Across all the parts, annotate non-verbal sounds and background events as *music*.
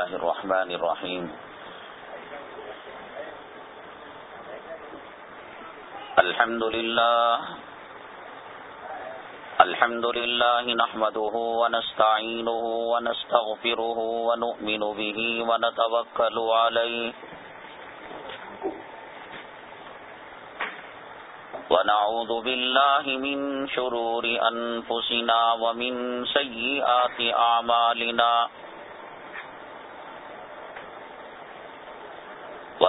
الله الرحمن الرحيم. الحمد لله. الحمد لله نحمده ونستعينه ونستغفره ونؤمن به ونتوكل عليه. ونعوذ بالله من شرور أنفسنا ومن سيئات أعمالنا. ونعوذ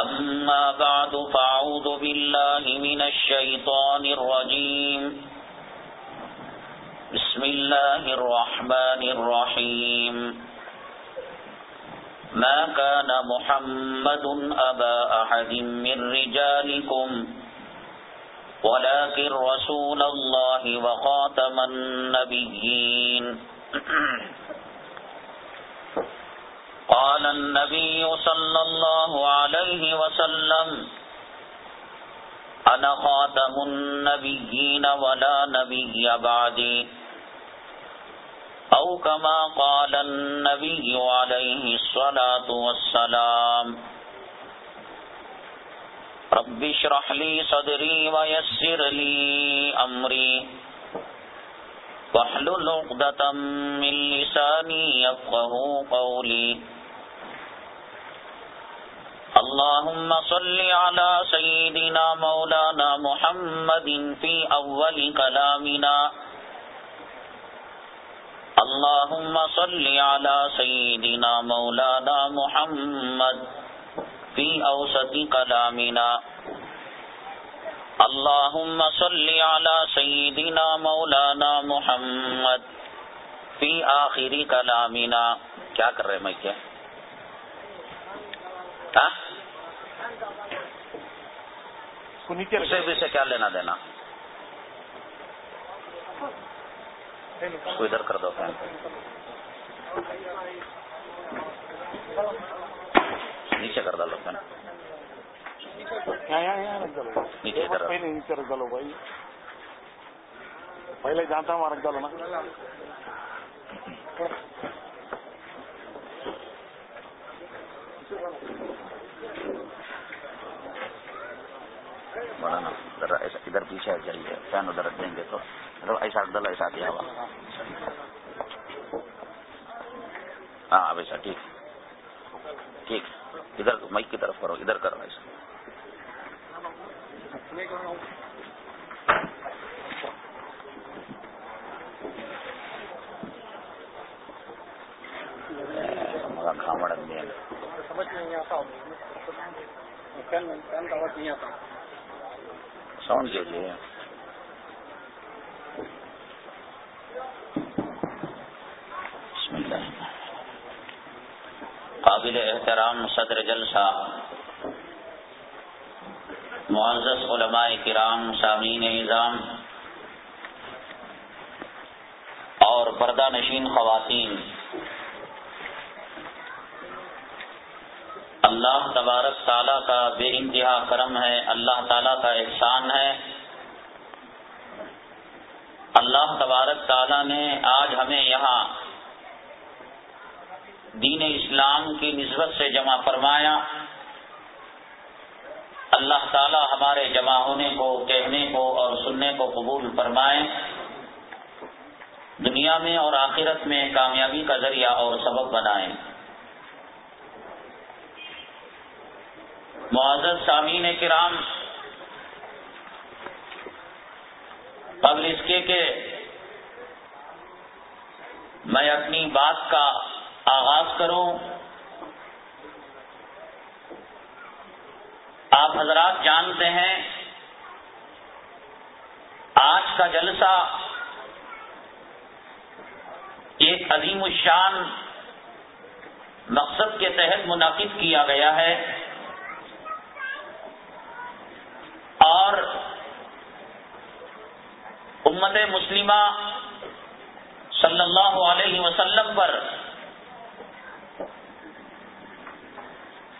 أما بعد فأعوذ بالله من الشيطان الرجيم. بسم الله الرحمن الرحيم. ما كان محمد أبا أحد من رجالكم ولكن رسول الله وخاتم النبيين. *clears throat* قال النبي صلى الله عليه وسلم، أنا خاتم النبيين ولا نبي بعدي. أو كما قال النبي عليه الصلاة والسلام، رب اشرح لي صدري ويسر لي أمري. واحلل عقدة من لساني يفقه قولي. اللهم صل على سيدنا مولانا محمد في أول كلامنا. اللهم صل على سيدنا مولانا محمد في أوسط كلامنا. اللهم صل على سيدنا مولانا محمد في آخر كلامنا. کیا کر رہے میں کیا اسے بھی سے کیا لینا دینا؟ کو ادھر کر دو فین نیچے کر ڈالو فین نیچے کر۔ نیچے رکھ ڈالو بھائی۔ پہلے جانتا ہوں رکھ ڈالو نا۔ بڑا نا ذرا ادھر پیچھے چلیے فین ادھر رکھ دیں گے تو۔ مطلب ایسا رکھ ڈالا ایسا دیا ہوا۔ ہاں اب ایسا، ٹھیک۔ ٹھیک۔ ادھر مائک کی طرف کرو، ادھر کرو ایسا۔ مگا کھامڑ میں سمجھ نہیں آتا۔ نہیں آتا۔ ساؤنڈ کے لیے۔ بسم اللہ۔ قابل احترام صدر جلسہ۔ معزز علماء کرام، سامعین نظام اور پردہ نشین خواتین۔ اللہ تبارک تعالیٰ کا بے انتہا کرم ہے، اللہ تعالیٰ کا احسان ہے۔ اللہ تبارک تعالیٰ نے آج ہمیں یہاں دین اسلام کی نسبت سے جمع فرمایا۔ اللہ تعالیٰ ہمارے جمع ہونے کو، کہنے کو اور سننے کو قبول فرمائے۔ دنیا میں اور آخرت میں کامیابی کا ذریعہ اور سبب بنائیں معزز سامعین کرام، قبل اس کے کہ میں اپنی بات کا آغاز کروں، آپ حضرات جانتے ہیں، آج کا جلسہ ایک عظیم الشان مقصد کے تحت منعقد کیا گیا ہے۔ اور امت مسلمہ صلی اللہ علیہ وسلم پر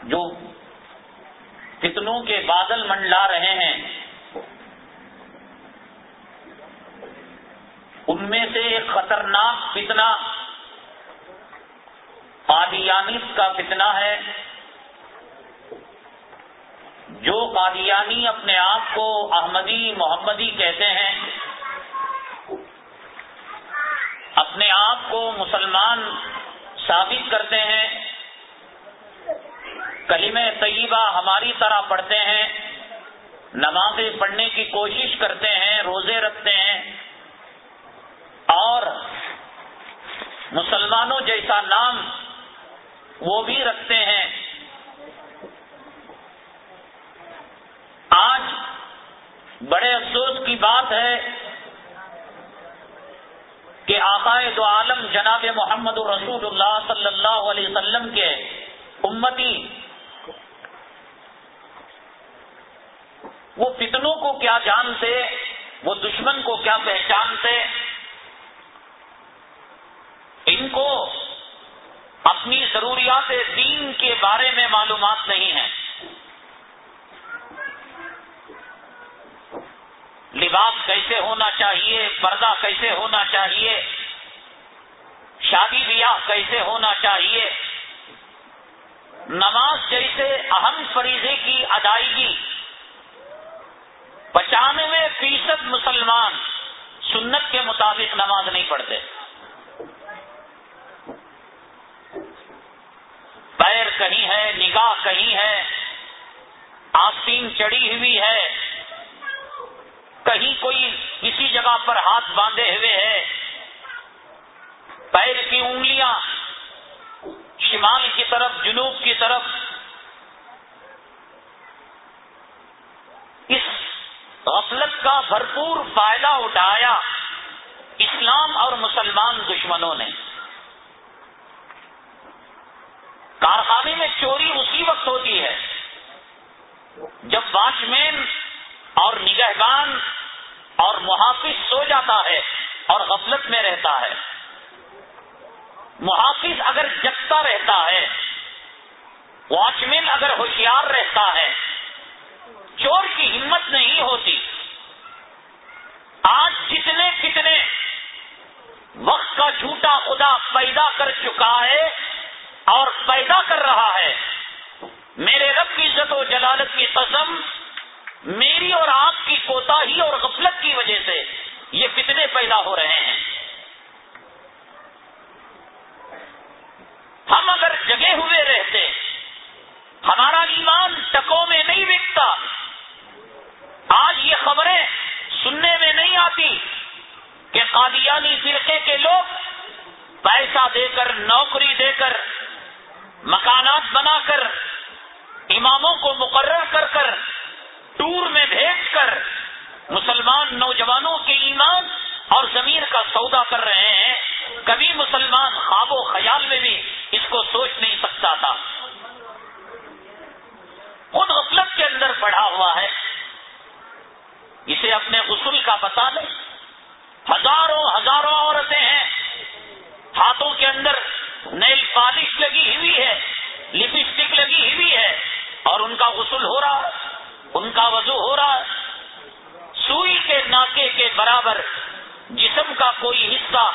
جو فتنوں کے بادل منڈلا رہے ہیں، ان میں سے ایک خطرناک فتنہ قادیانیت کا فتنہ ہے۔ جو قادیانی اپنے آپ کو احمدی، محمدی کہتے ہیں، اپنے آپ کو مسلمان ثابت کرتے ہیں کلیم طیبہ ہماری طرح پڑھتے ہیں، نمازیں پڑھنے کی کوشش کرتے ہیں، روزے رکھتے ہیں، اور مسلمانوں جیسا نام وہ بھی رکھتے ہیں۔ آج بڑے افسوس کی بات ہے کہ آقائے دو عالم جناب محمد رسول اللہ صلی اللہ علیہ وسلم کے امتی وہ فتنوں کو کیا جانتے، وہ دشمن کو کیا پہچانتے، ان کو اپنی ضروریات دین کے بارے میں معلومات نہیں ہیں۔ لباس کیسے ہونا چاہیے، پردہ کیسے ہونا چاہیے، شادی بیاہ کیسے ہونا چاہیے۔ نماز جیسے اہم فریضے کی ادائیگی۔ پچانوے فیصد مسلمان سنت کے مطابق نماز نہیں پڑھتے۔ پیر کہیں ہے، نگاہ کہیں ہے، آستین چڑی ہوئی ہے۔ کہیں کوئی کسی جگہ پر ہاتھ باندھے ہوئے ہے، پیر کی انگلیاں شمال کی طرف، جنوب کی طرف، اس غفلت کا بھرپور فائدہ اٹھایا اسلام اور مسلمان دشمنوں نے۔ کارخانے میں چوری اسی وقت ہوتی ہے جب واچ مین اور نگہبان اور محافظ سو جاتا ہے اور غفلت میں رہتا ہے۔ محافظ اگر جگتا رہتا ہے واچ مین اگر ہوشیار رہتا ہے، چور کی ہمت نہیں ہوتی۔ آج جتنے کتنے وقت کا جھوٹا خدا پیدا کر چکا ہے اور پیدا کر رہا ہے، میرے رب کی عزت و جلالت کی قسم میری اور آپ کی کوتا ہی اور غفلت کی وجہ سے یہ فتنے پیدا ہو رہے ہیں۔ ہم اگر جگے ہوئے رہتے، ہمارا ایمان ٹکوں میں نہیں بکتا آج یہ خبریں سننے میں نہیں آتی کہ قادیانی فرقے کے لوگ پیسہ دے کر، نوکری دے کر، مکانات بنا کر، اماموں کو مقرر کر کر ٹور میں بھیج کر مسلمان نوجوانوں کے ایمان اور ضمیر کا سودا کر رہے ہیں، کبھی مسلمان خواب و خیال میں بھی اس کو سوچ نہیں سکتا تھا۔ خود غفلت کے اندر پڑا ہوا ہے۔ اسے اپنے غسل کا بتا لے ہزاروں ہزاروں عورتیں ہیں۔ ہاتھوں کے اندر نیل پالش لگی ہوئی ہے، لپسٹک لگی ہوئی ہے اور ان کا غسل ہو رہا ان کا وضو ہو رہا سوئی کے ناکے کے برابر جسم کا کوئی حصہ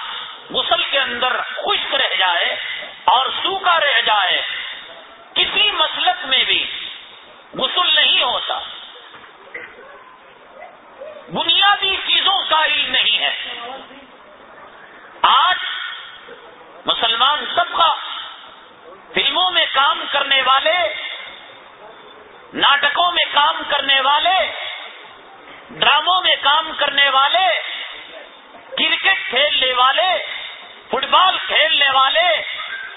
غسل کے اندر خشک رہ جائے اور سوکھا رہ جائے، کسی مسلک میں بھی غسل نہیں ہوتا۔ بنیادی چیزوں کا علم نہیں ہے۔ آج مسلمان سب کا فلموں میں کام کرنے والے ناٹکوں میں کام کرنے والے، ڈراموں میں کام کرنے والے، کرکٹ کھیلنے والے، فٹ بال کھیلنے والے،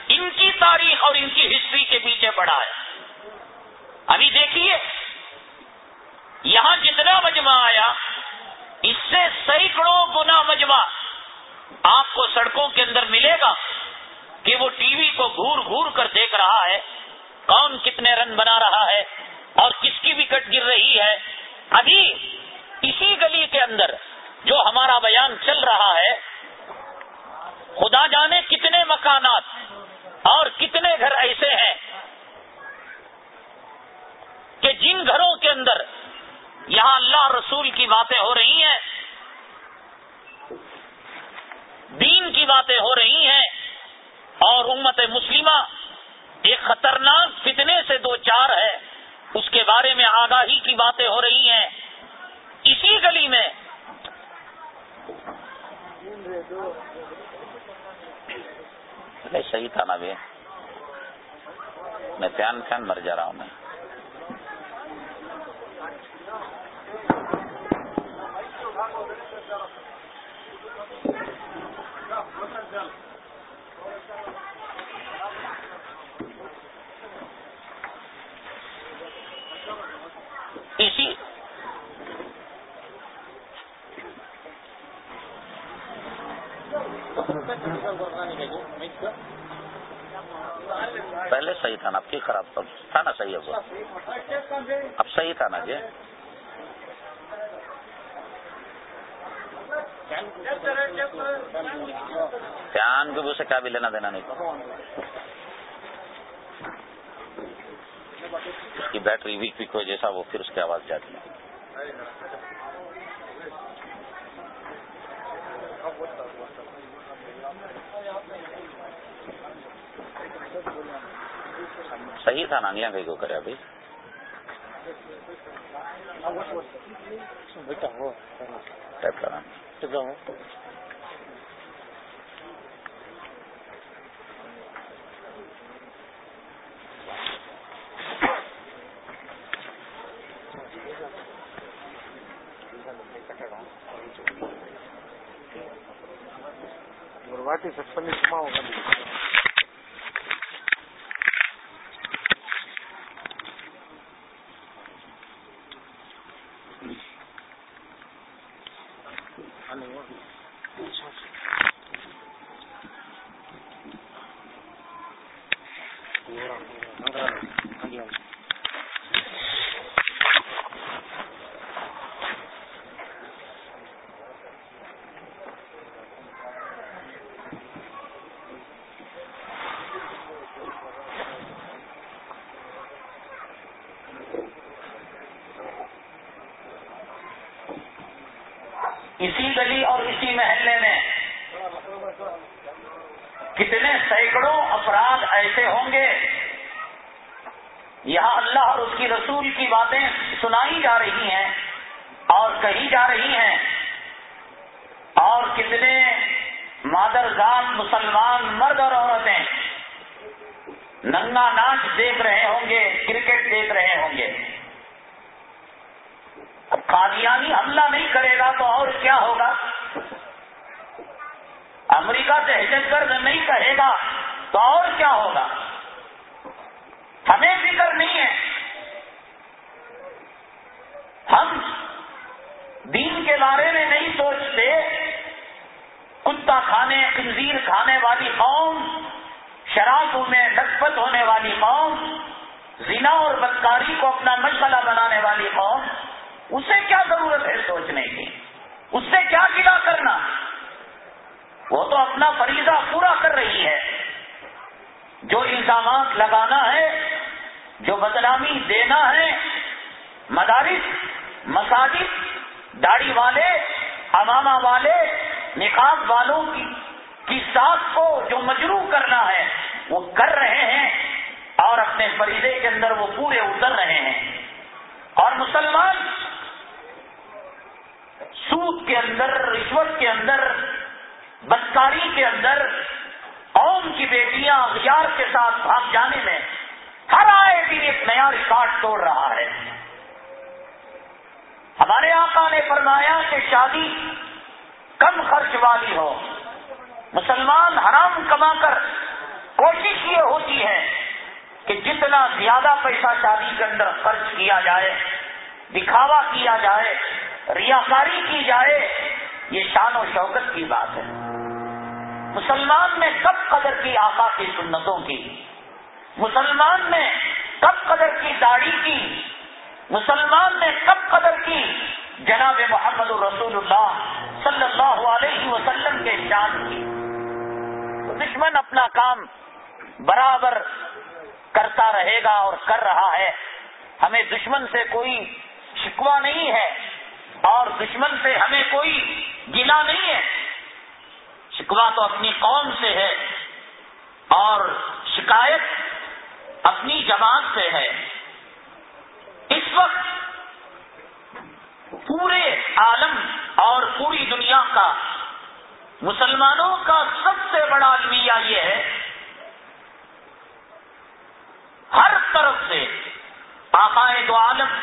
ان کی تاریخ اور ان کی ہسٹری کے پیچھے پڑا ہے۔ ابھی دیکھیے، یہاں جتنا مجمع آیا، اس سے سینکڑوں گنا مجمع آپ کو سڑکوں کے اندر ملے گا کہ وہ ٹی وی کو گور گور کر دیکھ رہا ہے، کون کتنے رن بنا رہا ہے۔ اور کس کی وکٹ گر رہی ہے؟ ابھی اسی گلی کے اندر جو ہمارا بیان چل رہا ہے، خدا جانے کتنے مکانات اور کتنے گھر ایسے ہیں کہ جن گھروں کے اندر یہاں اللہ رسول کی باتیں ہو رہی ہیں، دین کی باتیں ہو رہی ہیں اور امت مسلمہ ایک خطرناک فتنے سے دو چار ہے۔ اس کے بارے میں آگاہی کی باتیں ہو رہی ہیں۔ اسی گلی میں صحیح تھا نا بھی میں فین فین مر جا رہا ہوں میں۔ اسی پہلے صحیح تھا نا، اب کی خراب تھا تھا نا صحیح اب۔ اب صحیح تھا نا جی۔ فیان کے سے کیا بھی لینا دینا نہیں۔ اس کی بیٹری ویک ویک ہو جیسا وہ پھر اس کی آواز جاتی ہے۔ صحیح تھا نا نیا کو کرے ابھی۔ ٹائپ کرا واٹی سپنی سما ہوگا۔ اسی گلی اور اسی محلے میں۔ کتنے سینکڑوں افراد ایسے ہوں گے؟ یہاں اللہ اور اس کی رسول کی باتیں سنائی جا رہی ہیں اور کہی جا رہی ہیں۔ اور کتنے مادر مسلمان مرد اور عورتیں ننگا ناچ دیکھ رہے ہوں گے، کرکٹ دیکھ رہے ہوں گے۔ قادیانی حملہ نہیں کرے گا تو اور کیا ہوگا؟ امریکہ دہشت گرد نہیں کہے گا تو اور کیا ہوگا؟ ہمیں فکر نہیں ہے۔ ہم دین کے بارے میں نہیں سوچتے۔ کتا کھانے کنزیر کھانے والی قوم شراب میں لطپت ہونے والی قوم، زنا اور بدکاری کو اپنا مشغلہ بنانے والی قوم۔ اسے کیا ضرورت ہے سوچنے کی؟ اس سے کیا گلا کرنا؟ وہ تو اپنا فریضہ پورا کر رہی ہے۔ جو الزامات لگانا ہے، جو بدنامی دینا ہے، مدارس، مساجد، داڑھی والے، امامہ والے، نکاح والوں کی کی ساتھ کو جو مجرو کرنا ہے، وہ کر رہے ہیں اور اپنے فریضے کے اندر وہ پورے اتر رہے ہیں۔ اور مسلمان سود کے اندر، رشوت کے اندر، بدکاری کے اندر، قوم کی بیٹیاں اغیار کے ساتھ بھاگ جانے میں ہر آئے بھی ایک نیا ریکارڈ توڑ رہا ہے۔ ہمارے آقا نے فرمایا کہ شادی کم خرچ والی ہو۔ مسلمان حرام کما کر کوشش یہ ہوتی ہے کہ جتنا زیادہ پیسہ شادی کے اندر خرچ کیا جائے، دکھاوا کیا جائے ریاکاری کی جائے، یہ شان و شوکت کی بات ہے۔ مسلمان نے کب قدر کی آقا کی سنتوں کی؟ مسلمان نے کب قدر کی داڑھی کی؟ مسلمان نے کب قدر کی جناب محمد رسول اللہ صلی اللہ علیہ وسلم کے شان کی؟ دشمن اپنا کام برابر کرتا رہے گا اور کر رہا ہے۔ ہمیں دشمن سے کوئی شکوا نہیں ہے۔ اور دشمن سے ہمیں کوئی گلا نہیں ہے۔ شکوا تو اپنی قوم سے ہے اور شکایت اپنی جماعت سے ہے۔ اس وقت پورے عالم اور پوری دنیا کا مسلمانوں کا سب سے بڑا المیہ یہ ہے، ہر طرف سے آقائد عالم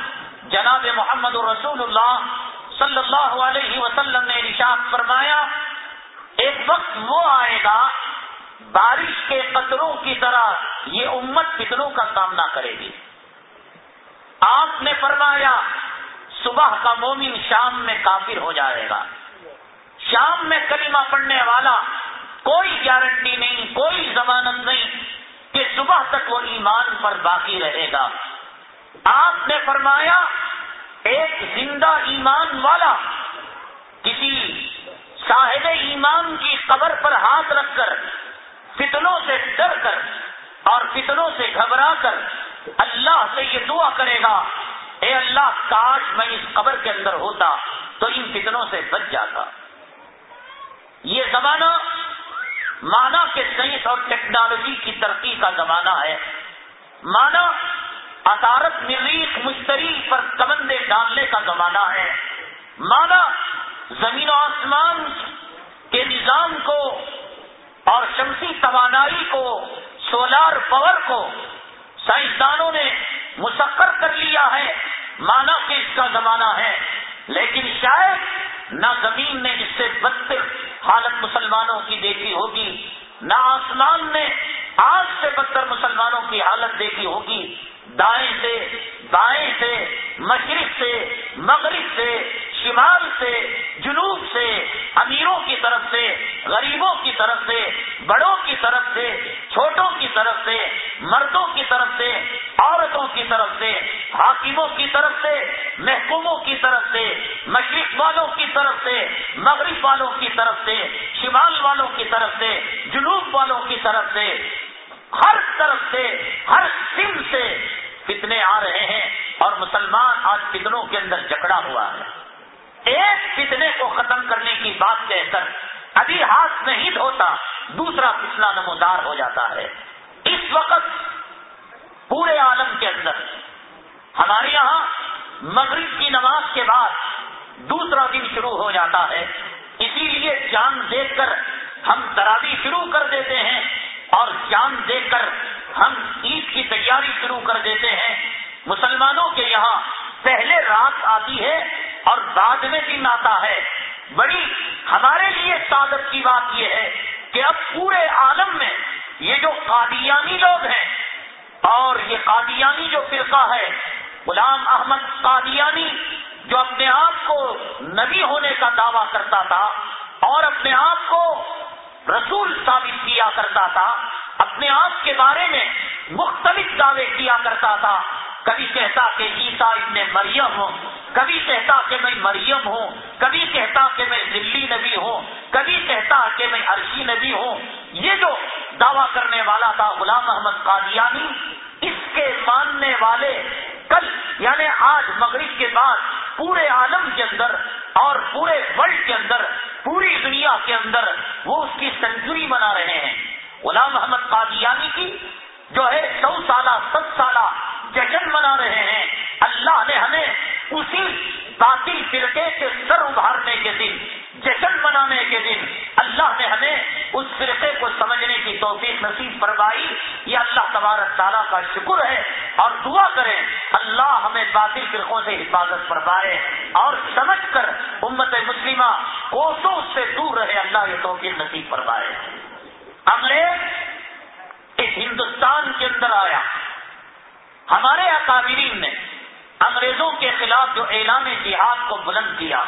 جناب محمد رسول اللہ صلی اللہ علیہ وسلم نے نشاد فرمایا، ایک وقت وہ آئے گا، بارش کے قطروں کی طرح یہ امت فتنوں کا سامنا کرے گی۔ آپ نے فرمایا، صبح کا مومن شام میں کافر ہو جائے گا۔ شام میں کلمہ پڑھنے والا کوئی گارنٹی نہیں، کوئی ضمانت نہیں کہ صبح تک وہ ایمان پر باقی رہے گا۔ آپ نے فرمایا، ایک زندہ ایمان والا کسی صاحب ایمان کی قبر پر ہاتھ رکھ کر، فتنوں سے ڈر کر اور فتنوں سے گھبرا کر اللہ سے یہ دعا کرے گا، اے اللہ، کاش میں اس قبر کے اندر ہوتا تو ان فتنوں سے بچ جاتا۔ یہ زمانہ مانا کے سائنس اور ٹیکنالوجی کی ترقی کا زمانہ ہے۔ مانا اطارت مریخ مشتری پر کمندے ڈالنے کا زمانہ ہے۔ مانا زمین و آسمان کے نظام کو اور شمسی توانائی کو، سولار پاور کو سائنسدانوں نے مسکر کر لیا ہے۔ مانا کہ اس کا زمانہ ہے۔ لیکن شاید نہ زمین نے اس سے بدتر حالت مسلمانوں کی دیکھی ہوگی، نہ آسمان نے آج سے بدتر مسلمانوں کی حالت دیکھی ہوگی۔ دائیں سے بائیں سے مشرق سے مغرب سے شمال سے جنوب سے امیروں کی طرف سے غریبوں کی طرف سے بڑوں کی طرف سے چھوٹوں کی طرف سے مردوں کی طرف سے عورتوں کی طرف سے حاکموں کی طرف سے محکوموں کی طرف سے مشرق والوں کی طرف سے مغرب والوں کی طرف سے شمال والوں کی طرف سے جنوب والوں کی طرف سے ہر طرف سے، ہر سم سے فتنے آ رہے ہیں اور مسلمان آج فتنوں کے اندر جکڑا ہوا ہے۔ ایک فتنے کو ختم کرنے کی بات کہہ کر ابھی ہاتھ نہیں دھوتا، دوسرا فتنا نمودار ہو جاتا ہے۔ اس وقت پورے عالم کے اندر، ہمارے یہاں مغرب کی نماز کے بعد دوسرا دن شروع ہو جاتا ہے۔ اسی لیے جان دیکھ کر ہم ترابی شروع کر دیتے ہیں۔ اور جان دے کر ہم عید کی تیاری شروع کر دیتے ہیں۔ مسلمانوں کے یہاں پہلے رات آتی ہے اور بعد میں دن آتا ہے۔ بڑی ہمارے لیے سعادت کی بات یہ ہے کہ اب پورے عالم میں یہ جو قادیانی لوگ ہیں اور یہ قادیانی جو فرقہ ہے، غلام احمد قادیانی جو اپنے آپ کو نبی ہونے کا دعویٰ کرتا تھا اور اپنے آپ کو رسول ثابت کیا کرتا تھا، اپنے آپ کے بارے میں مختلف دعوے کیا کرتا تھا۔ کبھی کہتا کہ عیسائی ابن مریم ہوں، کبھی کہتا کہ میں مریم ہوں، کبھی کہتا کہ میں دلی نبی ہوں، کبھی کہتا کہ میں عرشی نبی ہوں۔ یہ جو دعویٰ کرنے والا تھا غلام محمد قادیانی اس کے ماننے والے کل یعنی آج مغرب کے بعد، پورے عالم کے اندر اور پورے ورلڈ کے اندر، پوری دنیا کے اندر وہ اس کی سینچری بنا رہے ہیں۔ غلام محمد قادیانی کی جو ہے سو سالہ، ست سالہ جشن منا رہے ہیں۔ اللہ نے ہمیں اسی باطل فرقے کے سر ابھارنے کے دن، جشن منانے کے دن اللہ نے ہمیں اس فرقے کو سمجھنے کی توفیق نصیب فرمائی۔ یہ اللہ تبارک تعالیٰ کا شکر ہے اور دعا کریں، اللہ ہمیں باطل فرقوں سے حفاظت فرمائے اور سمجھ کر امت مسلمہ کوسوں سے دور رہے۔ اللہ یہ توفیق نصیب فرمائے۔ انگریز اس ہندوستان کے اندر آیا۔ ہمارے اکابرین نے انگریزوں کے خلاف جو اعلان جہاد کو بلند کیا،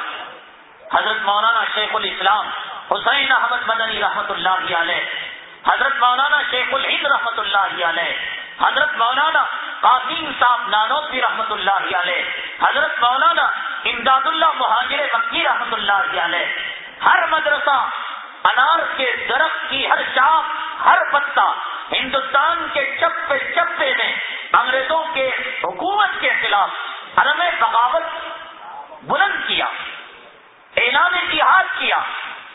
حضرت مولانا شیخ الاسلام حسین احمد مدنی رحمت اللہ علیہ، حضرت مولانا شیخ الہند رحمت اللہ علیہ، حضرت مولانا قاسم صاحب نانوی رحمت اللہ علیہ، حضرت مولانا امداد اللہ مہاجر مکی رحمت اللہ علیہ، ہر مدرسہ انار کے درخت کی ہر ہندوستان کے چپے چپے میں انگریزوں کے حکومت کے خلاف عدم بغاوت بلند کیا، اعلان جہاد کیا،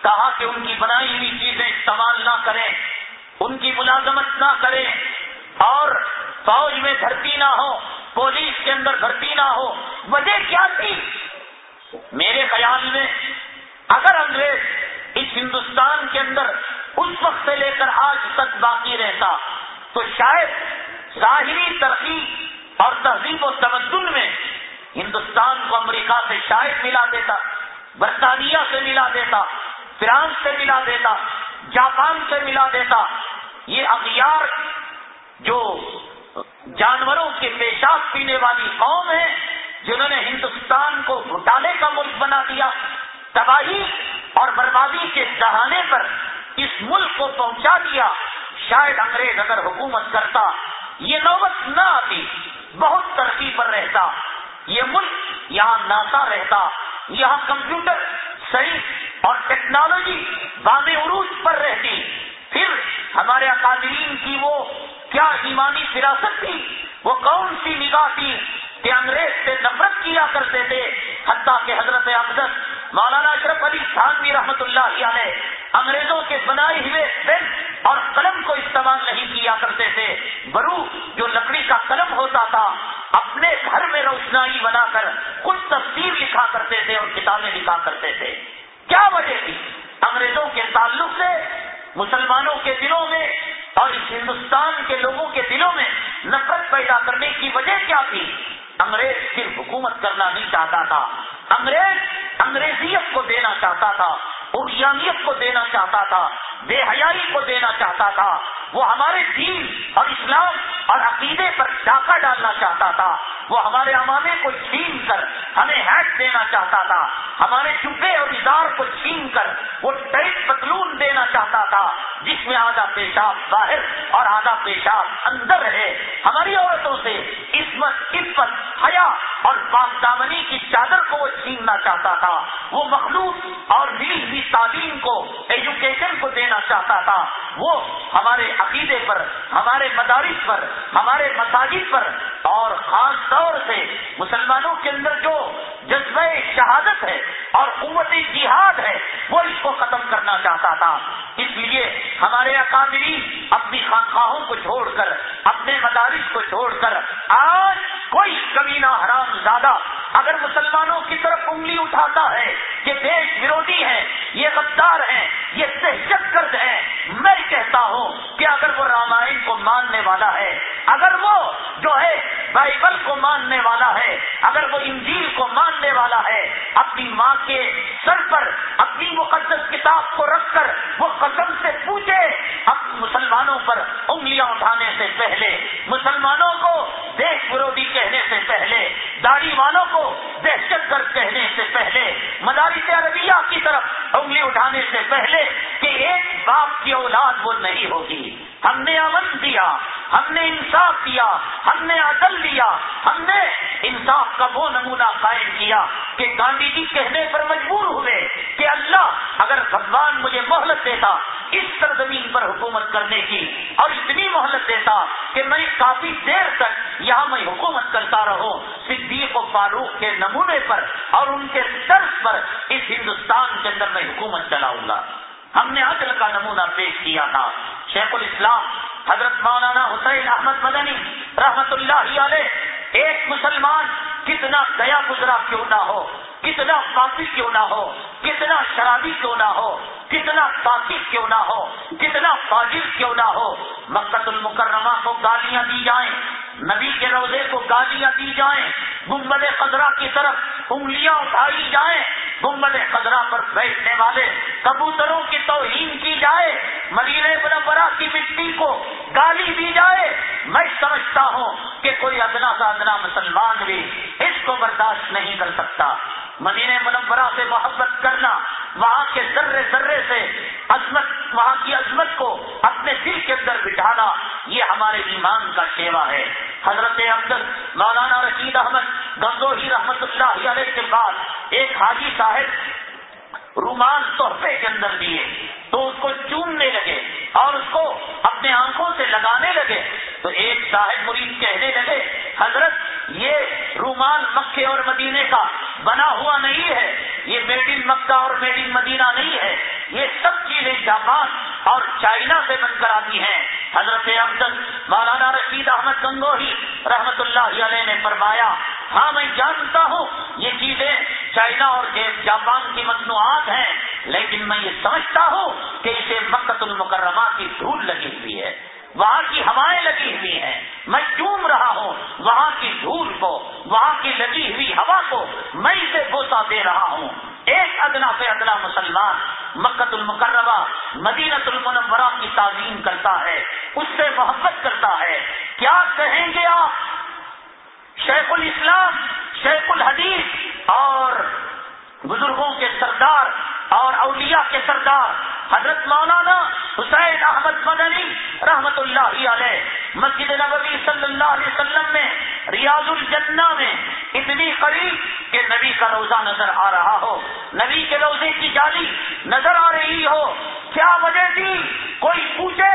کہا کہ ان کی بنائی ہوئی چیزیں استعمال نہ کریں، ان کی ملازمت نہ کریں، اور فوج میں بھرتی نہ ہو، پولیس کے اندر بھرتی نہ ہو، وجہ کیا تھی؟ میرے خیال میں اگر انگریز اس ہندوستان کے اندر اس وقت سے لے کر آج تک باقی رہتا۔ تو شاید ظاہری ترقی اور تہذیب و تمدن میں ہندوستان کو امریکہ سے شاید ملا دیتا، برطانیہ سے ملا دیتا، فرانس سے ملا دیتا، جاپان سے ملا دیتا، یہ اغیار جو جانوروں کے پیشاب پینے والی قوم ہے جنہوں نے ہندوستان کو گھٹالے کا ملک بنا دیا، تباہی اور بربادی کے دہانے پر اس ملک کو پہنچا دیا، شاید انگریز اگر حکومت کرتا، یہ نوبت نہ آتی، بہت ترقی پر رہتا، یہ ملک یہاں ناسا رہتا، یہاں کمپیوٹر سائنس اور ٹیکنالوجی باب عروج پر رہتی۔ پھر ہمارے اکادرین کی وہ کیا ایمانی فراست تھی؟ وہ کون سی نگاہ تھی؟ کہ انگریز سے نفرت کیا کرتے تھے، حتیٰ کہ حضرت افضل مولانا اشرف علی خانوی رحمت اللہ علیہ انگریزوں کے بنائے ہوئے پین اور قلم کو استعمال نہیں کیا کرتے تھے۔ برو جو لکڑی کا قلم ہوتا تھا، اپنے گھر میں روشنائی بنا کر خود تصویر لکھا کرتے تھے اور کتابیں لکھا کرتے تھے۔ کیا وجہ تھی؟ انگریزوں کے تعلق سے، مسلمانوں کے دلوں میں اور اس ہندوستان کے لوگوں کے دلوں میں نفرت پیدا کرنے کی وجہ کیا تھی؟ انگریز صرف حکومت کرنا نہیں چاہتا تھا انگریز انگریزیت کو دینا چاہتا تھا۔ اریانیت کو دینا چاہتا تھا، بے حیائی کو دینا چاہتا تھا۔ وہ ہمارے دین اور اسلام اور عقیدے پر ڈاکہ ڈالنا چاہتا تھا۔ وہ ہمارے امامے کو چھین کر ہمیں ہیٹ دینا چاہتا تھا۔ ہمارے چپے اور ادار کو چھین کر وہ ٹائٹ پتلون دینا چاہتا تھا، جس میں آدھا پیشاب باہر اور آدھا پیشاب اندر ہے۔ ہماری عورتوں سے عصمت، عفت، حیا اور دامنی کی چادر کو وہ چھیننا چاہتا تھا۔ وہ مخلوط اور ملی ہوئی تعلیم کو ایجوکیشن کو دینا چاہتا تھا۔ وہ ہمارے عقیدے پر، ہمارے مدارس پر، ہمارے مساجد پر اور خاص طور سے مسلمانوں کے اندر جو جذبہ شہادت ہے اور قوت جہاد ہے، وہ اس کو ختم کرنا چاہتا تھا۔ اس لیے ہمارے اکادری اپنی خانخواہوں کو چھوڑ کر، اپنے مدارس کو چھوڑ کر آج کوئی کمینہ حرام زیادہ اگر مسلمانوں کی طرف انگلی اٹھاتا ہے یہ دیش ورودھی ہے یہ غدار ہے یہ دہشت گرد ہے میں کہتا ہوں کہ اگر وہ رامائن کو ماننے والا ہے، اگر وہ جو ہے بائبل کو ماننے والا ہے، اگر وہ انجیل کو ماننے والا ہے، اپنی ماں کے سر پر، اپنی مقدس کتاب کو رکھ کر وہ قسم سے پوچھے، اب مسلمانوں پر انگلیاں اٹھانے سے پہلے، مسلمانوں کو دیش ورودھی کہنے سے پہلے، داڑھی والوں کو دہشت گرد کہنے سے پہلے، مدارس عربیہ کی طرف انگلی اٹھانے سے پہلے کہ ایک باپ کی اولاد وہ نہیں ہوگی۔ ہم نے امن دیا ہم نے انصاف دیا ہم نے عدل دیا ہم نے انصاف کا وہ نمونہ قائم کیا کہ گاندھی جی کہنے پر مجبور ہوئے کہ اللہ اگر بھگوان مجھے مہلت دیتا اس سرزمین پر حکومت کرنے کی اور اتنی مہلت دیتا کہ میں کافی دیر تک یہاں میں حکومت کرتا رہوں صدیق و فاروق کے نمونے پر اور ان کے طرز پر اس ہندوستان کے اندر میں حکومت چلاؤں گا۔ ہم نے عدل کا نمونہ پیش کیا تھا۔ شیخ الاسلام حضرت مولانا حسین احمد مدنی رحمت اللہ علیہ، ایک مسلمان، کتنا گیا گزرا کیوں نہ ہو، کتنا کافی کیوں نہ ہو، کتنا شرابی کیوں نہ ہو، کتنا کافی کیوں نہ ہو، کتنا فاجر کیوں نہ ہو مکت المکرمہ کو گالیاں دی جائیں، نبی کے روزے کو گالیاں دی جائیں، گنبد قدرہ کی طرف انگلیاں اٹھائی جائیں گمبد قدرہ پر بیٹھنے والے کبوتروں کی توہین کی جائے، مدینہ بربرا کی مٹی کو گالی دی جائے۔ میں سمجھتا ہوں کہ کوئی ادنا سا ادنا مسلمان بھی اس کو برداشت نہیں کر سکتا۔ مدینہ منورہ سے محبت کرنا وہاں کے ذرے ذرے سے عظمت، وہاں کی عظمت کو اپنے دل کے اندر بٹھانا، یہ ہمارے ایمان کا سیوا ہے۔ حضرت اندر مولانا رشید احمد گنگوہی رحمت اللہ علیہ کے بعد ایک حاجی صاحب رومان تحفے کے اندر دیے، تو اس کو چومنے لگے۔ اور اس کو اپنے آنکھوں سے لگانے لگے تو ایک صاحب مرید کہنے لگے، حضرت، یہ رومان مکے اور مدینے کا بنا ہوا نہیں ہے، یہ میڈ ان مکہ اور میڈ ان مدینہ نہیں ہے، یہ سب چیزیں جاپان اور چائنا سے بن کر آتی ہیں۔ حضرت افضل مولانا رشید احمد گنگوہی رحمت اللہ علیہ نے فرمایا ہاں میں جانتا ہوں، یہ چیزیں چائنا اور جاپان کی مصنوعات ہیں، لیکن میں یہ سمجھتا ہوں کہ اسے مکت المکرمہ کی دھول لگی ہوئی ہے، وہاں کی ہوائیں لگی ہوئی ہیں۔ میں چوم رہا ہوں، وہاں کی دھول کو، وہاں کی لگی ہوئی ہوا کو میں اسے بوسا دے رہا ہوں۔ ایک ادنا سے ادنا مسلمان مکت المکرمہ مدینت المنورہ کی تعظیم کرتا ہے، اس سے محبت کرتا ہے۔ کیا کہیں گے آپ؟ شیخ الاسلام، شیخ الحدیث اور بزرگوں کے سردار اور اولیاء کے سردار، حضرت مولانا حسین احمد مدنی رحمت اللہ علیہ، مسجد نبوی صلی اللہ علیہ وسلم میں، ریاض الجنہ میں، اتنی قریب کہ نبی کا روزہ نظر آ رہا ہو، نبی کے روزے کی جالی نظر آ رہی ہو، کیا وجہ تھی؟ کوئی پوچھے؟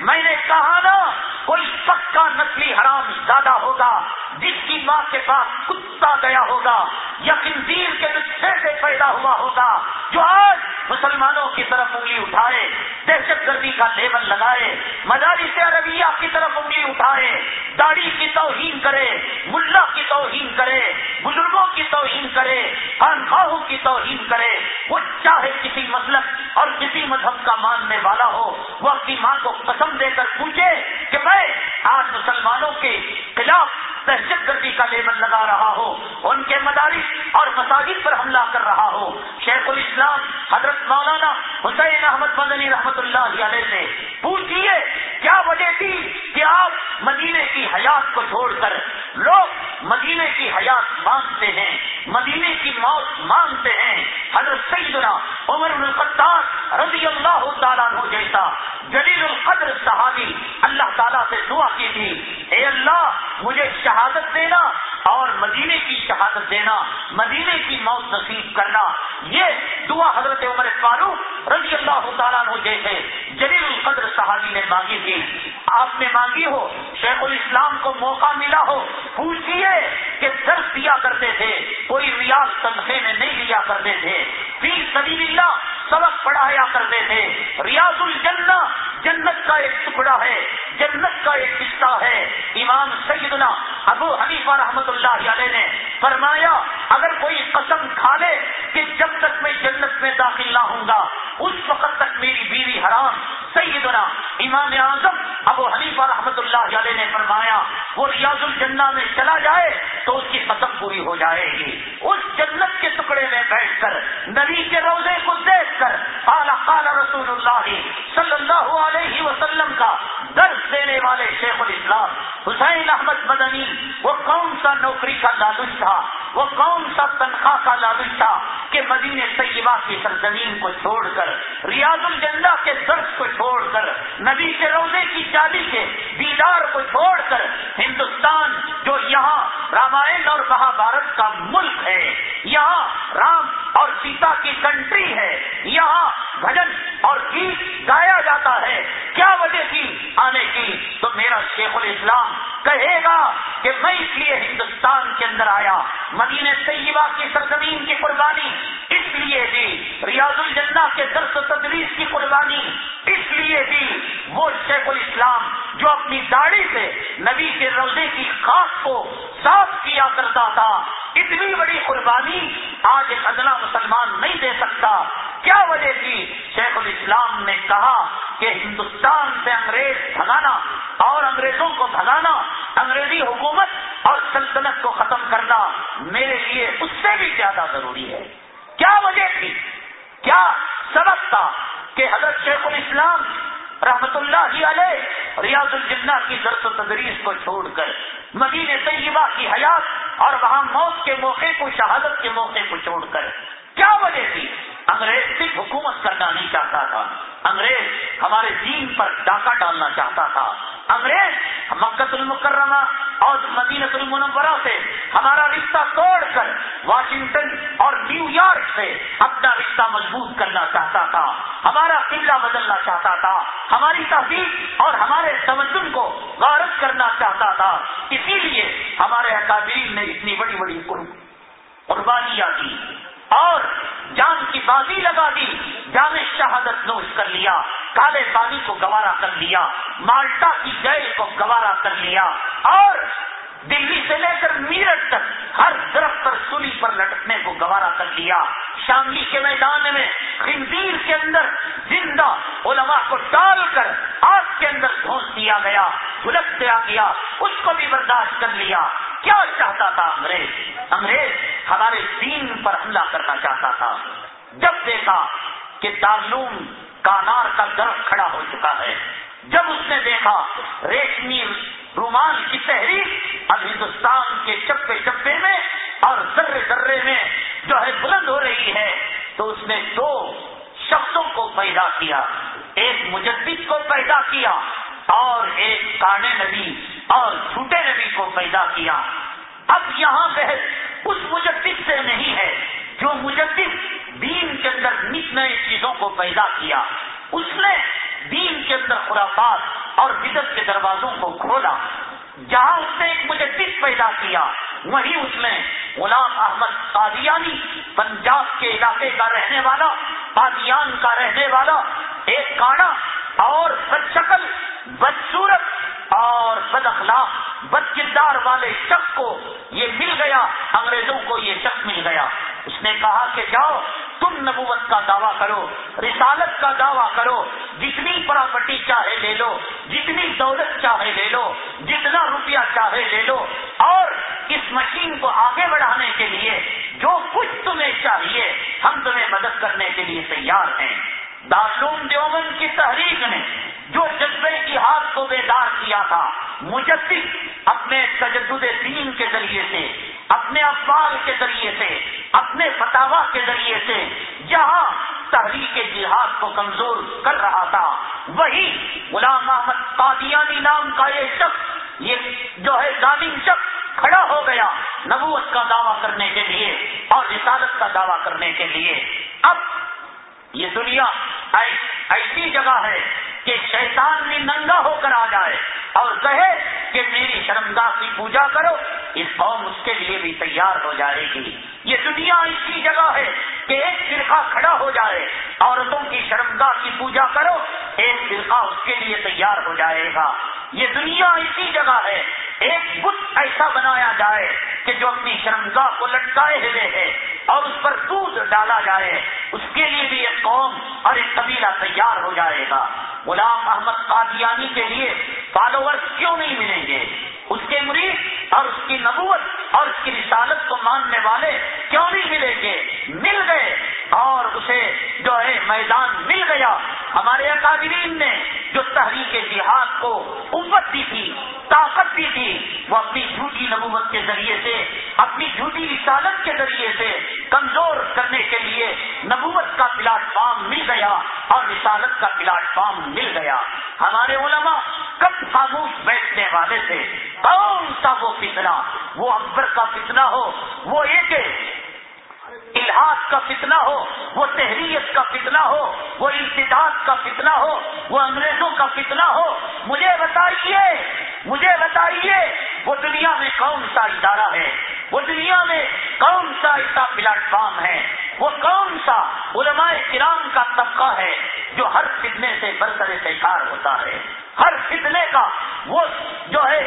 میں نے کہا نا، کوئی پکا نسلی حرام زیادہ ہوگا، جس کی ماں کے پاس کتا گیا ہوگا، یا خنزیر کے نسخے سے پیدا ہوا ہوگا جو آج مسلمانوں کی طرف انگلی اٹھائے، دہشت گردی کا لیبل لگائے مداری سے عربیہ کی طرف انگلی اٹھائے، داڑھی کی توہین کرے، ملا کی توہین کرے، بزرگوں کی توہین کرے، خانخواہوں کی توہین کرے، وہ چاہے کسی مسلک اور کسی مذہب کا ماننے والا ہو، وہ اپنی ماں کو قسم دے کر پوچھے کہ میں آج مسلمانوں کے خلاف دہشت گردی کا لیبل لگا رہا ہو ان کے مدارس اور مساجد پر حملہ کر رہا ہو شیخ الاسلام حضرت مولانا حسین احمد مدنی رحمت اللہ علیہ سے پوچھیے کیا وجہ تھی کہ آپ مدینے کی حیات کو چھوڑ کر لوگ مدینے کی حیات مانگتے ہیں، مدینے کی موت مانگتے ہیں؟ حضرت سیدنا عمر الخطاب رضی اللہ تعالیٰ ہو جیسا جلیل القدر صحابی اللہ تعالیٰ سے دعا کی تھی، اے اللہ، مجھے شہادت دینا اور مدینے کی شہادت دینا، مدینے کی موت نصیب کرنا، یہ دعا حضرت عمر فاروق رضی اللہ تعالیٰ عنہ جیسے جلیل القدر صحابی نے مانگی تھی۔ آپ نے مانگی ہو، شیخ الاسلام کو موقع ملا ہو پوچھیے کہ درد دیا کرتے تھے، کوئی ریاض تنخے میں نہیں لیا کرتے تھے۔ فی سبیل اللہ سبق پڑھایا کرتے تھے۔ ریاض الجنہ، جنت کا ایک ٹکڑا ہے، جنت کا ایک حصہ ہے۔ امام سیدنا ابو حنیفہ رحمت اللہ علیہ نے فرمایا، اگر کوئی قسم کھا لے کہ جب تک میں جنت میں داخل نہ ہوں گا، اس وقت تک میری بیوی حرام۔ سیدنا امام اعظم ابو حنیفہ رحمت اللہ علیہ نے فرمایا، وہ ریاض الجنہ میں چلا جائے تو اس کی قسم پوری ہو جائے گی۔ اس جنت کے ٹکڑے میں بیٹھ کر، نبی کے روزے کو دیکھ کر، قال رسول اللہ صلی اللہ علیہ وسلم کا درد دینے والے شیخ الاسلام حسین احمد مدنی وہ کون سا نوکری کا لالچ تھا؟ وہ کون سا تنخواہ کا لالچ تھا کہ مدینہ طیبہ کی سرزمین کو چھوڑ کر، ریاض الجنہ کے درد کو چھوڑ کر، نبی کے روزے کی جالی کے دیدار کو چھوڑ کر، ہندوستان جو یہاں رامائن اور مہا بھارت کا ملک ہے، یہاں رام اور سیتا کی کنٹری ہے، یہاں بھجن اور گیت گایا جاتا ہے۔ کیا وجہ تھی آنے کی؟ تو میرا شیخ الاسلام کہے گا کہ میں اس لیے ہندوستان کے اندر آیا۔ مدینہ طیبہ کی سرزمین کی قربانی۔ اس لیے دی ریاض الجنہ کے درس و تدریس کی قربانی۔ اس لیے دی وہ شیخ الاسلام جو اپنی داڑھی سے نبی کے روزے کی خاص کو صاف کیا کرتا تھا، اتنی بڑی قربانی آج ایک ادنا مسلمان نہیں دے سکتا۔ کیا وجہ تھی؟ شیخ الاسلام نے کہا کہ ہندوستان سے انگریز بھگانا اور انگریزوں کو بھگانا، انگریزی حکومت اور سلطنت کو ختم کرنا میرے لیے اس سے بھی زیادہ ضروری ہے۔ کیا وجہ تھی؟ کیا سبق تھا کہ حضرت شیخ الاسلام رحمت اللہ علیہ ریاض الجنہ کی درس و تدریس کو چھوڑ کر مدین طیبہ کی حیات اور وہاں موت کے موقع کو، شہادت کے موقع کو چھوڑ کر، کیا وجہ تھی؟ انگریز صرف حکومت کرنا نہیں چاہتا تھا۔ انگریز ہمارے دین پر ڈاکہ ڈالنا چاہتا تھا۔ انگریز مکت المکرمہ اور مدینت المنورہ سے ہمارا رشتہ توڑ کر واشنگٹن اور نیو یارک سے اپنا رشتہ مضبوط کرنا چاہتا تھا۔ ہمارا قبلہ بدلنا چاہتا تھا۔ ہماری تحقیق اور ہمارے تمدن کو غارت کرنا چاہتا تھا۔ اسی لیے ہمارے اکابرین نے اتنی بڑی بڑی قربانیاں کی۔ اور جان کی بازی لگا دی جامع شہادت نوش کر لیا، کالے بازی کو گوارا کر لیا، مالٹا کی جیل کو گوارا کر لیا، اور دلی سے لے کر میرٹ تک ہر درخت پر سولی پر لٹکنے کو گوارا کر لیا شاملی کے میدان میں، خنزیر کے اندر زندہ علماء کو ڈال کر آگ کے اندر گھونس دیا گیا بلک دیا گیا، اس کو بھی برداشت کر لیا۔ کیا چاہتا تھا انگریز؟ انگریز ہمارے دین پر حملہ کرنا چاہتا تھا۔ جب دیکھا کہ تعلوم کانار کا درخت کھڑا ہو چکا ہے، جب اس نے دیکھا ریشمی رومان کی تحریر اب ہندوستان کے چپے چپے میں اور ذرے ذرے میں جو ہے بلند ہو رہی ہے، تو اس نے دو شخصوں کو پیدا کیا۔ ایک مجدد کو پیدا کیا اور ایک کانے نبی اور جھوٹے نبی کو پیدا کیا۔ اب یہاں بحث اس مجدد سے نہیں ہے جو مجدد دین کے اندر نت نئے چیزوں کو پیدا کیا۔ اس نے دین کے اندر خرافات اور بدت کے دروازوں کو کھولا، جہاں اس نے ایک مجدد پیدا کیا وہی اس میں غلام احمد قادیانی، پنجاب کے علاقے کا رہنے والا، قادیان کا رہنے والا، ایک کاڑا اور بد شکل بدسورت اور بد اخلاق بد کردار والے شخص کو یہ مل گیا، انگریزوں کو یہ شخص مل گیا۔ اس نے کہا کہ جاؤ، تم نبوت کا دعویٰ کرو، رسالت کا دعویٰ کرو، جتنی پراپرٹی چاہے لے لو، جتنی دولت چاہے لے لو، جتنا روپیہ چاہے لے لو، اور اس مشین کو آگے بڑھانے کے لیے جو کچھ تمہیں چاہیے، ہم تمہیں مدد کرنے کے لیے تیار ہیں۔ دارالعلوم دیوبند کی تحریک نے جو جذبے کی ہاتھ کو بیدار کیا تھا مجدد اپنے تجدد دین کے ذریعے سے، اپنے افعال کے ذریعے سے، اپنے فتوا کے ذریعے سے جہاں تحریک جہاد کو کمزور کر رہا تھا۔ وہی غلام محمد قادیانی نام کا یہ شخص، یہ جو ہے ظالم شخص کھڑا ہو گیا نبوت کا دعویٰ کرنے کے لیے اور رسالت کا دعویٰ کرنے کے لیے۔ اب یہ دنیا ایسی جگہ ہے کہ شیطان بھی ننگا ہو کر آ جائے اور کہے کہ میری شرمگاہ کی پوجا کرو، اس قوم اس کے لیے بھی تیار ہو جائے گی۔ یہ دنیا ایسی جگہ ہے کہ ایک فرقہ کھڑا ہو جائے، عورتوں کی شرمگاہ کی پوجا کرو، ایک فرقہ اس کے لیے تیار ہو جائے گا۔ یہ دنیا ایسی جگہ ہے ایک بت ایسا بنایا جائے کہ جو اپنی شرمگاہ کو لٹکائے ہوئے ہے اور اس پر دودھ ڈالا جائے، اس کے لیے بھی ایک قوم اور ایک قبیلہ تیار ہو جائے گا۔ غلام احمد قادیانی کے لیے فالوور کیوں نہیں ملیں گے؟ اس کے مریض اور اس کی نبوت اور اس کی رسالت کو ماننے والے کیوں نہیں ملیں گے؟ مل گئے۔ اور اسے جو ہے میدان مل گیا۔ ہمارے اکادرین نے جو تحریک جہاد کو قوت دی تھی، طاقت دی تھی، وہ اپنی جھوٹی نبوت کے ذریعے سے، اپنی جھوٹی رسالت کے ذریعے سے کمزور کرنے کے لیے نبوت کا پلاٹ فارم مل گیا اور رسالت کا پلاٹ فارم مل گیا۔ ہمارے علماء کب خاموش بیٹھنے والے تھے؟ کون سا وہ فتنہ، وہ اکبر کا فتنہ ہو، وہ ایک الحاظ کا فتنہ ہو، وہ تحریت کا فتنہ ہو، وہ امتداد کا فتنہ ہو، وہ انگریزوں کا فتنہ ہو، مجھے بتائیے مجھے بتائیے، وہ دنیا میں کون سا ادارہ ہے؟ وہ دنیا میں کون سا ایسا پلیٹ فارم ہے؟ وہ کون سا علماء کرام کا طبقہ ہے جو ہر فتنے سے برسر سے کار ہوتا ہے؟ ہر فتنے کا وہ جو ہے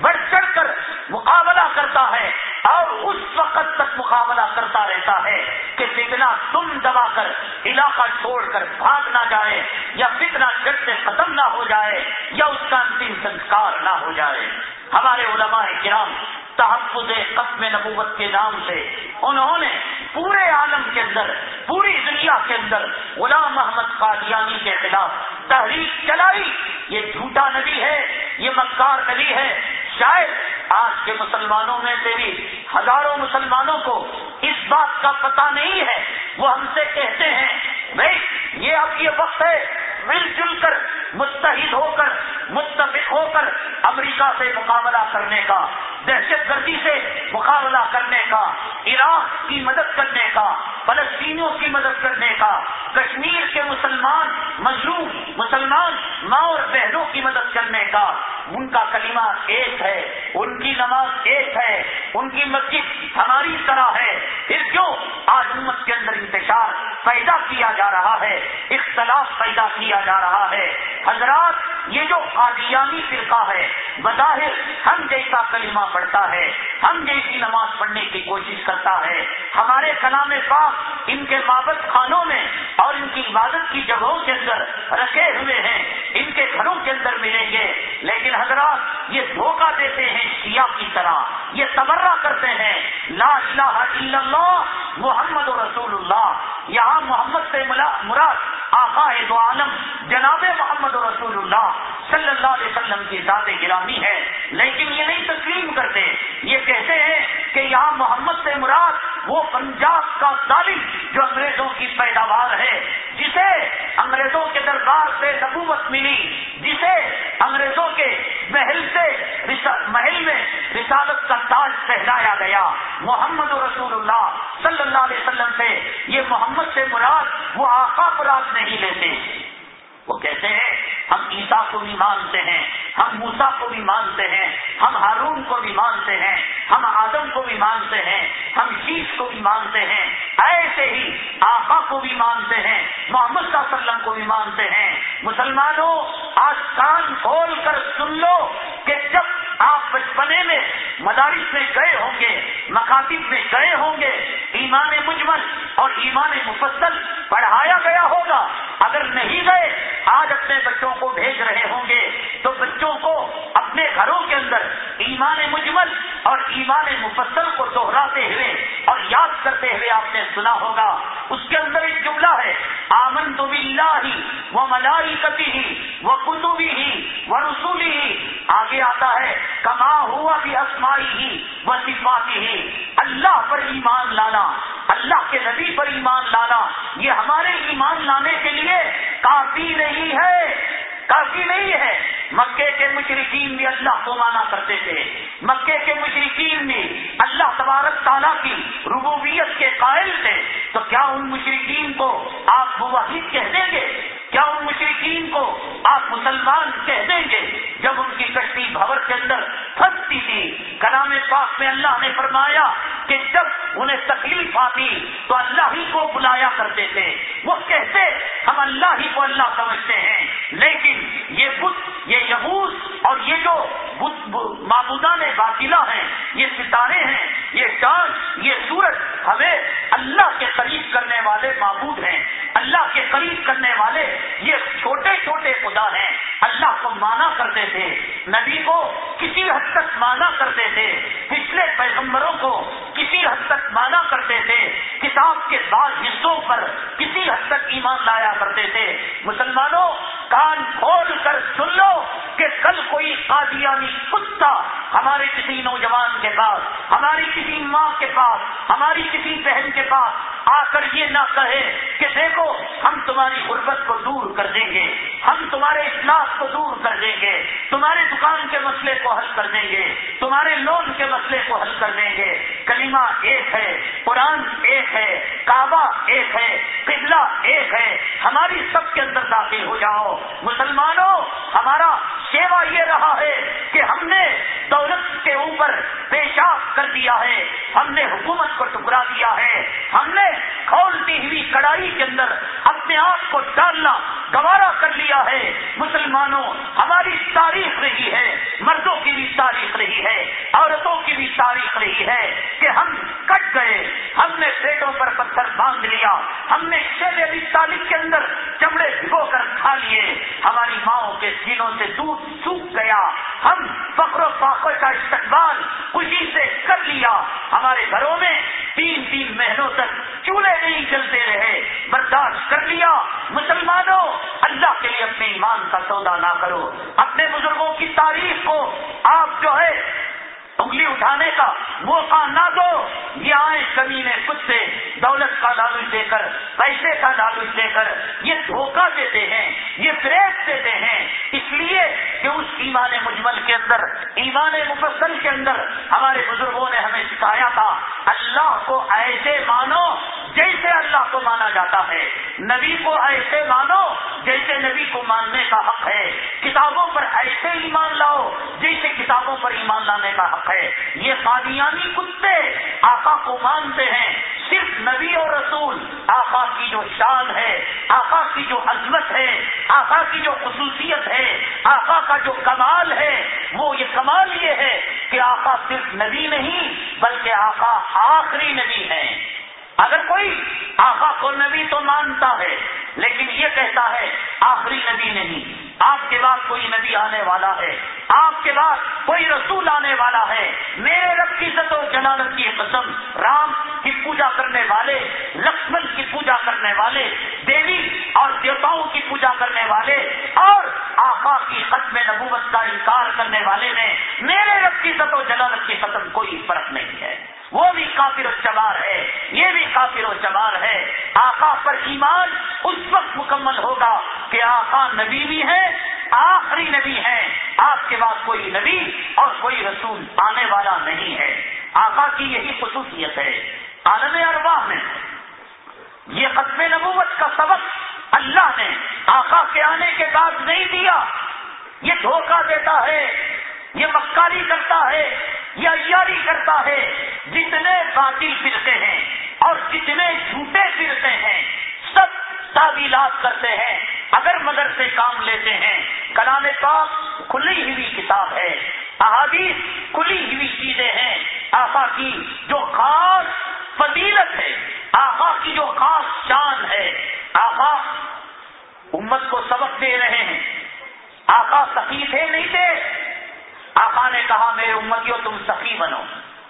بڑھ چڑھ کر مقابلہ کرتا ہے اور اس وقت تک مقابلہ کرتا رہتا ہے کہ فتنا تم دبا کر، علاقہ چھوڑ کر بھاگ نہ جائے یا فتنا جٹ سے ختم نہ ہو جائے یا اس کا انتم سنسکار نہ ہو جائے۔ ہمارے علماء کرام تحفظ قسم نبوت کے نام سے۔ انہوں نے پورے عالم کے اندر، پوری دنیا کے اندر غلام محمد قادیانی کے خلاف تحریک چلائی۔ یہ جھوٹا نبی ہے، یہ مکار نبی ہے۔ شاید آج کے مسلمانوں میں سے بھی ہزاروں مسلمانوں کو اس بات کا پتہ نہیں ہے۔ وہ ہم سے کہتے ہیں، بھائی، یہ اب یہ وقت ہے، مل جل کر متحد ہو کر متفق ہو کر امریکہ سے مقابلہ کرنے کا۔ دہشت گردی سے مقابلہ کرنے کا، عراق کی مدد کرنے کا، فلسطینیوں کی مدد کرنے کا، کشمیر کے مسلمان مظلوم، مسلمان ماں اور بہنوں کی مدد کرنے کا۔ ان کا کلمہ ایک ہے، ان کی نماز ایک ہے، ان کی مسجد ہماری طرح ہے۔ پھر کیوں آج امت کے اندر انتشار پیدا کیا جا رہا ہے، اختلاف پیدا کیا جا رہا ہے؟ حضرات، یہ جو قادیانی فرقہ ہے، بظاہر ہم جیسا کلمہ پڑھتا ہے ہم جیسی نماز پڑھنے کی کوشش کرتا ہے، ہمارے کلام پاک ان کے مابت خانوں میں اور ان کی عبادت کی جگہوں کے اندر رکھے ہوئے ہیں، ان کے گھروں کے اندر ملیں گے۔ لیکن حضرات، یہ دھوکہ دیتے ہیں شیعہ کی طرح، یہ تبرہ کرتے ہیں۔ لا الہ الا اللہ، محمد رسول اللہ۔ یہاں محمد سے مراد آقا دو عالم، جناب محمد رسول اللہ صلی اللہ علیہ وسلم کی ذات گرامی ہے۔ لیکن یہ نہیں تسلیم کرتے یہ کہتے ہیں کہ یہاں محمد سے مراد وہ پنجاب کا ظالم جو انگریزوں کی پیداوار ہے، جسے انگریزوں کے دربار سے نبوت ملی، جسے انگریزوں کے محل سے محل میں رسالت کا تاج پہنایا گیا۔ محمد رسول اللہ صلی اللہ علیہ وسلم سے یہ محمد سے مراد وہ آقا پراد نہیں لیتے۔ وہ کہتے ہیں، ہم عیسا کو بھی مانتے ہیں، ہم موسا کو بھی مانتے ہیں، ہم ہارون کو بھی مانتے ہیں، ہم آدم کو بھی مانتے ہیں، ہم شیش کو بھی مانتے ہیں، ایسے ہی آقا کو بھی مانتے ہیں، محمد صلی اللہ علیہ وسلم کو بھی مانتے ہیں۔ مسلمانوں، آج کان کھول کر سن لو کہ جب آپ بچپنے میں مدارس میں گئے ہوں گے، مکاتب میں گئے ہوں گے، ایمان اور ایمان مفصل پڑھایا گیا ہوگا۔ اگر نہیں گئے، آج اپنے بچوں کو بھیج رہے ہوں گے۔ تو بچوں کو اپنے گھروں کے اندر ایمان مجمل اور ایمان مفصل کو دوہراتے ہوئے اور یاد کرتے ہوئے آپ نے سنا ہوگا، اس کے اندر ایک جملہ ہے آمن تو ہی وہ ملائی کتی ہی وہ کتبی ہی وہ رسولی ہی آگے آتا ہے، کما ہوا بھی اسمائی ہی وہ صفاتی ہی اللہ پر ایمان لانا، اللہ کے نبی پر ایمان لانا، یہ ہمارے ایمان لانے کے لیے کافی نہیں ہے۔ کافی نہیں ہے۔ مکے کے مشرقین بھی اللہ کو مانا کرتے تھے۔ مکے کے مشرقین بھی اللہ تبارک تعالیٰ کی ربوبیت کے قائل تھے۔ تو کیا ان مشرقین کو آپ واحد کہہ دیں گے؟ کیا ان مشرقین کو آپ مسلمان کہہ دیں گے جب ان کی کشتی بھور کے اندر پھنستی تھی؟ کلام پاک میں اللہ نے فرمایا کہ جب انہیں تکلیف آتی تو اللہ ہی کو بلایا کرتے تھے۔ وہ کہتے، ہم اللہ ہی کو اللہ سمجھتے ہیں۔ لیکن یہ بت، یہ یہوس اور یہ جو معبودان باطلا ہیں، یہ ستارے ہیں، یہ چاند یہ سورج ہمیں اللہ کے قریب کرنے والے معبود ہیں۔ اللہ کے قریب کرنے والے یہ چھوٹے چھوٹے خدا ہیں۔ اللہ کو مانا کرتے تھے، نبی کو کسی حد تک مانا کرتے تھے، پچھلے پیغمبروں کو کسی حد تک مانا کرتے تھے، کتاب کے بعض حصوں پر کسی حد تک ایمان لایا کرتے تھے۔ مسلمانوں، کان کھول کر سن لو کہ کل کوئی قادیانی کتا ہمارے کسی نوجوان کے پاس، ہماری کسی ماں کے پاس، ہماری کسی بہن کے پاس۔ آ کر یہ نہ کہے کہ دیکھو ہم تمہاری غربت کو دور کر دیں گے، ہم تمہارے اخلاق کو دور کر دیں گے، تمہارے دکان کے مسئلے کو حل کر دیں گے، تمہارے لون کے مسئلے کو حل کر دیں گے۔ کلمہ ایک ہے، قرآن ایک ہے، کعبہ ایک ہے، قبلہ ایک ہے۔ ہماری سب کے اندر داخل ہو جاؤ۔ مسلمانوں، ہمارا سیوا یہ رہا ہے کہ ہم نے دولت کے اوپر پیشاب کر دیا ہے۔ ہم نے حکومت کو ٹکرا دیا ہے۔ ہم نے کھولتی ہوئی کڑائی کے اندر اپنے آپ کو ڈالنا گوارا کر لیا ہے۔ مسلمانوں، ہماری تاریخ رہی ہے۔ مردوں کی بھی تاریخ رہی ہے۔ عورتوں کی بھی تاریخ رہی ہے کہ ہم کٹ گئے۔ ہم نے پیٹوں پر پتھر باندھ لیا۔ ہم نے شیر علی تعلیم کے اندر چمڑے بھگو کر کھا لیے۔ ہماری ماؤں کے سینوں سے دودھ سوکھ گیا۔ ہم فخر و فاخر کا استقبال خوشی سے کر لیا۔ ہمارے گھروں میں تین تین مہینوں تک چولہے نہیں چلتے رہے۔ برداشت کر لیا۔ مسلمانوں، اللہ کے لیے اپنے ایمان کا سودا نہ کرو۔ اپنے بزرگوں کی تاریخ کو آپ جو ہے انگلی اٹھانے کا موقع نہ دو۔ یہ آئے کمی نے کچھ سے دولت کا لالچ دے کر، پیسے کا لالچ دے کر یہ دھوکہ دیتے ہیں، یہ فریب دیتے ہیں۔ اس لیے کہ اس ایمان مجمل کے اندر، ایمان مفصل کے اندر ہمارے بزرگوں نے ہمیں سکھایا تھا، اللہ کو ایسے مانو جیسے اللہ کو مانا جاتا ہے۔ نبی کو ایسے مانو جیسے نبی کو ماننے کا حق ہے۔ کتابوں پر ایسے ایمان لاؤ جیسے کتابوں پر ایمان لانے کا حق ہے۔ یہ قادیانی کتے آقا کو مانتے ہیں۔ صرف نبی اور رسول، آقا کی جو شان ہے، آقا کی جو عظمت ہے، آقا کی جو خصوصیت ہے، آقا کا جو کمال ہے، وہ یہ کمال یہ ہے کہ آقا صرف نبی نہیں، بلکہ آقا آخری نبی ہے اگر کوئی آقا کو نبی تو مانتا ہے، لیکن یہ کہتا ہے آخری نبی نہیں۔ آپ کے بعد کوئی نبی آنے والا ہے، آپ کے بعد کوئی رسول آنے والا ہے۔ میرے رب کی ست و جلالت کی قسم، رام کی پوجا کرنے والے، لکشمن کی پوجا کرنے والے، دیوی اور دیوتاؤں کی پوجا کرنے والے اور آقا کی ختم نبوت کا انکار کرنے والے میں میرے رب کی ست و جلالت کی قسم کوئی فرق نہیں۔ وہ بھی کافر و چمار ہے، یہ بھی کافر و چمار ہے۔ آقا پر ایمان اس وقت مکمل ہوگا کہ آقا نبی بھی ہے، آخری نبی ہے۔ آپ کے بعد کوئی نبی اور کوئی رسول آنے والا نہیں ہے۔ آقا کی یہی خصوصیت ہے۔ عالم ارواح میں یہ ختم نبوت کا سبق اللہ نے آقا کے آنے کے بعد نہیں دیا۔ یہ دھوکہ دیتا ہے، یہ مکاری کرتا ہے۔ یہ ایاری کرتا ہے، جتنے باطل فرقے ہیں اور جتنے جھوٹے فرقے ہیں، سب تعبیلات کرتے ہیں۔ اگر مگر سے کام لیتے ہیں، کلام پاک کھلی ہوئی کتاب ہے، احادیث کھلی ہوئی چیزیں ہیں، آقا کی جو خاص فضیلت ہے، آقا کی جو خاص شان ہے، آقا امت کو سبق دے رہے ہیں۔ آقا سخی تھے نہیں تھے؟ آقا نے کہا، میرے امتیوں تم سخی بنو.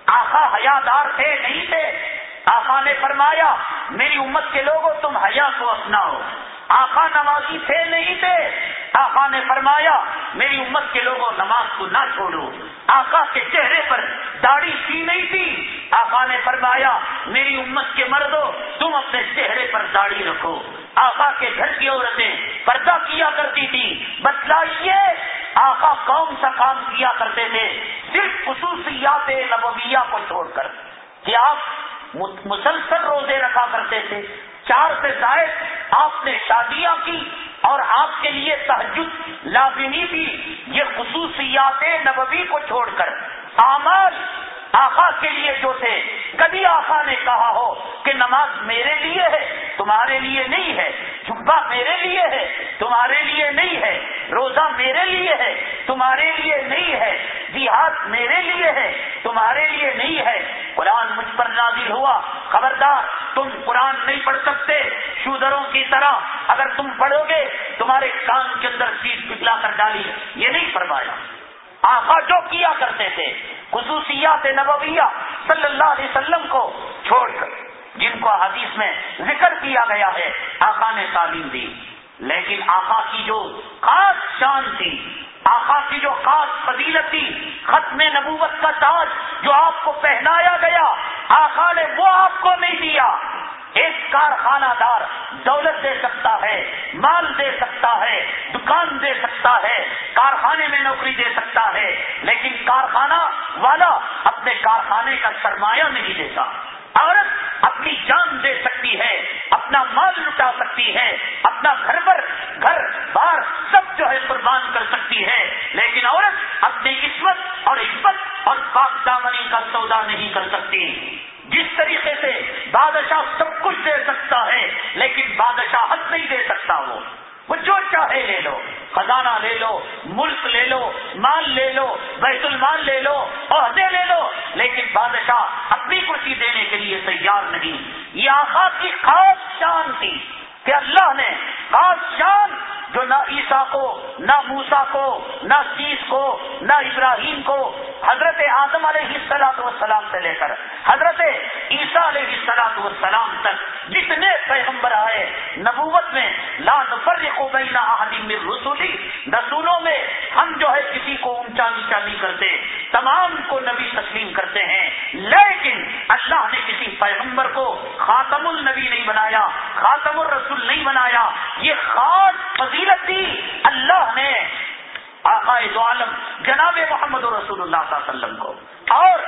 آقا حیادار تھے، نہیں تھے؟ آقا نے فرمایا، میری امت کے لوگوں، تم حیا کو اپناؤ۔ آقا نمازی تھے، نہیں تھے؟ آقا نے فرمایا، میری امت کے لوگوں، نماز کو نہ چھوڑو۔ آقا کے چہرے پر داڑھی سی نہیں تھی۔ آقا نے فرمایا، میری امت کے مردوں، تم اپنے چہرے پر داڑھی رکھو۔ آقا کے گھر کی عورتیں پردہ کیا کرتی تھی بتلائیے آقا کون سا کام کیا کرتے تھے، صرف خصوصیات نبویہ کو چھوڑ کر۔ کہ آپ مسلسل روزے رکھا کرتے تھے۔ چار سے زائد آپ نے شادیاں کی اور آپ کے لیے تحجد لازمی تھی۔ یہ خصوصیات نبوی کو چھوڑ کر۔ آماد آقا کے لیے جو تھے، کبھی آقا نے کہا ہو کہ نماز میرے لیے ہے، تمہارے لیے نہیں ہے جبا میرے لیے ہے، تمہارے لیے نہیں ہے، روزہ میرے لیے ہے، تمہارے لیے نہیں ہے، جہاد میرے لیے ہے، تمہارے لیے نہیں ہے۔ قرآن مجھ پر نازل ہوا، خبردار، تم قرآن نہیں پڑھ سکتے۔ شودروں کی طرح اگر تم پڑھو گے، تمہارے کان کے اندر سیٹ پکلا کر ڈالی، یہ نہیں فرمایا۔ آقا جو کیا کرتے تھے؟ خصوصیات نبویہ صلی اللہ علیہ وسلم کو چھوڑ کر، جن کو حدیث میں ذکر کیا گیا ہے، آقا نے تعلیم دی۔ لیکن آقا کی جو خاص شان تھی، آقا کی جو خاص فضیلت تھی، ختم نبوت کا تاج جو آپ کو پہنایا گیا، آقا نے وہ آپ کو نہیں دیا۔ ایک کارخانہ دار دولت دے سکتا ہے، مال دے سکتا ہے، دکان دے سکتا ہے، کارخانے میں نوکری دے سکتا ہے، لیکن کارخانہ والا اپنے کارخانے کا سرمایہ نہیں دیتا۔ عورت اپنی جان دے سکتی ہے، اپنا مال لٹا سکتی ہے، اپنا گھر پر گھر بار سب جو ہے قربان کر سکتی ہے، لیکن عورت اپنی قسمت اور عزت اور پاک دامنی کا سودا نہیں کر سکتی۔ جس طریقے سے بادشاہ سب کچھ دے سکتا ہے، لیکن بادشاہ حد نہیں دے سکتا وہ۔ وہ جو چاہے لے لو، خزانہ لے لو، ملک لے لو، مال لے لو، بیت المال لے لو، عہدے لے لو، لیکن بادشاہ اپنی کرسی دینے کے لیے تیار نہیں۔ یہ آخا کی خاص شان تھی۔ کہ اللہ نے خاص شان جو نہ عیسا کو، نہ موسا کو، نہ سیس کو، نہ ابراہیم کو حضرت آدم علیہ السلاط والسلام سے لے کر حضرت عیسیٰ علیہ السلاط والسلام تک جتنے پیغمبر آئے، نبوت میں لا نفرق بین احد من رسولی رسولوں میں ہم جو ہے کسی کو اونچا نیچا نہیں کرتے، تمام کو نبی تسلیم کرتے ہیں، لیکن اللہ نے کسی پیغمبر کو خاتم النبی نہیں بنایا، خاتم الرسول نہیں بنایا یہ خاص فضیلت دی۔ اللہ نے دو عالم جناب محمد رسول اللہ صلی اللہ علیہ وسلم کو۔ اور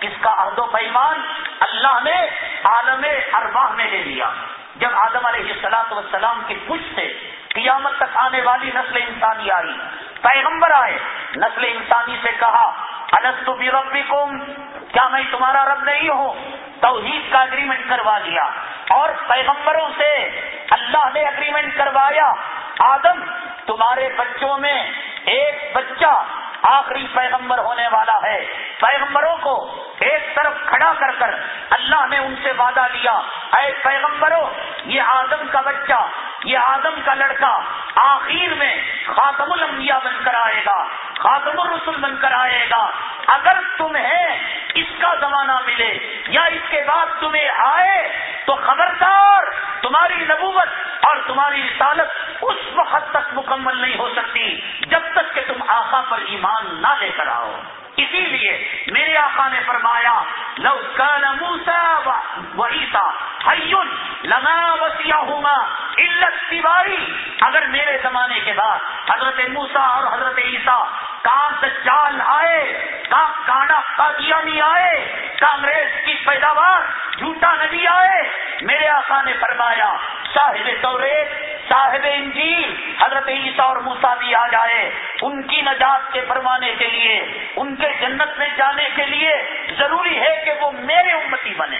اس کا عہد و پیمان اللہ نے عالم ارواح میں لے لیا۔ جب آدم علیہ السلاط والسلام کی پوچھ سے قیامت تک آنے والی نسل انسانی آئی، پیغمبر آئے۔ نسل انسانی سے کہا انست بھی ربی کیا میں تمہارا رب نہیں ہوں؟ توحید کا اگریمنٹ کروا لیا۔ اور پیغمبروں سے اللہ نے اگریمنٹ کروایا، آدم، تمہارے بچوں میں ایک بچہ آخری پیغمبر ہونے والا ہے۔ پیغمبروں کو ایک طرف کھڑا کر کر اللہ نے ان سے وعدہ لیا۔ اے پیغمبروں یہ آدم کا بچہ، یہ آدم کا لڑکا آخر میں خاتم الانبیاء بن کر آئے گا، خاتم الرسول بن کر آئے گا۔ اگر تمہیں اس کا زمانہ ملے یا اس کے بعد تمہیں آئے، تو خبردار، تمہاری نبوت اور تمہاری رسالت اس وقت تک مکمل نہیں ہو سکتی جب تک کہ تم آخا پر ایمان نہ لے کر آؤ۔ اسی لیے میرے آقا نے فرمایا، لو کان موسا ویسا لگا وسیع ہوں گا اگر میرے زمانے کے بعد حضرت موسا اور حضرت عیسیٰ کام چال آئے کانا قادیانی آئے، کانگریس کی پیداوار جھوٹا نبی آئے۔ میرے آقا نے فرمایا، صاحب توریت صاحب انجیل، حضرت عیسیٰ اور موسا بھی آ جائے۔ ان کی نجات کے فرمانے کے لیے، ان کے جنت میں جانے کے لیے ضروری ہے کہ وہ میرے امتی بنے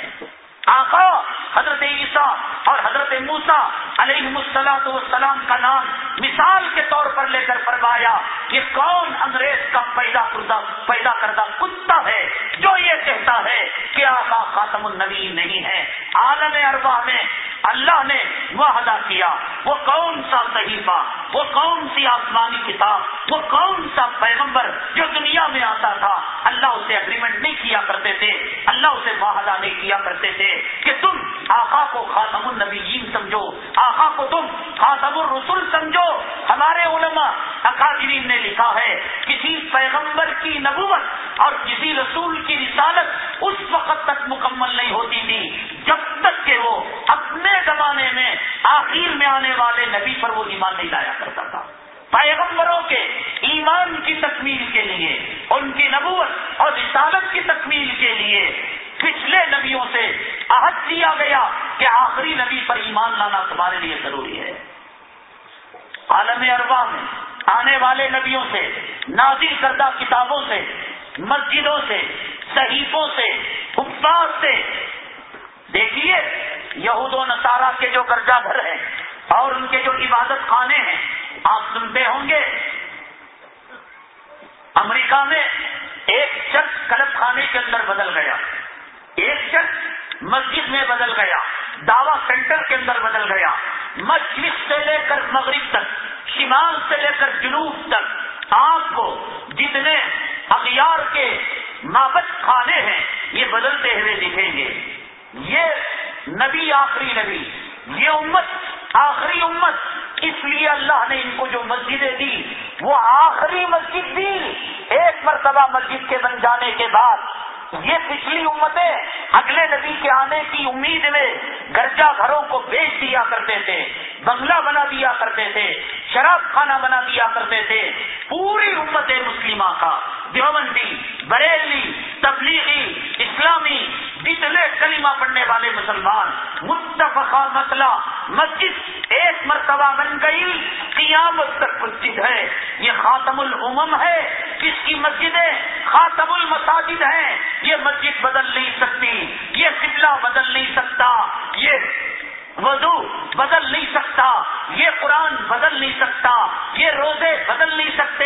آقا حضرت عیسیٰ اور حضرت موسا علیہ السلاط والسلام کا نام مثال کے طور پر لے کر فرمایا یہ کون انگریز کا پیدا کردہ پیدا کردہ کتا ہے جو یہ کہتا ہے کہ آقا خاتم النبی نہیں ہے، عالم اربا میں اللہ نے وعدہ کیا۔ وہ کون سا صحیفہ، وہ کون سی آسمانی کتاب، وہ کون سا پیغمبر جو دنیا میں آتا تھا؟ اللہ اسے اگریمنٹ نہیں کیا کرتے تھے، اللہ اسے معاہدہ نہیں کیا کرتے تھے۔ کہ تم آقا کو خاتم النبیین سمجھو، آقا کو تم خاتم الرسول سمجھو۔ ہمارے علماء اکادرین نے لکھا ہے، کسی پیغمبر کی نبوت اور کسی رسول کی رسالت اس وقت تک مکمل نہیں ہوتی تھی، جب تک کہ وہ اپنے زمانے میں آخر میں آنے والے نبی پر وہ ایمان نہیں لایا کرتا تھا۔ پیغمبروں کے ایمان کی تکمیل کے لیے، ان کی نبوت اور رسالت کی تکمیل کے لیے پچھلے نبیوں سے عہد دیا گیا کہ آخری نبی پر ایمان لانا تمہارے لیے ضروری ہے۔ عالم اربا میں آنے والے نبیوں سے، نازل کردہ کتابوں سے، مسجدوں سے، صحیفوں سے، حفاظ سے۔ دیکھیے، یہود و نصارہ کے جو گرجا گھر ہیں اور ان کے جو عبادت خانے ہیں، آپ سنتے ہوں گے۔ امریکہ میں ایک چرچ کلب خانے کے اندر بدل گیا۔ ایک شخص مسجد میں بدل گیا، دعوی سینٹر کے اندر بدل گیا، مشرق سے لے کر مغرب تک، شمال سے لے کر جنوب تک، آپ کو جتنے اغیار کے مابت کھانے ہیں، یہ بدلتے ہوئے دکھیں گے۔ یہ نبی آخری نبی، یہ امت آخری امت، اس لیے اللہ نے ان کو جو مسجدیں دی، وہ آخری مسجد دی۔ ایک مرتبہ مسجد کے بن جانے کے بعد یہ پچھلی امتیں اگلے نبی کے آنے کی امید میں گرجا گھروں کو بیچ دیا کرتے تھے، بنگلہ بنا دیا کرتے تھے، شراب خانہ بنا دیا کرتے تھے، پوری امت مسلمہ کا دیوبندی، بریلی، تبلیغی، اسلامی، جتنے کلمہ پڑھنے والے مسلمان، متفقہ مسئلہ مسجد ایک مرتبہ بن گئی، قیامت تک مسجد ہے۔ یہ خاتم العمم ہے کس کی مسجدیں خاتم المساجد ہیں۔ یہ مسجد بدل نہیں سکتی، یہ قبلہ بدل نہیں سکتا، یہ وضو بدل نہیں سکتا، یہ قرآن بدل نہیں سکتا، یہ روزے بدل نہیں سکتے۔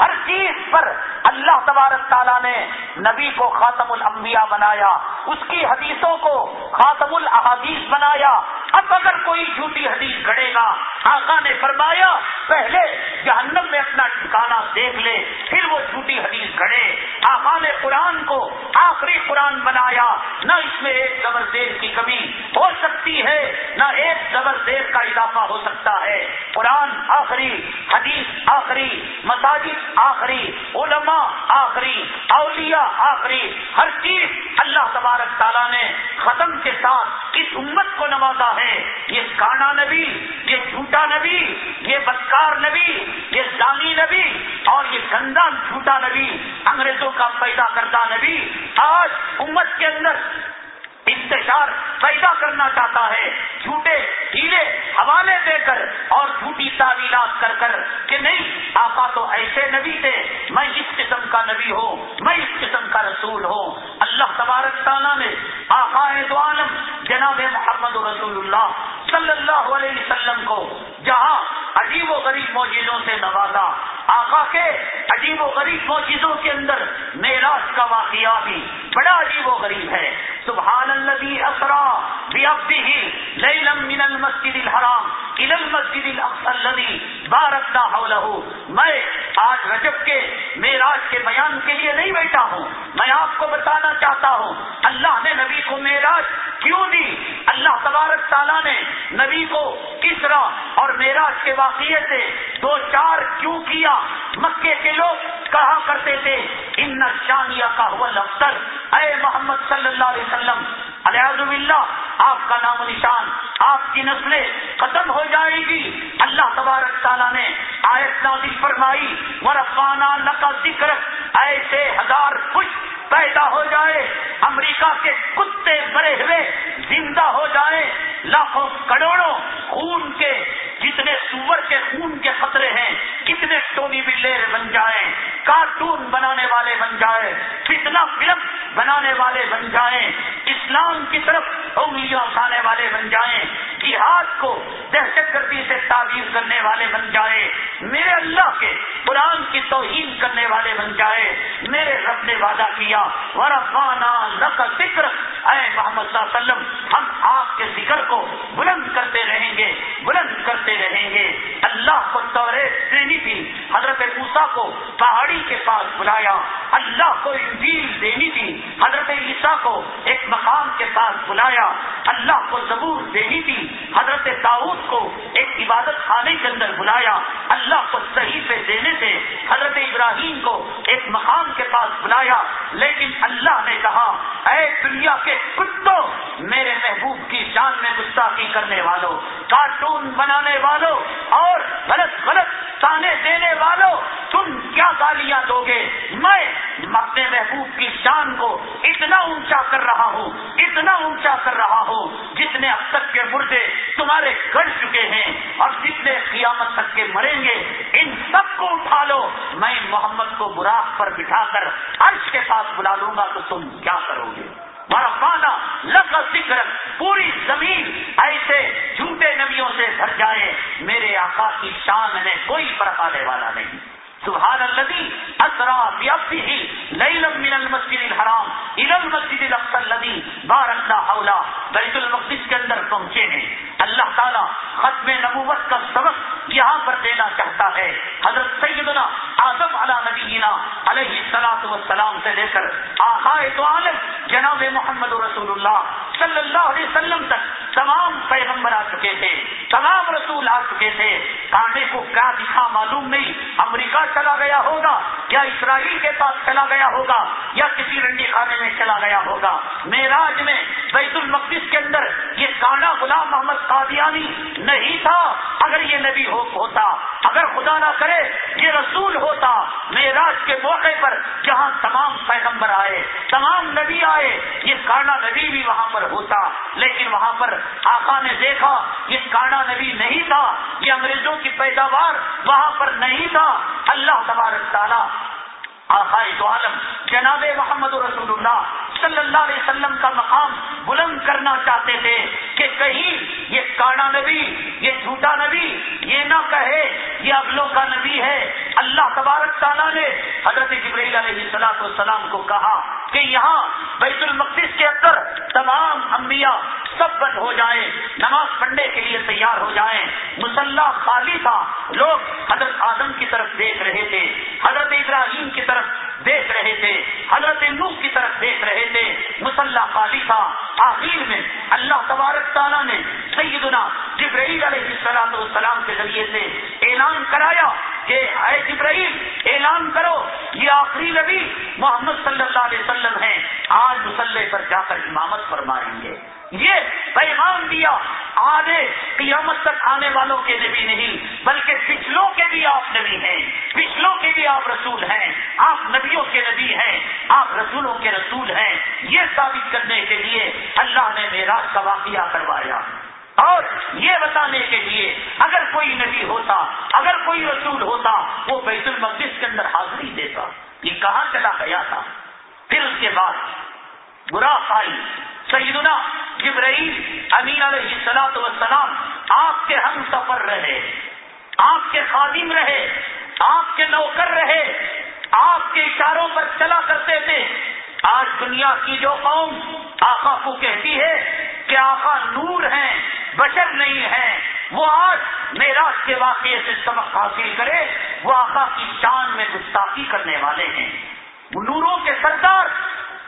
ہر چیز پر اللہ تبارک تعالیٰ نے نبی کو خاتم الانبیاء بنایا، اس کی حدیثوں کو خاتم الحادیث بنایا۔ اب اگر کوئی جھوٹی حدیث گھڑے گا، آقا نے فرمایا، پہلے جہنم میں اپنا ٹھکانا دیکھ لے، پھر وہ جھوٹی حدیث گھڑے۔ آقا نے قرآن کو آخری قرآن بنایا، نہ اس میں ایک زبر دیر کی کمی ہو سکتی ہے، نہ ایک زبر دیر کا اضافہ ہو سکتا ہے۔ قرآن آخری، حدیث آخری، مساجد آخری، علماء آخری، اولیاء آخری، ہر چیز اللہ تبارک تعالیٰ نے ختم کے ساتھ اس امت کو نوازا ہے۔ یہ کانا نبی، یہ جھوٹا نبی، یہ بدکار نبی، یہ زانی نبی اور یہ گندا جھوٹا نبی انگریزوں کا پیدا کردہ نبی آج امت کے اندر انتشار پیدا کرنا چاہتا ہے، جھوٹے ہیلے حوالے دے کر اور جھوٹی تعویلات کر کر کہ نہیں، آقا تو ایسے نبی تھے، میں اس قسم کا نبی ہوں، میں اس قسم کا رسول ہوں۔ اللہ تبارک تعالیٰ نے آقا دو عالم جناب محمد رسول اللہ صلی اللہ علیہ وسلم کو جہاں عجیب و غریب موجودوں سے نوازا، آقا کے عجیب و غریب موجودوں کے اندر میراج کا واقعہ بھی بڑا عجیب و غریب ہے۔ سبحان الذي اسرا بعبده ليلا من المسجد الحرام الى المسجد الاقصى الذي باركنا حوله میں آج رجب کے معراج کے بیان کے لیے نہیں بیٹھا ہوں، میں آپ کو بتانا چاہتا ہوں، اللہ نے نبی کو معراج کیوں دی؟ اللہ تبارک تعالیٰ نے نبی کو کسرا اور معراج کے واقعے سے دو چار کیوں کیا؟ مکے کے لوگ کہا کرتے تھے، ان شانیہ کا حول افسر اے محمد صلی اللہ علیہ وسلم اللہ آپ کا نام نشان، آپ کی نسلیں ختم ہو جائے گی. اللہ تبارک تعالیٰ نے آیت نازل فرمائی ورفانہ لکا ذکر ایسے ہزار خوش پیدا ہو جائے، امریکہ کے کتے بڑے ہوئے، زندہ ہو جائے، لاکھوں کروڑوں خون کے، جتنے سور کے خون کے خطرے ہیں، کتنے ٹونی بلیر بن جائیں، کارٹون بنانے والے بن جائیں کتنا فلم بنانے والے بن جائیں، اسلام کی طرف انگلیاں اٹھانے والے بن جائیں، جہاد کو دہشت گردی سے تعبیر کرنے والے بن جائیں، میرے اللہ کے قرآن کی توہین کرنے والے بن جائے میرے رب نے وعدہ کیا ورفانہ نقل ذکر اے محمد صلی اللہ علیہ وسلم، ہم آپ کے ذکر کو بلند کرتے رہیں گے، بلند کرتے رہیں گے۔ اللہ کو توریت دینی تھی حضرت موسا کو پہاڑی کے پاس بلایا۔ اللہ کو انجیل دینی تھی حضرت عیسیٰ کو ایک مقام کے پاس بلایا۔ اللہ کو زبور دینی تھی حضرت داؤد کو ایک عبادت خانے کے اندر بلایا۔ اللہ کو صحیح سے دینے سے حضرت ابراہیم کو ایک مقام کے پاس بلایا۔ لیکن اللہ نے کہا، اے دنیا کے کتوں، میرے محبوب کی جان میں گستاخی کرنے والوں، کارٹون بنانے والوں اور غلط غلط تانے دینے والوں، تم کیا گالیاں دو گے؟ میں اپنے محبوب کی شان کو اتنا اونچا کر رہا ہوں، اتنا اونچا کر رہا ہوں جتنے اب تک کے مردے تمہارے گڑ چکے ہیں اور جتنے قیامت تک کے مریں گے، ان سب کو اٹھا لو. میں محمد کو براق پر بٹھا کر عرش کے ساتھ بلا لوں گا تو تم کیا کرو گے؟ برفانہ لفظ ذکر، پوری زمین ایسے جھوٹے نبیوں سے بھر جائے، میرے آقا کی شان میں کوئی فرق والا نہیں۔ سبحان الذي اسرا بعبده ليلا من المسجد الحرام الى المسجد الاقصى الذي باركنا حوله. بیت المقدس کے اندر پہنچے ہیں. اللہ تعالیٰ ختم نبوت کا سبق یہاں پر دینا چاہتا ہے. حضرت سیدنا آدم علی نبینا علیہ السلاط والسلام سے لے کر آخائے تو عالم جناب محمد رسول اللہ صلی اللہ علیہ وسلم تک تمام پیغمبر آ چکے تھے، تمام رسول آ چکے تھے. کانٹے کو کیا دکھا معلوم نہیں. امریکہ چلا گیا ہوگا، یا اسرائیل کے پاس چلا گیا ہوگا، یا کسی رنڈی خانے میں چلا گیا ہوگا۔ معراج میں بیت المقدس کے اندر یہ کانا غلام محمد قادیانی نہیں تھا، اگر یہ نبی ہوتا، اگر خدا خدا نہ کرے، یہ رسول ہوتا، معراج کے موقع پر جہاں تمام پیغمبر آئے، تمام نبی آئے، یہ کانا نبی بھی وہاں پر ہوتا، لیکن وہاں پر آقا نے دیکھا، یہ کانا نبی نہیں تھا، یہ انگریزوں کی پیداوار وہاں پر نہیں تھا۔ اللہ تبارک تعالیٰ دو عالم، جناب محمد رسول اللہ صلی اللہ علیہ وسلم کا مقام بلند کرنا چاہتے تھے کہ کہیں یہ کاڑا نبی، یہ جھوٹا نبی، یہ نہ کہے یہ اگلوں کا نبی ہے۔ اللہ تبارک تعالیٰ نے حضرت جبرائیل علیہ صلاح السلام کو کہا کہ یہاں بیت المقدس کے اندر تمام انبیاء سب بند ہو جائیں، نماز پڑھنے کے لیے تیار ہو جائیں۔ مسلح خالی تھا، لوگ حضرت آدم کی طرف دیکھ رہے تھے، حضرت ابراہیم کی طرف دیکھ رہے تھے۔ حضرت نوح کی طرف دیکھ رہے تھے۔ مسلح خالی تھا آخر میں اللہ تبارک تعالیٰ نے سیدنا جبرائیل علیہ السلام والسلام کے ذریعے سے اعلان کرایا کہ اے جبرائیل، اعلان کرو، یہ آخری نبی محمد صلی اللہ علیہ وسلم ہیں۔ آج مسلح پر جا کر امامت فرمائیں گے۔ یہ پیغام دیا آگے قیامت تک آنے والوں کے نبی نہیں، بلکہ پچھلوں کے بھی آپ نبی ہیں، پچھلوں کے بھی آپ رسول ہیں، آپ نبیوں کے نبی ہیں، آپ رسولوں کے رسول ہیں۔ یہ ثابت کرنے کے لیے اللہ نے میراج کا واقعہ کروایا۔ اور یہ بتانے کے لیے اگر کوئی نبی ہوتا، اگر کوئی رسول ہوتا، وہ بیت المقدس کے اندر حاضری دیتا۔ یہ کہاں چلا گیا تھا؟ پھر اس کے بعد برا خائی سیدنا جبرائیل امین علیہ السلاط وسلام آپ کے ہم سفر رہے، آپ کے خادم رہے، آپ کے نوکر رہے، آپ کے اشاروں پر چلا کرتے تھے۔ آج دنیا کی جو قوم آقا کو کہتی ہے کہ آقا نور ہیں، بشر نہیں ہے وہ آج میراج کے واقعے سے سبق حاصل کرے، وہ آقا کی شان میں گستاخی کرنے والے ہیں۔ نوروں کے سردار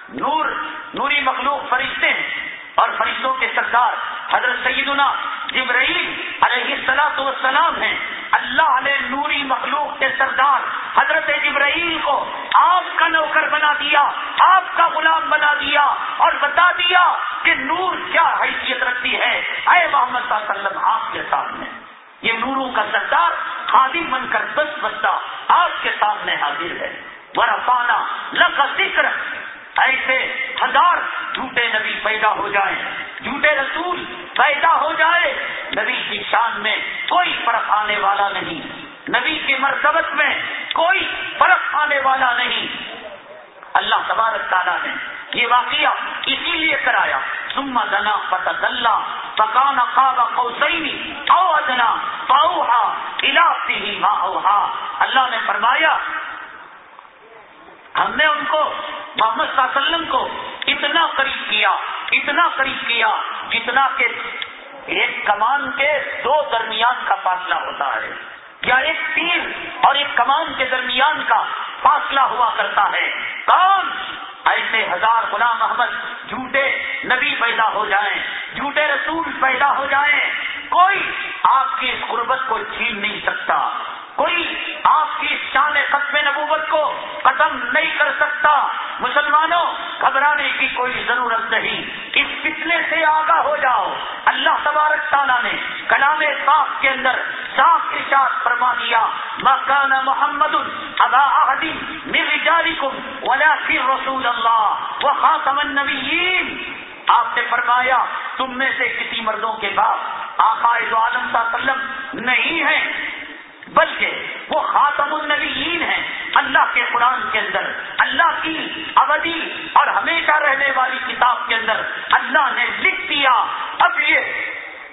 نور، نوری مخلوق فرشتے ہیں اور فرشتوں کے سردار حضرت سیدنا جبرائیل علیہ السلاط والسلام ہیں۔ اللہ نے نوری مخلوق کے سردار حضرت جبرائیل کو آپ کا نوکر بنا دیا، آپ کا غلام بنا دیا اور بتا دیا کہ نور کیا حیثیت رکھتی ہے۔ اے محمد صلی اللہ علیہ وسلم، آپ کے سامنے۔ یہ نوروں کا سردار خادم بن کر دس بستہ آپ کے سامنے حاضر ہے۔ ورفانہ لکھ ذکر ایسے ہزار جھوٹے نبی پیدا ہو جائیں، جھوٹے رسول پیدا ہو جائے نبی کی شان میں کوئی فرق آنے والا نہیں، نبی کی مرتبت میں کوئی فرق آنے والا نہیں۔ اللہ تبارک تعالیٰ نے یہ واقعہ اسی لیے کرایا سما دنا پت اللہ پکانا کعبہ کوسئی او ادنا پاؤ علاقی ہی ماں اللہ نے فرمایا ہم نے ان کو محمد صلی اللہ علیہ وسلم کو اتنا قریب کیا، اتنا قریب کیا جتنا کہ ایک کمان کے دو درمیان کا فاصلہ ہوتا ہے یا ایک تیر اور ایک کمان کے درمیان کا فاصلہ ہوا کرتا ہے۔ کون؟ ایسے ہزار غلام محمد جھوٹے نبی پیدا ہو جائیں، جھوٹے رسول پیدا ہو جائیں، کوئی آپ کی اس قربت کو چھین نہیں سکتا۔ کوئی آپ کی شان ختم نبوت کو ختم نہیں کر سکتا۔ مسلمانوں، گھبرانے کی کوئی ضرورت نہیں۔ اس فتنے سے آگاہ ہو جاؤ۔ اللہ تبارک تعالیٰ نے کلام صاف کے اندر صاف ارشاد فرما دیا۔ مکان محمد ابا رجالکم ولكن رسول اللہ وہ خاتم النبیین۔ آپ نے فرمایا، تم میں سے کسی مردوں کے بعد آقا عالم صلی اللہ علیہ وسلم نہیں ہے بلکہ وہ خاتم النبیین ہیں اللہ کے قرآن کے اندر، اللہ کی ابدی اور ہمیشہ رہنے والی کتاب کے اندر اللہ نے لکھ دیا۔ اب یہ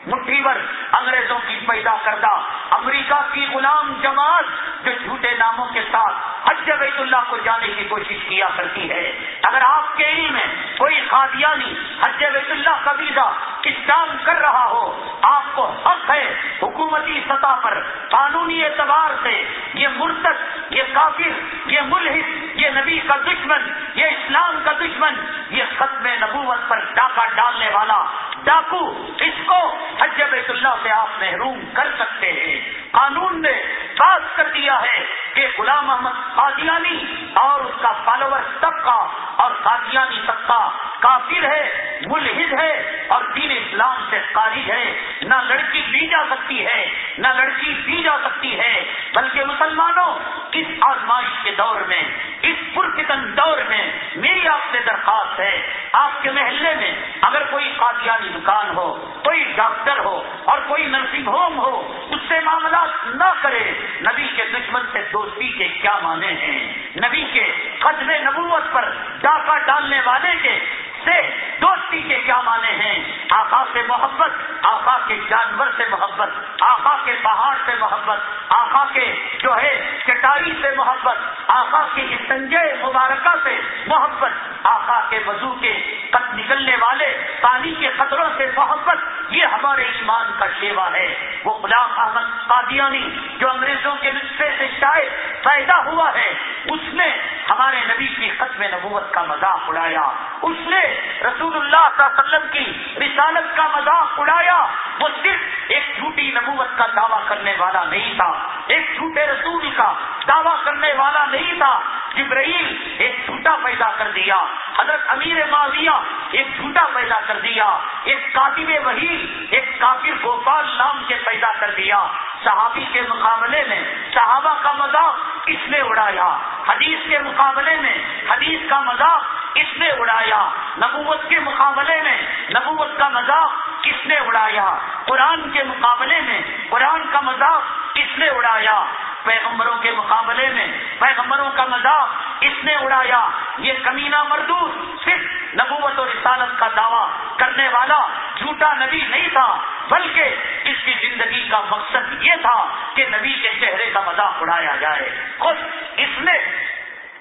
مٹھی بھر انگریزوں کی پیدا کردہ، امریکہ کی غلام جماعت جو جھوٹے ناموں کے ساتھ حج بیت اللہ کو جانے کی کوشش کیا کرتی ہے۔ اگر آپ کے علم میں کوئی قادیانی حج بیت اللہ کا ویزا اسلام کر رہا ہو، آپ کو حق ہے حکومتی سطح پر قانونی اعتبار سے یہ مرتب یہ کافر، یہ ملحد یہ نبی کا دشمن، یہ اسلام کا دشمن، یہ ختم نبوت پر ڈاکہ ڈالنے والا ڈاکو، اس کو حج بیت اللہ سے آپ محروم کر سکتے ہیں۔ قانون نے بات کر دیا ہے کہ غلام محمد قادیانی اور اس کا فالوور طبقہ اور قادیانی طبقہ کافر ہے، ملحد ہے اور دین اسلام سے خارج ہے۔ نہ لڑکی لی جا سکتی ہے، نہ لڑکی دی جا سکتی ہے، بلکہ مسلمانوں، اس آزمائش کے دور میں اس پرفتن دور میں میری آپ سے درخواست ہے، آپ کے محلے میں اگر کوئی قادیانی دکان ہو، کوئی ڈاکٹر ہو اور کوئی نرسنگ ہوم ہو، اس سے معاملات نہ کرے۔ نبی کے دشمن سے دوستی کے کیا معنی ہیں؟ نبی کے قدم نبوت پر ڈاکہ ڈالنے والے کے سے دوستی کے کیا معنی ہیں؟ آقا سے محبت، آقا کے جانور سے محبت، آقا کے پہاڑ سے محبت، آقا کے جو ہے چٹائی سے محبت، آقا کی سنجے مبارکہ سے محبت، آقا کے وضو کے کٹ نکلنے والے، پانی کے خطروں سے محبت، یہ ہمارے ایمان کا شیوا ہے۔ وہ غلام احمد قادیانی جو انگریزوں کے نسخے سے شاید پیدا ہوا ہے، اس نے ہمارے نبی کی ختم نبوت کا مذاق اڑایا۔ اس نے رسول اللہ صلی اللہ علیہ وسلم کی رسالت کا مذاق اڑایا، وہ صرف ایک جھوٹی نبوت کا دعویٰ کرنے والا نہیں تھا، ایک جھوٹے رسول کا دعویٰ کرنے والا نہیں تھا۔ جبرائیل ایک جھوٹا پیدا کر دیا، حضرت امیر معاویہ ایک جھوٹا پیدا کر دیا، ایک کاتب وہی ایک کافر گوپال نام کے پیدا کر دیا۔ صحابی کے مقابلے میں، صحابہ کا مذاق کس نے اڑایا، حدیث کے مقابلے میں، حدیث کا مذاق کس نے اڑایا۔ نبوت کے مقابلے میں نبوت کا مذاق کس نے اڑایا؟ قرآن کے مقابلے میں قرآن کا مذاق کس نے اڑایا؟ پیغمبروں کے مقابلے میں پیغمبروں کا مذاق اس نے اڑایا؟ یہ کمینہ مردود صرف نبوت و رسالت کا دعویٰ کرنے والا جھوٹا نبی نہیں تھا، بلکہ اس کی زندگی کا مقصد یہ تھا کہ نبی کے چہرے کا مذاق اڑایا جائے۔ خود اس نے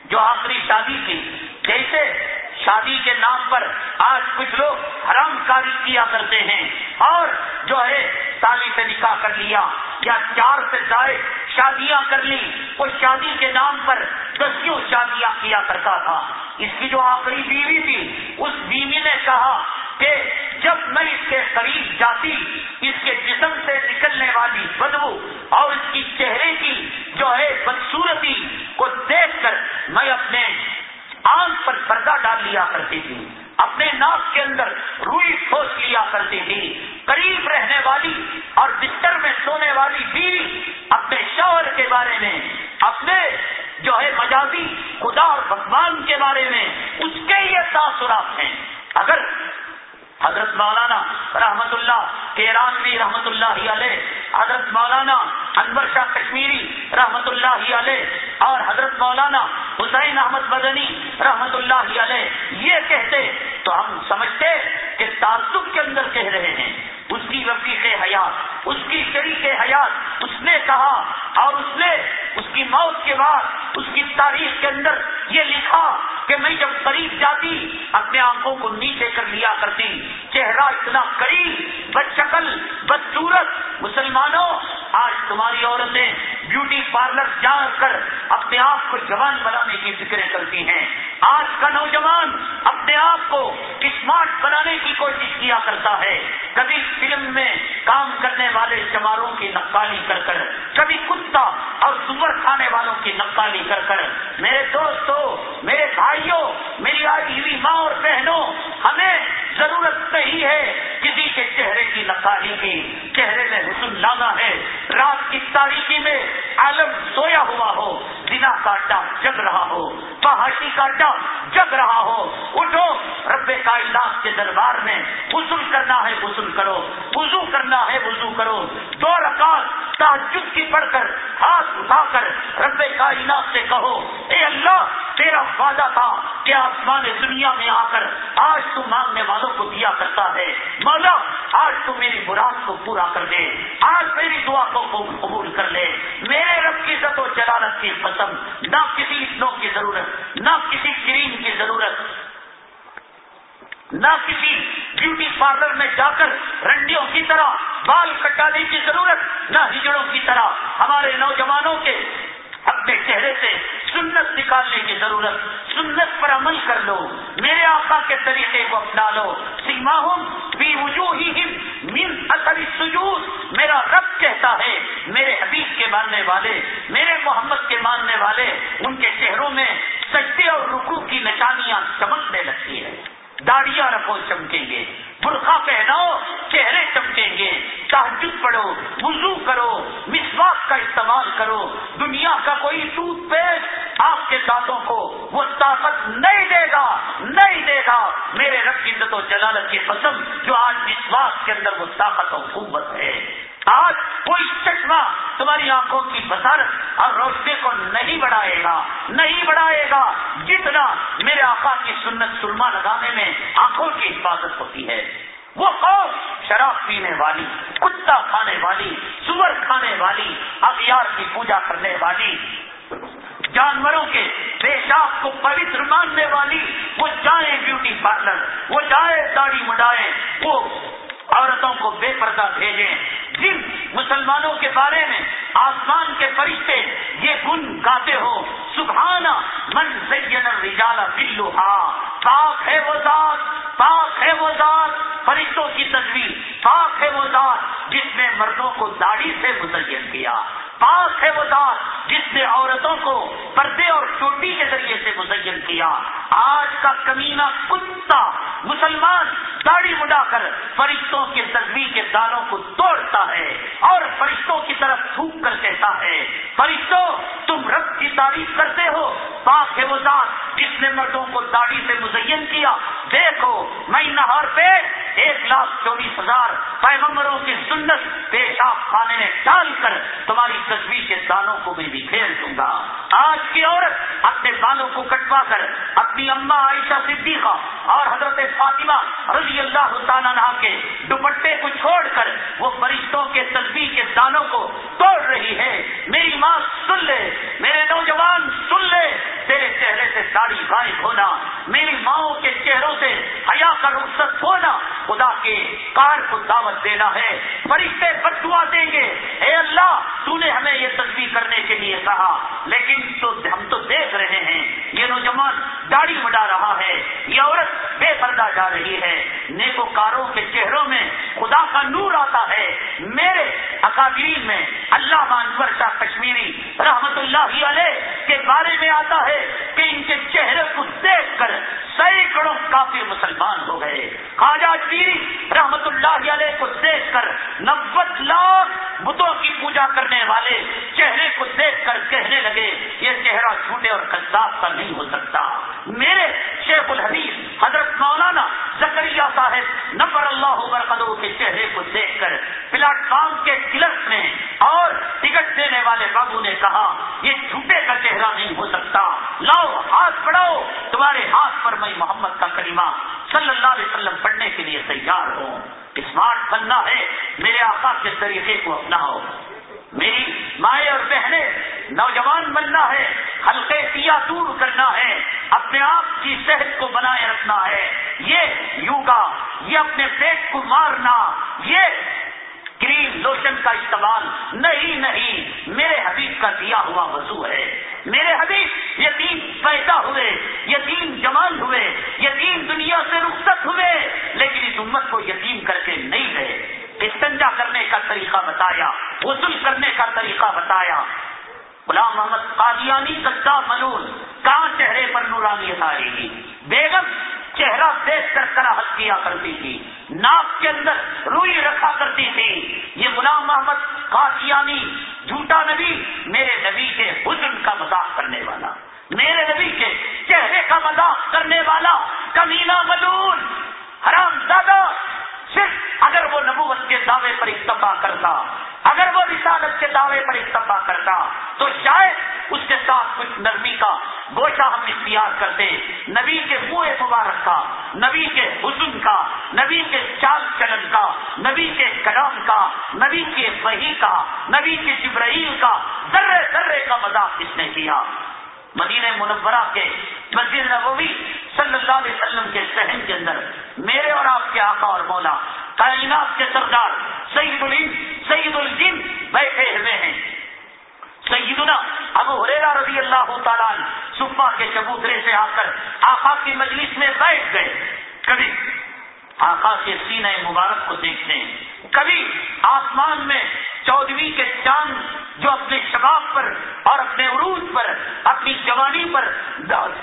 جو آخری شادی کی، جیسے شادی کے نام پر آج کچھ لوگ حرام کاری کیا کرتے ہیں اور جو ہے شادی سے نکاح کر لیا یا چار سے زائد شادیاں کر لی، وہ شادی کے نام پر دسیوں شادیاں کیا کرتا تھا؟ اس کی جو آخری بیوی تھی، اس بیوی نے کہا کہ جب میں اس کے قریب جاتی، اس کے جسم سے نکلنے والی بدبو اور اس کی چہرے کی جو ہے بدسورتی کو دیکھ کر میں اپنے آنکھ پر پردہ ڈال لیا کرتی تھی۔ اپنے ناک کے اندر روئی ٹھوس لیا کرتی تھی۔ قریب رہنے والی اور بستر میں سونے والی بیوی اپنے شوہر کے بارے میں، اپنے جو ہے مجازی خدا اور بھگوان کے بارے میں اس کے یہ تاثرات ہیں۔ اگر حضرت مولانا رحمت اللہ کیرانوی رحمت اللہ علیہ، حضرت مولانا انور شاہ کشمیری رحمت اللہ علیہ، اور حضرت مولانا حسین احمد بدنی رحمت اللہ علیہ۔ یہ کہتے تو ہم سمجھتے کہ تعصب کے اندر کہہ رہے ہیں۔ اس کی رفیق حیات، اس کی شریک حیات اس نے کہا، اور اس نے اس کی موت کے بعد اس کی تاریخ کے اندر یہ لکھا کہ میں جب قریب جاتی، اپنے آنکھوں کو نیچے پارلر جا کر اپنے آپ کو جوان بنانے کی فکریں کرتی ہیں۔ آج کا نوجوان اپنے آپ کو اسمارٹ بنانے کی کوشش کیا کرتا ہے۔ کبھی فلم میں کام کرنے والے چماروں کی نقالی کر کر، کبھی کتا اور سور کھانے والوں کی نقالی کر کر۔ میرے دوستوں میرے بھائیوں میری آئی ماں اور بہنوں، ہمیں ضرورت نہیں ہے کسی کے چہرے کی نقالی کی، چہرے میں حسن لانا ہے۔ رات کی تاریخی میں عالم سویا ہوا ہو بنا کاٹا جگ رہا ہو پہاڑی کاٹا جگ رہا ہو۔ اٹھو، رب کائنات کے دربار میں غسل کرنا ہے غسل کرو۔ وضو کرنا ہے، وضو کرو۔ دو رکعت تعجب کی پڑھ کر ہاتھ اٹھا کر رب کائنات سے کہو، اے اللہ، تیرا وعدہ تھا کہ آسمان دنیا میں آ کر آج تو مانگنے والا والوں کو دیا کرتا ہے۔ مولا، آج تو میری مراد کو پورا کر دے۔ آج میری دعا کو قبول کر لے۔ میرے رب کی عزت و جلالت کی پسند نہ کسی اتنوں کی ضرورت، نہ کسی کریم کی ضرورت، نہ کسی بیوٹی پارلر میں جا کر رنڈیوں کی طرح، بال کٹانے کی ضرورت، نہ ہجڑوں کی طرح۔ ہمارے نوجوانوں کے اپنے چہرے سے سنت نکالنے کی ضرورت، سنت پر عمل کر لو، میرے آقا کے طریقے کو اپنا لو۔ سیما ہوں بھی وجوہ من اثر سجود میرا رب کہتا ہے، میرے حبیب کے ماننے والے، میرے محمد کے ماننے والے، ان کے چہروں میں سجدے اور رکو کی نشانیاں چمکنے لگتی ہے داڑیاں رکھو چمکیں گے برقع پہناؤ، چہرے چمکیں گے۔ تحجد پڑھو، وضو کرو، مسواک کا استعمال کرو۔ دنیا کا کوئی ٹوتھ پیسٹ آپ کے دانتوں کو وہ طاقت نہیں دے گا، نہیں دے گا۔ میرے رب عزت و جلالت کی قسم، جو آج مسواک کے اندر وہ طاقت و قوت ہے۔ آج کوئی چشمہ تمہاری آنکھوں کی بسارت اور روشنی کو نہیں بڑھائے گا، نہیں بڑھائے گا جتنا میرے آقا کی سنت سرما لگانے میں آنکھوں کی حفاظت ہوتی ہے۔ وہ قوم شراب پینے والی، کتا کھانے والی، سور کھانے والی، اغیار کی پوجا کرنے والی، جانوروں کے پیشاب کو پوتر ماننے والی، وہ جائیں بیوٹی پارلر وہ جائے داڑھی مڈائے وہ عورتوں کو بے پردہ بھیجیں۔ جن مسلمانوں کے بارے میں آسمان کے فرشتے یہ گن گاتے ہو سبحانہ من سید الرجال بلوہا پاک ہے وہ ذات، پاک ہے وہ ذات۔ فرشتوں کی تصویر پاک ہے وہ ذات جس نے مردوں کو داڑھی سے متعین کیا۔ پاک ہے وہ ذات جس نے عورتوں کو پردے اور چوٹی کے ذریعے سے مزین کیا۔ آج کا کمینہ کتا، مسلمان داڑھی مڈا کر فرشتوں کے تصویر کے دانوں کو توڑتا ہے اور فرشتوں کی طرف تھوک کر کہتا ہے، فرشتوں، تم رب کی تعریف کرتے ہو۔ پاک ہے وہ ذات جس نے مردوں کو داڑھی سے مزین کیا۔ دیکھو، میں نہار پہ ایک لاکھ چوبیس ہزار پیغمبروں کی سنت پیشاب خانے میں ڈال کر تمہاری تصویر کے دانوں کو میں بھی پھیر دوں گا۔ آج کی عورت اپنے بالوں کو کٹوا کر اپنی اما عائشہ صدیقہ اور حضرت فاطمہ رضی اللہ تعالیٰ کے دوپٹے کو چھوڑ کر وہ فرشتوں کے تصویر کے دانوں کو توڑ رہی ہے۔ میری ماں سن لے، میرے نوجوان سن لے۔ تیرے چہرے سے ساڑی غائب ہونا، میری ماؤں کے چہروں سے حیا کا رخصت ہونا۔ خدا کے کار کو دعوت دینا ہے۔ فرشتے بدوا دیں گے۔ اے اللہ، تو نے ہمیں یہ تصویر کرنے کے لیے کہا، لیکن تو ہم تو دیکھ رہے ہیں، یہ نوجوان داڑھی بڑھا رہا ہے، یہ عورت بے پردہ جا رہی ہے۔ نیکو کاروں کے چہروں میں خدا کا نور آتا ہے۔ میرے اکادرین میں اللہ انور شاہ کشمیری رحمت اللہ علیہ کے بارے میں آتا ہے کہ ان کے چہرے کو دیکھ کر سینکڑوں کافی مسلمان ہو گئے۔ خواجہ پیری رحمت اللہ علیہ کو دیکھ کر نبت لاکھ بتوں کی پوجا کرنے والے چہرے کو دیکھ کر کہنے لگے، یہ چہرہ چھوٹے اور کذاب کا نہیں ہو سکتا۔ میرے شیخ الحدیث حضرت مولانا زکریہ صاحب نفر اللہ برقدو کے چہرے کو دیکھ کر پلاٹ فارم کے کلرس نے اور ٹکٹ دینے والے بابو نے کہا، یہ جھوٹے کا چہرہ نہیں ہو سکتا۔ لاؤ، ہاتھ بڑھاؤ۔ تمہارے ہاتھ پر میں محمد کا کریمہ صلی اللہ علیہ وسلم پڑھنے کے لیے تیار ہوں۔ اسمارٹ بننا ہے، میرے آقا کے طریقے کو اپناؤ۔ میری مائیں اور بہنیں نوجوان بننا ہے ہلکے سیا دور کرنا ہے، اپنے آپ کی صحت کو بنائے رکھنا ہے۔ یہ یوگا، یہ اپنے پیٹ کو مارنا، یہ کریم لوشن کا استعمال نہیں نہیں. میرے حبیب کا دیا ہوا وضو ہے. میرے حبیب، یتیم پیدا ہوئے. یتیم جوان ہوئے. یتیم دنیا سے رخصت ہوئے. لیکن اس امت کو یتیم کر کے نہیں گئے. استنجا کرنے کا طریقہ بتایا غسل کرنے کا طریقہ بتایا. غلام محمد قادیانی سچا ملول کہاں چہرے پر نورانیت آ گی؟ بیگم، چہرہ دیکھ کر کراہت کیا کرتی تھی، ناک کے اندر روئی رکھا کرتی تھی۔ یہ غلام محمد قادیانی جھوٹا نبی، میرے نبی کے حسن کا مذاق کرنے والا، میرے نبی کے چہرے کا مذاق کرنے والا کمینا ملون، حرام زیادہ صرف اگر وہ نبوت کے دعوے پر اتفاق کرتا، اگر وہ رسالت کے دعوے پر اتفاق کرتا، تو شاید اس کے ساتھ کچھ نرمی کا گوشہ ہم اختیار کرتے۔ نبی کے منہ مبارک کا، نبی کے حسن کا، نبی کے چال چلن کا، نبی کے کلام کا، نبی کے وحی کا، نبی کے جبرائیل کا، ذرے ذرے کا مذاق اس نے کیا۔ مدینہ منورہ کے مسجد نبوی صلی اللہ علیہ وسلم کے سہن کے اندر میرے اور آپ کے آقا اور مولا کائنات کے سردار سعید الم سعید الجن بیٹھے ہوئے ہیں۔ سیدنا ابو حریرا رضی اللہ تعالیٰ صفا کے چبوترے سے آ کر آقا کی مجلس میں بیٹھ گئے۔ کبھی آقا کے سینہ مبارک کو دیکھتے ہیں، کبھی آسمان میں چودویں کے چاند جو اپنے شباب پر اور اپنے عروج پر، اپنی جوانی پر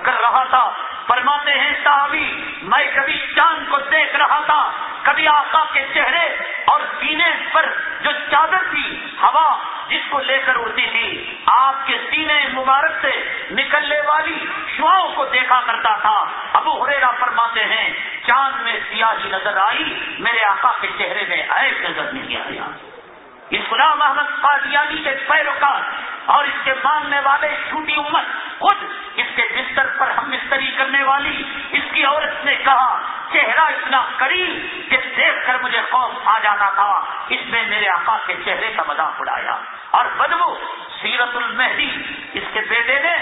کر رہا تھا۔ فرماتے ہیں، صحابی، میں کبھی چاند کو دیکھ رہا تھا۔ کبھی آقا کے چہرے اور سینے پر جو چادر تھی، ہوا جس کو لے کر اڑتی تھی۔ آپ کے سینے مبارک سے نکلنے والی شواؤں کو دیکھا کرتا تھا۔ ابو ہریرا فرماتے ہیں، چاند میں سیاہی نظر آئی، میرے آقا کے چہرے میں ایس نظر نہیں آیا۔ اس غلام احمد قادیانی کے پیروکار اور اس کے ماننے والے چھوٹی عمر خود اس کے بستر پر ہم مستری کرنے والی، اس کی عورت نے کہا، چہرہ اتنا قریب کہ دیکھ کر مجھے خوف آ جانا تھا۔ اس نے میرے آقا کے چہرے کا مذاق اڑایا۔ اور بدبو، سیرت المہدی، اس کے بیٹے نے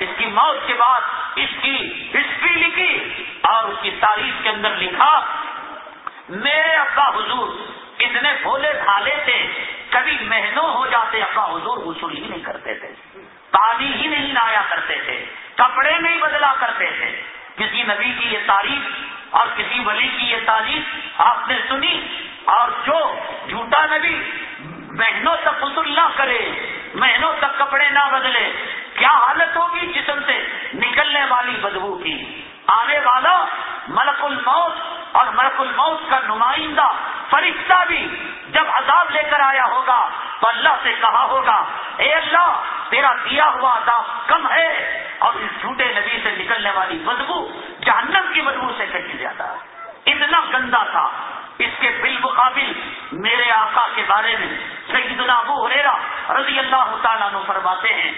اس کی موت کے بعد اس کی ہسٹری لکھی اور اس کی تاریخ کے اندر لکھا میرے ابا حضور، اتنے بھولے بھالے تھے کبھی مہینوں ہو جاتے ابا حضور غسل ہی نہیں کرتے تھے، پانی ہی نہیں لایا کرتے تھے، کپڑے نہیں بدلا کرتے تھے۔ کسی نبی کی یہ تعریف اور کسی ولی کی یہ تعریف آپ نے سنی؟ اور جو جھوٹا نبی مہینوں تک غسل نہ کرے مہینوں تک کپڑے نہ بدلے، کیا حالت ہوگی جسم سے نکلنے والی بدبو کی؟ آنے والا ملک الموت اور ملک الموت کا نمائندہ فرشتہ بھی جب عذاب لے کر آیا ہوگا تو اللہ سے کہا ہوگا، اے اللہ، تیرا دیا ہوا عذاب کم ہے اور اس جھوٹے نبی سے نکلنے والی بدبو جہنم کی بدبو سے کہیں زیادہ اتنا گندا تھا۔ اس کے بالمقابل میرے آقا کے بارے میں سیدنا ابو ہریرا رضی اللہ تعالیٰ نو فرماتے ہیں،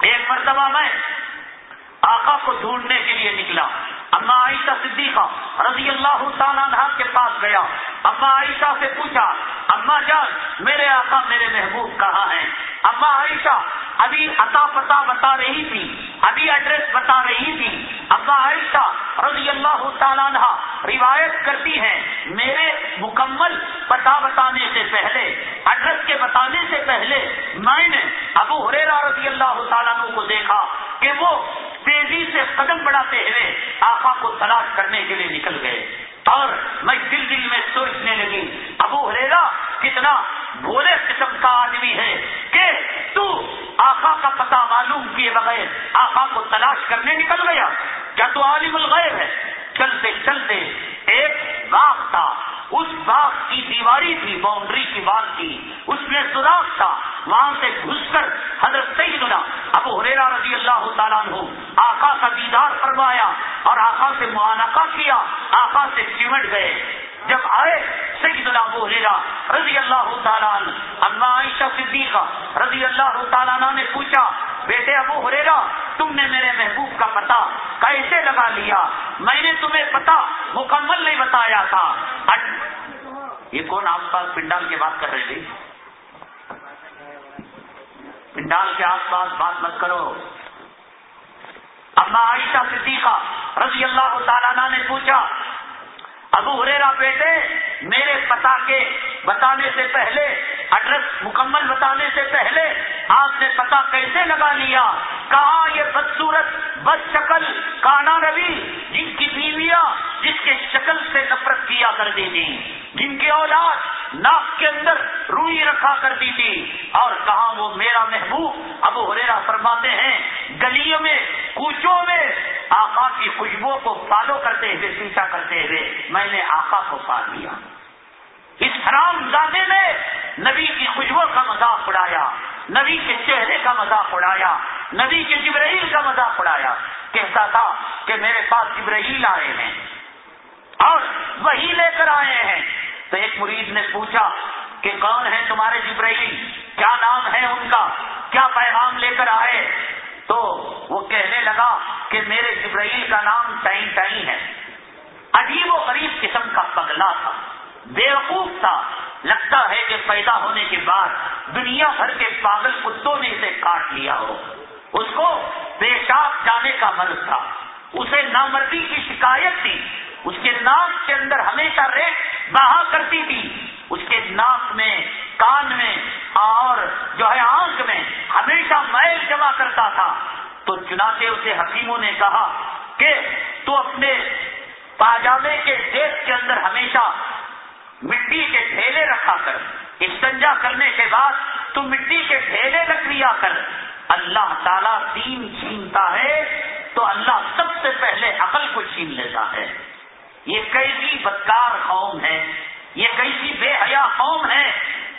ایک مرتبہ میں آقا کو ڈھونڈنے کے لیے نکلا۔ اما عائشہ صدیقہ رضی اللہ تعالیٰ عنہ کے پاس گیا۔ اما عائشہ سے پوچھا، اما جان، میرے آقا میرے محبوب کہاں ہیں؟ اما عائشہ، ابھی عطا پتا بتا رہی تھی، ابھی ایڈریس بتا رہی تھی۔ اما عائشہ رضی اللہ تعالیٰ عنہ روایت کرتی ہیں، میرے مکمل پتا بتانے سے پہلے، ایڈریس کے بتانے سے پہلے میں نے ابو ہریرا رضی اللہ تعالیٰ عنہ کو دیکھا کہ وہ تیزی سے قدم بڑھاتے ہوئے آقا کو تلاش کرنے کے لیے نکل گئے۔ اور میں دل دل میں سوچنے لگی، ابو ہریرا کتنا بھولے قسم کا آدمی ہے کہ تو آقا کا پتہ معلوم کیے بغیر آقا کو تلاش کرنے نکل گیا۔ کیا تو عالم الغیب ہے؟ چلتے چلتے ایک باغ تھا۔ اس باغ کی دیواری تھی، باؤنڈری کی وال کی اس میں سوراخ تھا۔ وہاں سے گھس کر حضرت سیدنا ابو ہریرا رضی اللہ تعالیٰ عنہ آقا کا دیدار فرمایا اور آقا سے معانقہ کیا۔ آقا سے چمٹ گئے۔ جب آئے سیدنا ابو ہریرا رضی اللہ تعالیٰ عنہ عائشہ صدیقہ رضی اللہ تعالیٰ عنہ نے پوچھا، بیٹے ابو ہریرا تم نے میرے محبوب کا پتا کیسے لگا لیا؟ میں نے تمہیں پتا مکمل نہیں بتایا تھا۔ یہ کون آس پاس پنڈال کی بات کر رہے تھے پنڈال کے آس پاس بات مت کرو۔ اما عائشہ صدیقہ رضی اللہ تعالیٰ نے پوچھا ابو ہریرا بیٹے، میرے پتا کے بتانے سے پہلے، ایڈریس مکمل بتانے سے پہلے، آپ نے پتا کیسے لگا لیا؟ کہا یہ بدسورت بد شکل کانا روی، جن کی بیویاں جس کے شکل سے نفرت کیا کرتی تھی، جن کی اولاد ناک کے اندر روئی رکھا کرتی تھی۔ اور کہاں وہ میرا محبوب ابو ہریرا فرماتے ہیں، گلیوں میں، کوچوں میں، آقا کی خوشبو کو فالو کرتے ہوئے پیچھا کرتے ہوئے۔ میں نے آقا کو پا لیا اس حرام زادے نے نبی کی خوشبو کا مذاق اڑایا، نبی کے چہرے کا مذاق اڑایا، نبی کے جبرائیل کا مذاق اڑایا۔ کہتا تھا کہ میرے پاس جبرائیل آئے ہیں اور وہی لے کر آئے ہیں۔ تو ایک مرید نے پوچھا کہ کون ہے تمہارے جبرائیل؟ کیا نام ہے ان کا؟ کیا پیغام لے کر آئے؟ تو وہ کہنے لگا کہ میرے جبرائیل کا نام ٹائن ٹائن ہے۔ عجیب و غریب قسم کا پگلا تھا۔ بیوقوف تھا۔ لگتا ہے کہ پیدا ہونے کے بعد دنیا بھر کے پاگل کتوں نے اسے کاٹ لیا ہو۔ اس کو پیشاب جانے کا مرض تھا۔ اسے نامردی کی شکایت تھی۔ اس کے ناک کے اندر ہمیشہ ریٹ بہا کرتی تھی۔ اس کے ناک میں، کان میں اور جو ہے آنکھ میں ہمیشہ میل جمع کرتا تھا۔ تو چنانچہ اسے حکیموں نے کہا کہ تو اپنے پاجامے کے دیش کے اندر ہمیشہ مٹی کے ڈھیلے رکھا کر، استنجا کرنے کے بعد تو مٹی کے ڈھیلے رکھ لیا کر۔ اللہ تعالیٰ دین چھینتا ہے تو اللہ سب سے پہلے عقل کو چھین لیتا ہے۔ یہ کیسی بدکار قوم ہے، یہ کیسی بے حیا قوم ہے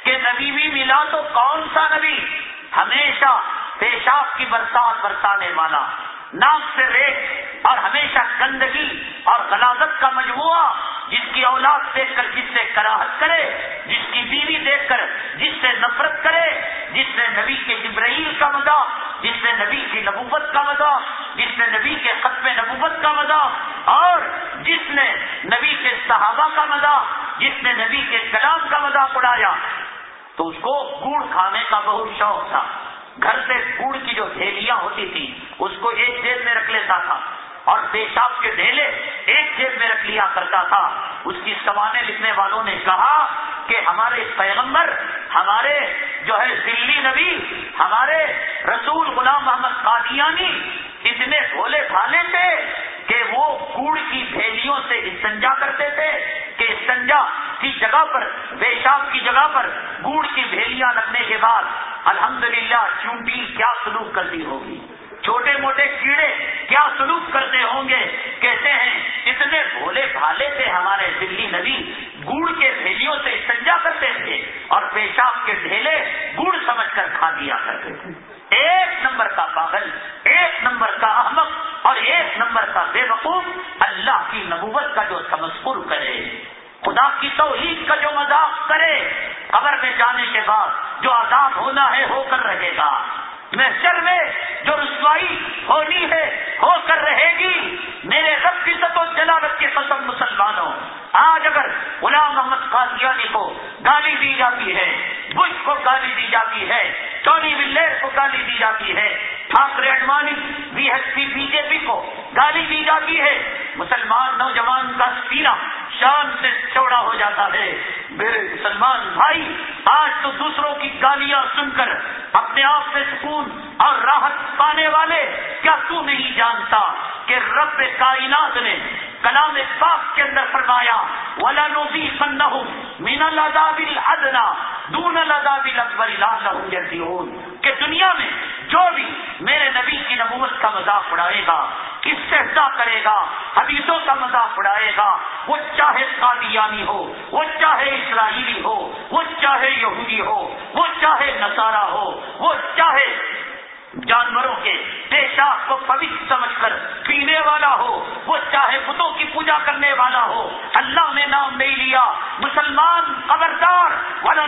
کہ نبی بھی ملا تو کون سا نبی؟ ہمیشہ پیشاب کی برسات برسانے والا۔ ناک سے ریت اور ہمیشہ گندگی اور غلازت کا مجموعہ جس کی اولاد دیکھ کر جس سے کراہت کرے، جس کی بیوی دیکھ کر جس سے نفرت کرے، جس نے نبی کے جبرائیل کا مذاق جس نے نبی کی نبوت کا مذاق جس نے نبی کے ختم نبوت کا مذاق اور جس نے نبی کے صحابہ کا مذاق جس نے نبی کے کلام کا مذاق اڑایا۔ تو اس کو گڑ کھانے کا بہت شوق تھا۔ گھر سے گڑ کی جو تھیلیاں ہوتی تھی اس کو ایک جیب میں رکھ لیتا تھا۔ اور پیشاب کے ڈھیلے ایک جیب میں رکھ لیا کرتا تھا۔ اس کی سوانے لکھنے والوں نے کہا کہ ہمارے پیغمبر، ہمارے جو ہے دلی نبی، ہمارے رسول غلام محمد قادیانی اتنے بھولے بھالے تھے کہ وہ کوڑ کی تھیلیوں سے استنجا کرتے تھے کہ استنجا کی جگہ پر، پیشاب کی جگہ پر گوڑ کی بھیلیاں رکھنے کے بعد الحمدللہ، چونٹی کیا سلوک کرتی ہوگی؟ چھوٹے موٹے کیڑے کیا سلوک کرتے ہوں گے؟ کہتے ہیں، اتنے بھولے بھالے تھے ہمارے دلی نبی گڑ کے بھیلیوں سے سنجا کرتے تھے اور پیشاب کے ڈھیلے گڑ سمجھ کر کھا دیا کرتے تھے۔ ایک نمبر کا پاگل، ایک نمبر کا احمد اور ایک نمبر کا بے وقوف اللہ کی نبوت کا جو تمسکر کرے۔ خدا کی توحید کا جو مذاق کرے، قبر میں جانے کے بعد جو آزاد ہونا ہے، ہو کر رہے گا۔ محشر میں جو رسوائی ہونی ہے، ہو کر رہے گی۔ میرے رب کی سب و جلالت کے قسم مسلمانوں، آج اگر غلام محمد قادیانی کو گالی دی جاتی ہے، بش کو گالی دی جاتی ہے ٹونی ولیر کو گالی دی جاتی ہے Thackeray Advani, B S P, B J P کو گالی دی جاتی ہے۔ مسلمان نوجوان کا سینا شان سے چوڑا ہو جاتا ہے۔ میرے مسلمان بھائی، آج تو دوسروں کی گالیاں سن کر اپنے آپ سے سکون اور راحت پانے والے کیا تو نہیں جانتا کہ رب کائنات نے کلام پاک کے اندر فرمایا ولا نوزی سن مین الداب ادنا دون الداب اکبر کہ دنیا میں جو بھی میرے نبی کی نبوت کا مذاق اڑائے گا، کس سے کرے گا، حدیثوں کا مذاق اڑائے گا، وہ چاہے قادیانی ہو، وہ چاہے اسرائیلی ہو، وہ چاہے یہودی ہو، وہ چاہے نصارہ ہو، وہ چاہے جانوروں کے پیشاب کو پوچھ سمجھ کر پینے والا ہو، وہ چاہے بتوں کی پوجا کرنے والا ہو۔ اللہ نے نام نہیں لیا۔ مسلمان خبردار۔ ولا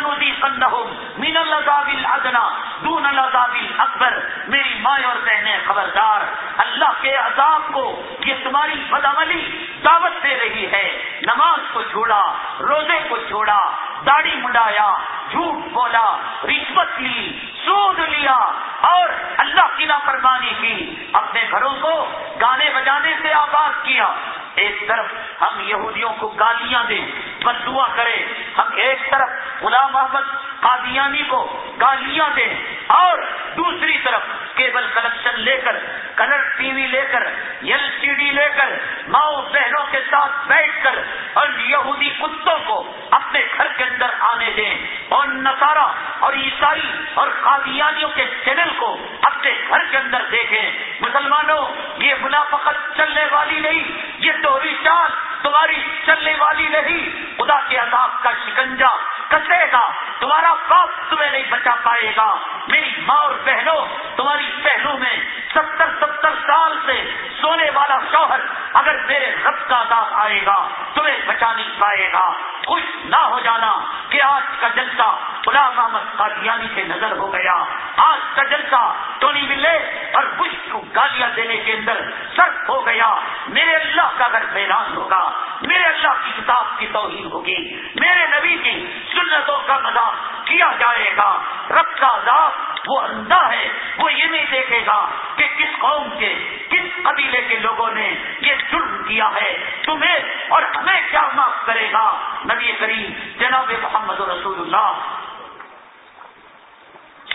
مین الزابل ادنا دون الزابل اکبر میری مائیں اور بہنیں خبردار۔ اللہ کے عذاب کو یہ تمہاری بدعملی دعوت دے رہی ہے۔ نماز کو چھوڑا، روزے کو چھوڑا، داڑھی مڈایا جھوٹ بولا، رشوت لی، سود لیا اور اللہ کی نافرمانی کی اپنے گھروں کو گانے بجانے سے آباد کیا۔ ایک طرف ہم یہودیوں کو گالیاں دیں بس دعا کرے ہم ایک طرف غلام محمد قادیانی کو گالیاں دیں، اور دوسری طرف کیبل کلیکشن لے کر کلر ٹی وی لے کر، ایل سی ڈی لے کر، ماؤں بہنوں کے ساتھ بیٹھ کر، اور یہودی کتوں کو اپنے گھر کے اندر آنے دیں، اور نسارا اور عیسائی اور قادیانیوں کے چینل کو اپنے گھر کے اندر دیکھیں۔ مسلمانوں، یہ منافقت چلنے والی نہیں، یہ دوہری چال تمہاری چلنے والی نہیں۔ خدا کے عذاب کا شکنجا کسے گا؟ تمہارا باپ تمہیں نہیں بچا پائے گا۔ میری ماں اور بہنوں، تمہاری پہلو میں ستر ستر سال سے سونے والا شوہر اگر میرے رب کا عذاب آئے گا، تمہیں بچا نہیں پائے گا۔ خوش نہ ہو جانا کہ آج کا جلسہ غلام محمد قادیانی سے نظر ہو گیا۔ آج کا جلسہ ٹونی ملے اور بش کو گالیاں دینے کے اندر سر ہو گیا۔ میرے اللہ کا اگر میران ہوگا، میرے اللہ کی کتاب کی توہین ہوگی، میرے نبی کی سنتوں کا مذاق کیا جائے گا۔ رب کا عذاب وہ اندھا ہے، وہ یہ نہیں دیکھے گا کہ کس قوم کے، کس قبیلے کے لوگوں نے یہ جرم کیا ہے۔ تمہیں اور ہمیں کیا معاف کرے گا؟ نبی کریم جناب محمد رسول اللہ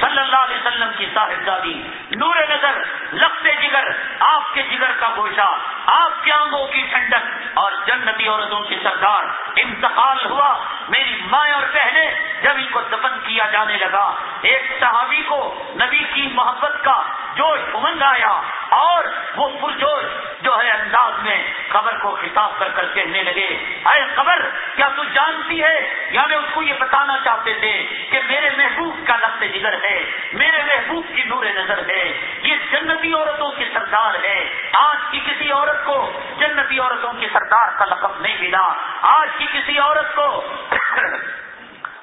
صلی اللہ علیہ وسلم کی صاحبزادی، نور نظر، لفظ جگر، آپ کے جگر کا گوشہ، آپ کے آنگوں کی ٹھنڈک اور جنتی عورتوں کی سرکار انتقال ہوا۔ میری مائیں اور بہنیں جب ان کو دفن کیا جانے لگا، ایک صحابی کو نبی کی جوش امنگ آیا اور وہ پرجوش جو ہے انداز میں قبر کو خطاب کر کر کہنے لگے، اے قبر، کیا تو جانتی ہے؟ یا میں اس کو یہ بتانا چاہتے تھے کہ میرے محبوب کا لفظ جگر ہے، میرے محبوب کی نور نظر ہے، یہ جنتی عورتوں کی سردار ہے۔ آج کی کسی عورت کو جنتی عورتوں کی سردار کا لقب نہیں ملا۔ آج کی کسی عورت کو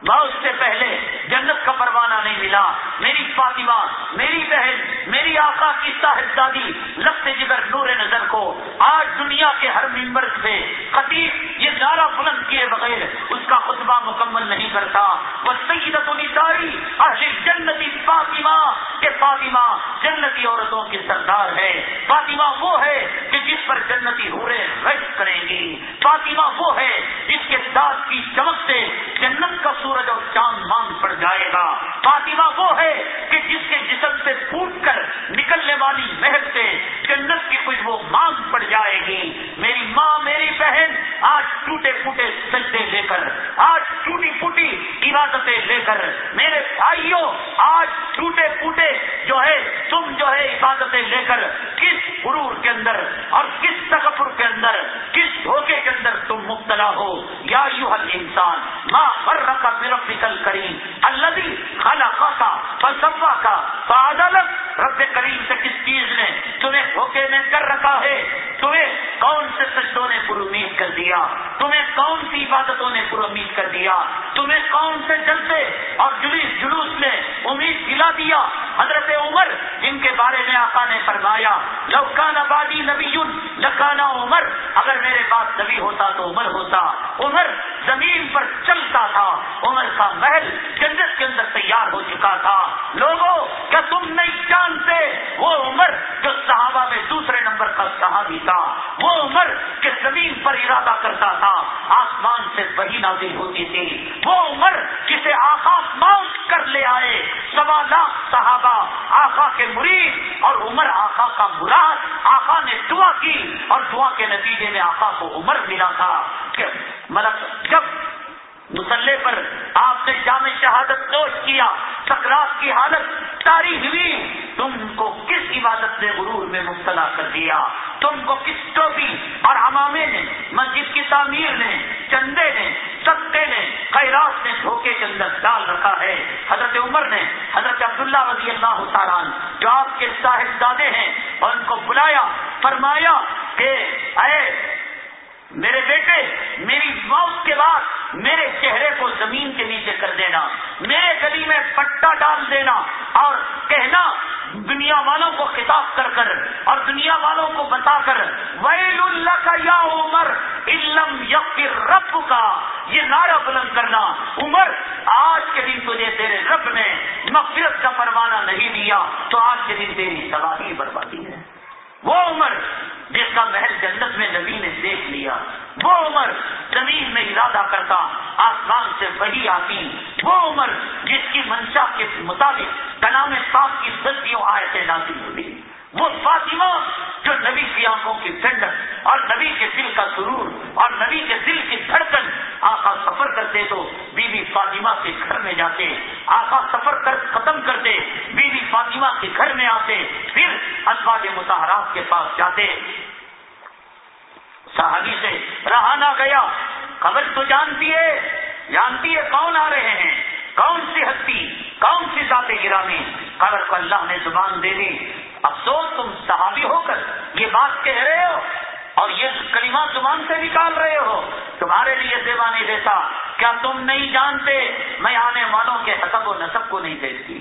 موت سے پہلے جنت کا پروانہ نہیں ملا۔ میری فاطمہ، میری بہن، میری آقا کی صاحب دادی لفظ جگر نور نظر کو آج دنیا کے ہر ممبر سے خطیب یہ نعرہ بلند کیے بغیر اس کا خطبہ مکمل نہیں کرتا۔ وہ سیدت نسائی اہل جنتی فاطمہ کہ فاطمہ جنتی عورتوں کی سردار ہے فاطمہ وہ ہے کہ جس پر جنتی ہورے رش کریں گی فاطمہ وہ ہے جس کے دانت کی چمک سے جنت کا سور سورج اور چاند مانگ پڑ جائے گا۔ فاطمہ وہ ہے کہ جس کے جسم سے پھوٹ کر نکلنے والی محل سے جنت کی کچھ وہ مانگ پڑ جائے گی۔ میری ماں، میری بہن آج ٹوٹے پھوٹے سجدے لے کر، آج ٹوٹی پھوٹی عبادتیں لے کر، میرے بھائیوں، آج ٹوٹے پھوٹے جو ہے، تم جو ہے عبادتیں لے کر، کس غرور کے اندر اور کس تکفر کے اندر، کس دھوکے کے اندر تم مبتلا ہو؟ یا یو حل انسان ماں ہر رکھا صرف کریم اللہ خالہ کا فلسفہ کا فعدالت رب کریم سے کس چیز نے تمہیں دھوکے میں کر رکھا ہے؟ تمہیں کون سے سجدوں نے پر امید کر دیا؟ تمہیں کون سی عبادتوں نے پر امید کر دیا؟ تمہیں کون سے جلسے اور جلوس جلوس نے امید دلا دیا؟ حضرت عمر، جن کے بارے میں آقا نے فرمایا لوکان آبادی نبی لکانا عمر، اگر میرے پاس نبی ہوتا تو عمر ہوتا، عمر زمین پر چلتا تھا عمر کا محل جنت کے اندر تیار ہو چکا تھا۔ لوگوں کیا تم نہیں جانتے وہ عمر جو صحابہ میں دوسرے نمبر کا صحابی تھا؟ وہ عمر کے زمین پر ارادہ کرتا تھا، آسمان سے وہی نازل ہوتی تھی۔ وہ عمر جسے آخا موت کر لے آئے۔ سوا لاکھ صحابہ آخا کے مرید اور عمر آخا کا مراد۔ آخا نے دعا کی اور دعا کے نتیجے میں آخا کو عمر ملا تھا۔ ملک جب مسلح پر آپ نے جامع شہادت نوش کیا، سکرات کی حالت تاری ہوئی تم کو کس عبادت نے غرور میں مبتلا کر دیا؟ تم کو کس ٹوپی اور امامے نے، مسجد کی تعمیر نے، چندے نے ستے نے، خیرات نے دھوکے کے اندر ڈال رکھا ہے؟ حضرت عمر نے، حضرت عبداللہ رضی اللہ تعالیٰ جو آپ کے صاحب دادے ہیں، اور ان کو بلایا، فرمایا کہ اے میرے بیٹے، میری موت کے بعد میرے چہرے کو زمین کے نیچے کر دینا، میرے گلی میں پٹا ڈال دینا اور کہنا، دنیا والوں کو خطاب کر کر اور دنیا والوں کو بتا کر، ویل اللہ کا یا عمر علم یق رب کا یہ نعرہ بلند کرنا، عمر، آج کے دن تجھے تیرے رب نے مغفرت کا پروانہ نہیں دیا تو آج کے دن تیری سواری بربادی ہے۔ وہ عمر جس کا محل جنت میں نبی نے دیکھ لیا، وہ عمر زمین میں ارادہ کرتا، آسمان سے وہی آتی، وہ عمر جس کی منشا کے مطابق کلام صاف کی سردیوں آئے تھے نازل ہوئی وہ فاطمہ جو نبی کی آنکھوں کی ٹھنڈک اور نبی کے دل کا سرور اور نبی کے دل کی دھڑکن آقا سفر کرتے تو بی بی فاطمہ کے گھر میں جاتے، آقا سفر کر ختم کرتے بی بی فاطمہ کے گھر میں آتے، پھر ازواج متحرات کے پاس جاتے۔ صحابی سے رہا نہ گیا، خبر تو جانتی ہے جانتی ہے کون آ رہے ہیں؟ کون سی ہستی؟ کون سی ذات گرامی؟ خبر کو اللہ نے زبان دے دی۔ افسوس، تم صحابی ہو کر یہ بات کہہ رہے ہو اور یہ کلمہ زبان سے نکال رہے ہو۔ تمہارے لیے سیوا نہیں دیتا کیا تم نہیں جانتے؟ میں آنے والوں کے حسب و نصب کو نہیں دیکھتی۔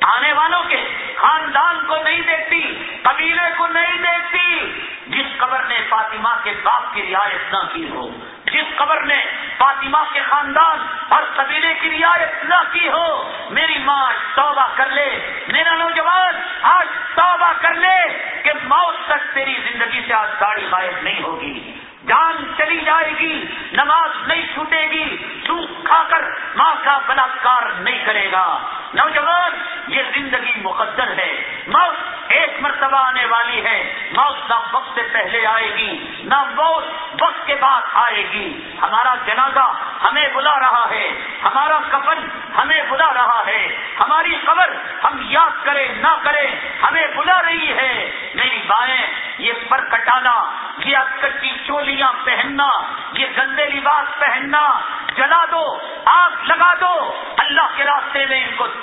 آنے والوں کے خاندان کو نہیں دیکھتی، قبیلے کو نہیں دیکھتی۔ جس قبر نے فاطمہ کے باپ کی رعایت نہ کی ہو، جس قبر نے فاطمہ کے خاندان اور قبیلے کی رعایت نہ کی ہو، میری ماں توبہ کر لے۔ میرا نوجوان آج توبہ کر لے کہ موت تک تیری زندگی سے آج گاڑی غائب نہیں ہوگی۔ جان چلی جائے گی، نماز نہیں چھوٹے گی سوکھ کھا کر ماں کا بلاکار نہیں کرے گا۔ نوجوان، یہ زندگی مقدر ہے۔ موت ایک مرتبہ آنے والی ہے۔ موت نہ وقت سے پہلے آئے گی، نہ موت وقت کے بعد آئے گی۔ ہمارا جنازہ ہمیں بلا رہا ہے۔ ہمارا کفن ہمیں بلا رہا ہے۔ ہماری خبر ہم یاد کریں نہ کریں، ہمیں بلا رہی ہے۔ میری بائیں، یہ پر کٹانا، یہ اب کی چولیاں پہننا، یہ گندے لباس پہننا، جلا دو، آگ لگا دو۔ اللہ کے راستے میں ان کو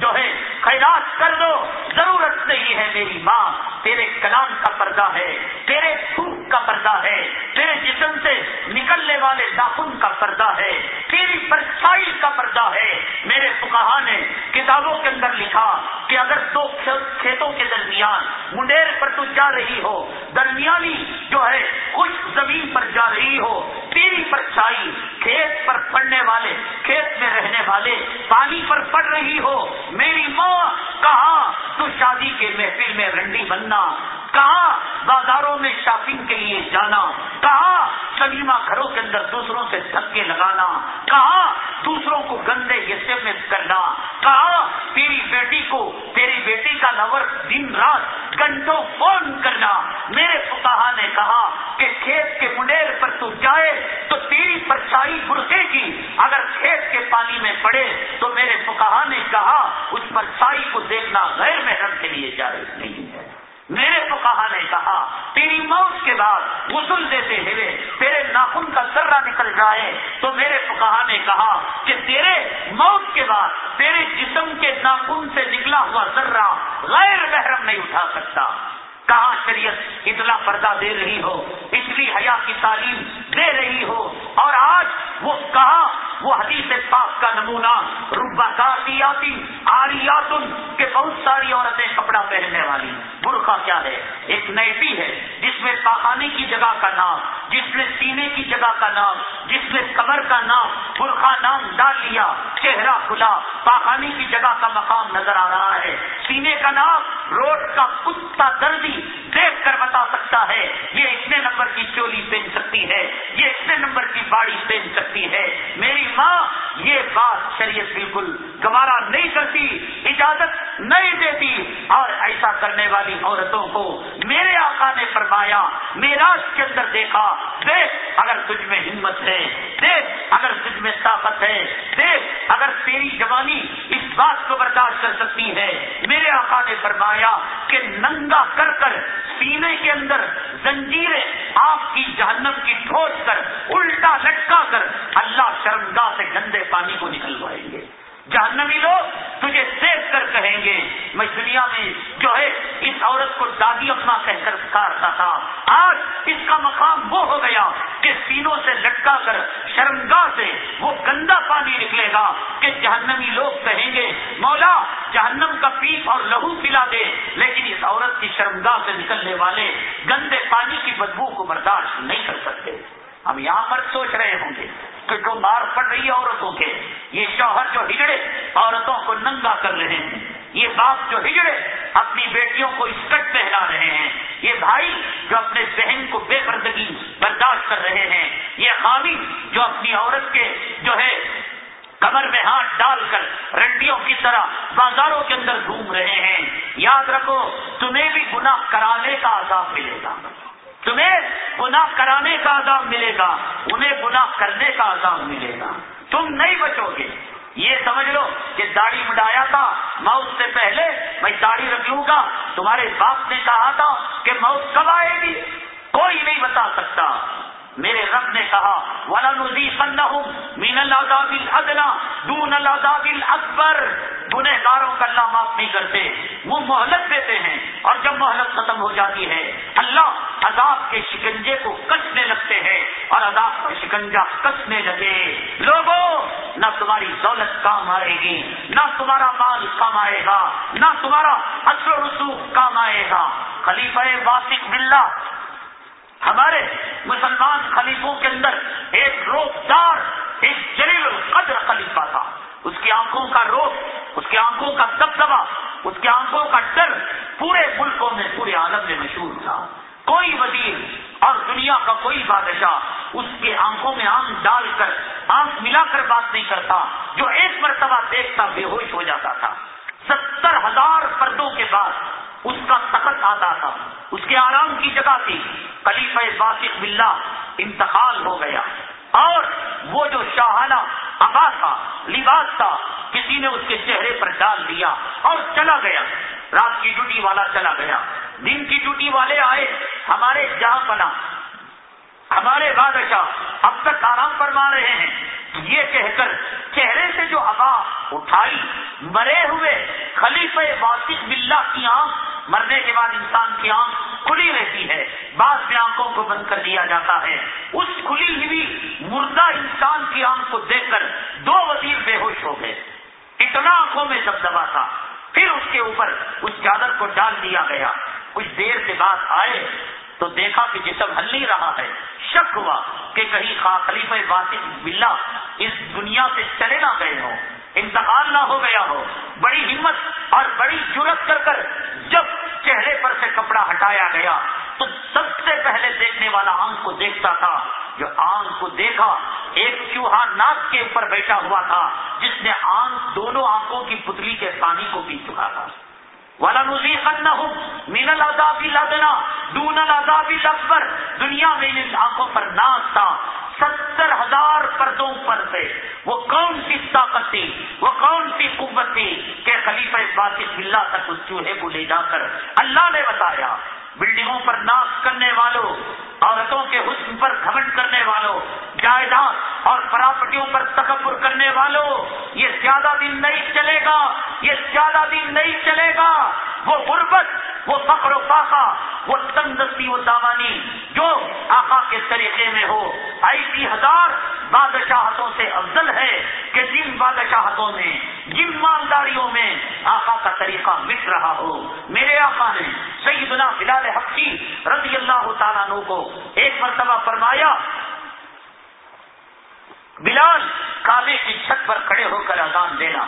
جو ہے خیرات کر دو، ضرورت نہیں ہے میری ماں، تیرے کلام کا پردہ ہے، تیرے پھوک کا پردہ ہے، تیرے جسم سے نکلنے والے داخن کا پردہ ہے، تیری پرچھائی کا پردہ ہے۔ میرے فکہ نے کتابوں کے اندر لکھا کہ اگر دو کھیتوں کے درمیان منڈیر پر تو جا رہی ہو، درمیانی جو ہے کچھ زمین پر جا رہی ہو، تیری پرچھائی کھیت پر پڑنے والے، کھیت میں رہنے والے، پانی پر پڑ رہی ہو میری ماں کہاں تو شادی کے محفل میں رنڈی بننا کہاں بازاروں میں شاپنگ کے لیے جانا کہاں سلیما گھروں کے اندر دوسروں سے دھکے لگانا کہاں دوسروں کو گندے حصے میں کرنا کہاں تیری بیٹی کو، تیری بیٹی کا لور دن رات گھنٹوں فون کرنا۔ میرے پتا نے کہا کہ کھیت کے منڈیر پر تو جائے تو تیری پرچھائی برسے گی۔ اگر کھیت کے پانی میں پڑے تو میرے پکا نے کہا، اس پرچھائی کو دیکھنا غیر محرم کے لیے جائز نہیں ہے۔ میرے تو کہا نے کہا، تیری موت کے بعد غسل دیتے ہوئے تیرے ناخن کا ذرہ نکل جائے تو میرے تو کہا نے کہا کہ تیرے موت کے بعد تیرے جسم کے ناخن سے نکلا ہوا ذرہ غیر محرم نہیں اٹھا سکتا۔ کہاں شریعت اتنا پردہ دے رہی ہو؟ اتنی حیا کی تعلیم دے رہی ہو۔ اور آج وہ کہاں؟ وہ حدیث پاک کا نمونہ روبا آتی آریاتن کہ بہت ساری عورتیں کپڑا پہننے والی برقع کیا ہے؟ ایک نیٹی ہے جس میں پاخانے کی جگہ کا نام، جس میں سینے کی جگہ کا نام، جس میں کمر کا نام، برقع نام ڈال لیا، چہرہ کھلا، پاخانے کی جگہ کا مقام نظر آ رہا ہے۔ سینے کا نام، روڈ کا کتا دردی دیکھ کر بتا سکتا ہے۔ یہ اتنے نمبر کی چولی پہن سکتی ہے۔ یہ اتنے نمبر کی باڑی پہن سکتی ہے۔ میری ماں یہ بات شریعت بالکل گوارا نہیں کرتی، اجازت نہیں دیتی۔ اور ایسا کرنے والی عورتوں کو میرے آقا نے فرمایا میراج کے اندر دیکھا، دیکھ اگر تجھ میں ہمت ہے، دیکھ اگر تجھ میں طاقت ہے، دیکھ اگر تیری جوانی اس بات کو برداشت کر سکتی ہے۔ میرے آقا نے فرمایا کہ ننگا کر کر سینے کے اندر زنجیریں آپ کی جہنم کی ٹھوس کر، الٹا لٹکا کر، اللہ شرمگاہ سے گندے پانی کو نکلوائیں گے۔ جہنمی لوگ تجھے دیکھ کر کہیں گے، میں دنیا میں جو ہے اس عورت کو دادی اپنا کہہ کر پکارتا تھا۔ آج اس کا مقام وہ ہو گیا کہ سینوں سے لٹکا کر، شرمگاہ سے وہ گندا پانی نکلے گا کہ جہنمی لوگ کہیں گے، مولا، جہنم کا پیپ اور لہو پلا دے۔ لیکن اس عورت کی شرمگاہ سے نکلنے والے گندے پانی کی بدبو کو برداشت نہیں کر سکتے۔ ہم یہاں پر سوچ رہے ہوں گے۔ کہ جو مار پڑ رہی ہے عورتوں کے، یہ شوہر جو ہجڑے عورتوں کو ننگا کر رہے ہیں، یہ باپ جو ہجڑے اپنی بیٹیوں کو اسکٹ پہنا رہے ہیں، یہ بھائی جو اپنے بہن کو بے پردگی برداشت کر رہے ہیں، یہ خامی جو اپنی عورت کے جو ہے کمر میں ہاتھ ڈال کر رنڈیوں کی طرح بازاروں کے اندر گھوم رہے ہیں، یاد رکھو، تمہیں بھی گناہ کرانے کا عذاب ملے گا۔ تمہیں گناہ کرانے کا عذاب ملے گا، انہیں گناہ کرنے کا عذاب ملے گا۔ تم نہیں بچو گے۔ یہ سمجھ لو کہ داڑھی مڈایا تھا، موت سے پہلے میں داڑھی رکھ لوں گا۔ تمہارے باپ نے کہا تھا کہ موت کب آئے گی؟ کوئی نہیں بتا سکتا۔ میرے رب نے کہا والا نزی مین اللہ ادنا دون اللہ اکبر گنہ گاروں کا اللہ معاف نہیں کرتے۔ وہ مہلت دیتے ہیں اور جب مہلت ختم ہو جاتی ہے، اللہ عذاب کے شکنجے کو کسنے لگتے ہیں اور عذاب کا شکنجا کسنے لگے۔ لوگوں، نہ تمہاری دولت کام آئے گی، نہ تمہارا مال کام آئے گا، نہ تمہارا اثر و رسوخ کام آئے گا۔ خلیفہ واسق بلّہ ہمارے مسلمان خلیفوں کے اندر ایک روزدار ایک جلیل القدر خلیفہ تھا۔ اس کی آنکھوں کا روپ اس کی آنکھوں کا دبدبا اس کی آنکھوں کا ڈر پورے ملکوں میں، پورے عالم میں مشہور تھا۔ کوئی وزیر اور دنیا کا کوئی بادشاہ اس کے آنکھوں میں آنکھ ڈال کر، آنکھ ملا کر بات نہیں کرتا، جو ایک مرتبہ دیکھتا بے ہوش ہو جاتا تھا۔ ستر ہزار پردوں کے بعد اس کا سخت آتا تھا۔ اس کے آرام کی جگہ تھی۔ خلیفہ باسق بلّہ انتقال ہو گیا۔ اور وہ جو شاہانہ ابا تھا، لباس تھا، کسی نے اس کے چہرے پر ڈال دیا اور چلا گیا۔ رات کی ڈیوٹی والا چلا گیا۔ دن کی ڈیوٹی والے آئے، ہمارے جہاں پناہ۔ ہمارے بادشاہ اب تک آرام فرما رہے ہیں۔ یہ کہہ کر چہرے سے جو ابا اٹھائی، مرے ہوئے خلیفہ واسف بلّہ کی آنکھ، مرنے کے بعد انسان کی آنکھ کھلی رہتی ہے۔ بعض میں آنکھوں کو بند کر دیا جاتا ہے۔ اس کھلی ہوئی مردہ انسان کی آنکھ کو دیکھ کر دو وزیر بے ہوش ہو گئے۔ اتنا آنکھوں میں دب دبا تھا، پھر اس کے اوپر اس چادر کو ڈال دیا گیا۔ کچھ دیر کے بعد آئے۔ تو دیکھا کہ جسم ہل نہیں رہا ہے۔ شک ہوا کہ کہیں خلیفہ واسف بلّہ اس دنیا سے چلے نہ گئے ہوں۔ انتقال نہ ہو گیا ہو۔ بڑی ہمت اور بڑی جرت کر کر جب چہرے پر سے کپڑا ہٹایا گیا تو سب سے پہلے دیکھنے والا آنکھ کو دیکھتا تھا۔ جو آنکھ کو دیکھا، ایک چوہا ناک کے اوپر بیٹھا ہوا تھا، جس نے آنکھ دونوں آنکھوں کی پتلی کے پانی کو پی چکا تھا۔ مین الزابی لدنا دون الزابی اکبر دنیا میں ان آنکھوں پر ناز تھا، ستر ہزار پردوں پر تھے۔ وہ کون سی طاقت تھی؟ وہ کون سی قوت تھی؟ کہ خلیفہ باسف بلّہ تک اس چوہے کو لے جا کر اللہ نے بتایا بلڈنگوں پر ناز کرنے والوں، عورتوں کے حسن پر گھمنڈ کرنے والوں، جائیداد اور پراپرٹیوں پر تکبر کرنے والوں، یہ زیادہ دن نہیں چلے گا، یہ زیادہ دن نہیں چلے گا۔ وہ غربت، وہ فخر و فاقہ، وہ تندستی و داوانی جو آقا کے طریقے میں ہو۔ ایسی ہزار بادشاہتوں سے افضل ہے کہ جن بادشاہتوں میں، جن مالداریوں میں آقا کا طریقہ مٹ رہا ہو۔ میرے آقا نے سیدنا بلال حقی رضی اللہ تعالیٰ کو ایک مرتبہ فرمایا، بلال کالے کی چھت پر کھڑے ہو کر اذان دینا۔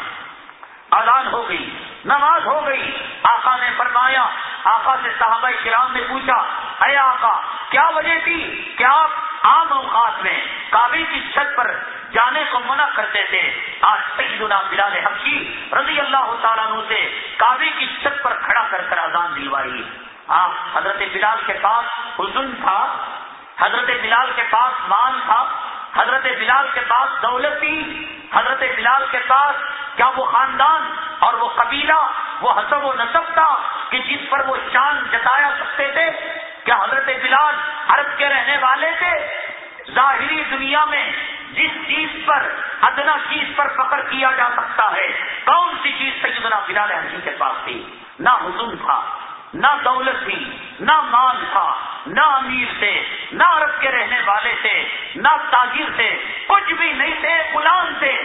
اذان ہو گئی، نماز ہو گئی۔ آقا نے فرمایا، آقا سے صحابہ کرام نے پوچھا، اے آقا، کیا وجہ تھی؟ کیا آپ عام اوقات میں کابل کی چھت پر جانے کو منع کرتے تھے؟ آج سیدنا بلال حقی رضی اللہ تعالیٰ سے کابل کی چھت پر کھڑا کر کر اذان دلوائی۔ ہاں، حضرت بلال کے پاس حزن تھا، حضرت بلال کے پاس مان تھا، حضرت بلال کے پاس دولت تھی، حضرت بلال کے پاس کیا وہ خاندان اور وہ قبیلہ، وہ حسب و نصب تھا کہ جس پر وہ شان جتایا سکتے تھے، کیا حضرت بلال عرب کے رہنے والے تھے؟ ظاہری دنیا میں جس چیز پر، ادنا چیز پر فخر کیا جا سکتا ہے، کون سی چیز سیدنا بلال حسین کے پاس تھی؟ نہ حضم تھا۔ نہ دولت تھی، نہ مال تھا، نہ امیر تھے، نہ عرب کے رہنے والے تھے، نہ تاجر تھے، کچھ بھی نہیں تھے، غلام تھے۔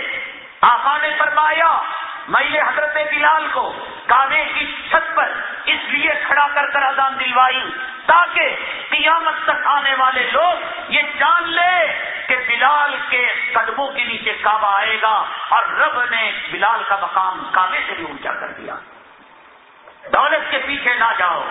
آقا نے فرمایا، میں یہ حضرت بلال کو کانے کی چھت پر اس لیے کھڑا کر کر اذان دلوائی تاکہ قیامت تک آنے والے لوگ یہ جان لے کہ بلال کے قدموں کے نیچے کعبہ آئے گا اور رب نے بلال کا مقام کعبے سے بھی اونچا کر دیا۔ دولت کے پیچھے نہ جاؤ،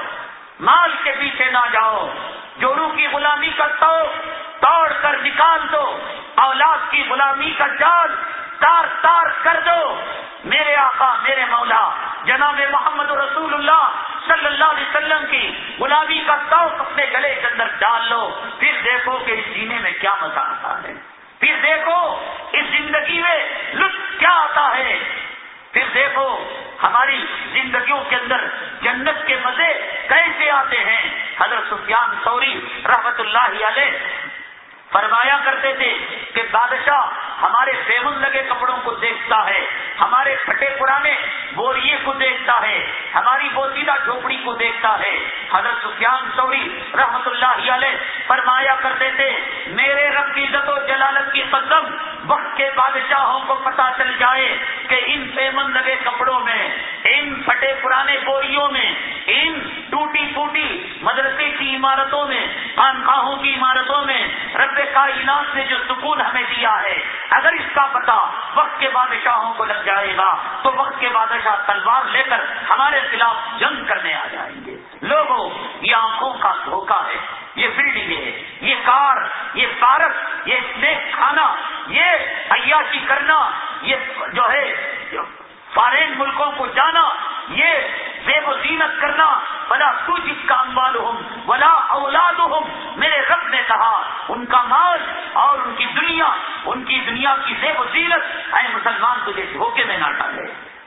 مال کے پیچھے نہ جاؤ جورو کی غلامی کا تو توڑ کر نکال دو، اولاد کی غلامی کا جال تار تار کر دو۔ میرے آقا، میرے مولا، جناب محمد رسول اللہ صلی اللہ علیہ وسلم کی غلامی کا توق اپنے گلے کے اندر ڈال لو۔ پھر دیکھو کہ اس جینے میں کیا مزہ آتا ہے۔ پھر دیکھو اس زندگی میں لطف کیا آتا ہے۔ پھر دیکھو ہماری زندگیوں کے اندر جنت کے مزے کیسے آتے ہیں؟ حضرت سفیان سوری رحمت اللہ علیہ فرمایا کرتے تھے کہ بادشاہ ہمارے سیون لگے کپڑوں کو دیکھتا ہے، ہمارے پھٹے پرانے بوریے کو دیکھتا ہے، ہماری بوسیدہ جھوپڑی کو دیکھتا ہے۔ حضرت سفیان سوری رحمت اللہ علیہ فرمایا کرتے تھے، میرے رب کی عزت و جلالت کی قدم وقت کے بادشاہوں کو پتا چل جائے کہ ان سیمن لگے کپڑوں میں، ان پھٹے پرانے بوریوں میں، ان ٹوٹی پھوٹی مدرسے کی عمارتوں میں خانخواہوں کی عمارتوں میں رب کائنات نے جو سکون ہمیں دیا ہے، اگر اس کا پتا وقت کے بادشاہوں کو لگ جائے گا، تو وقت کے بادشاہ تلوار لے کر ہمارے خلاف جنگ کرنے آ جائیں گے۔ لوگوں، یہ آنکھوں کا دھوکہ ہے، یہ بلڈنگ ہے، یہ کار، یہ پارک یہ اسنیک کھانا یہ عیاشی کرنا، یہ جو ہے فارین ملکوں کو جانا، یہ بے و زینت کرنا بلا تو جس کا امبال ہوں بلا اولاد ہوں میرے رب نے کہا، ان کا مال اور ان کی دنیا، ان کی دنیا کی زیب و زینت۔ اے مسلمان، تجھے دھوکے میں نہ ڈالے۔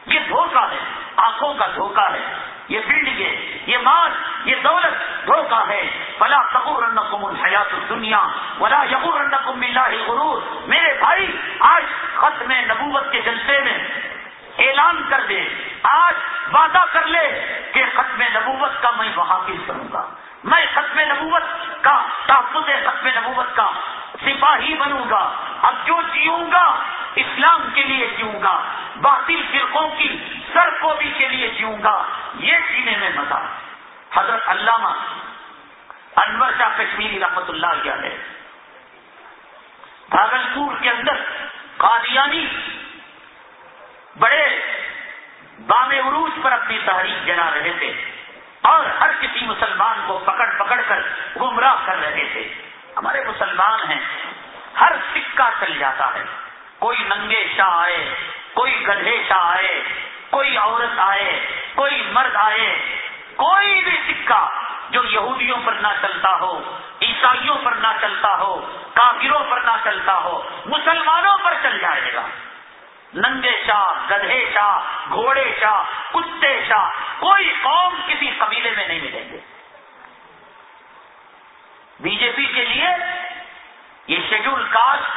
یہ دھوکہ ہے، آنکھوں کا دھوکہ ہے۔ یہ بلڈنگیں یہ مال، یہ دولت دھوکہ ہے۔ بلا قبور رنکم الحیات دنیا بلا یبور غرور۔ میرے بھائی، آج ختم نبوت کے جلسے میں اعلان کر دے، آج وعدہ کر لے کہ ختم نبوت کا میں محافظ کروں گا۔ میں ختم نبوت کا، تحفظ ختم نبوت کا سپاہی بنوں گا۔ اب جو جیوں گا، اسلام کے لیے جیوں گا۔ باطل فرقوں کی سر کو بھی کے لیے جیوں گا۔ یہ جینے میں مزہ۔ حضرت علامہ انور شاہ کشمیری رحمت اللہ کیا ہے بھاگل پور کے اندر قادیانی بڑے بام عروج پر اپنی تحریک جلا رہے تھے اور ہر کسی مسلمان کو پکڑ پکڑ کر گمراہ کر رہے تھے۔ ہمارے مسلمان ہیں، ہر سکہ چل جاتا ہے۔ کوئی ننگے شاہ آئے، کوئی گدھے شاہ آئے، کوئی عورت آئے، کوئی مرد آئے۔ کوئی بھی سکہ جو یہودیوں پر نہ چلتا ہو، عیسائیوں پر نہ چلتا ہو، کافروں پر نہ چلتا ہو، مسلمانوں پر چل جائے گا۔ ننگے شاہ، گدھے شاہ، گھوڑے شاہ، کتے شاہ، کوئی قوم کسی قبیلے میں نہیں ملیں گے۔ بی جے پی کے لیے یہ شیڈول کاسٹ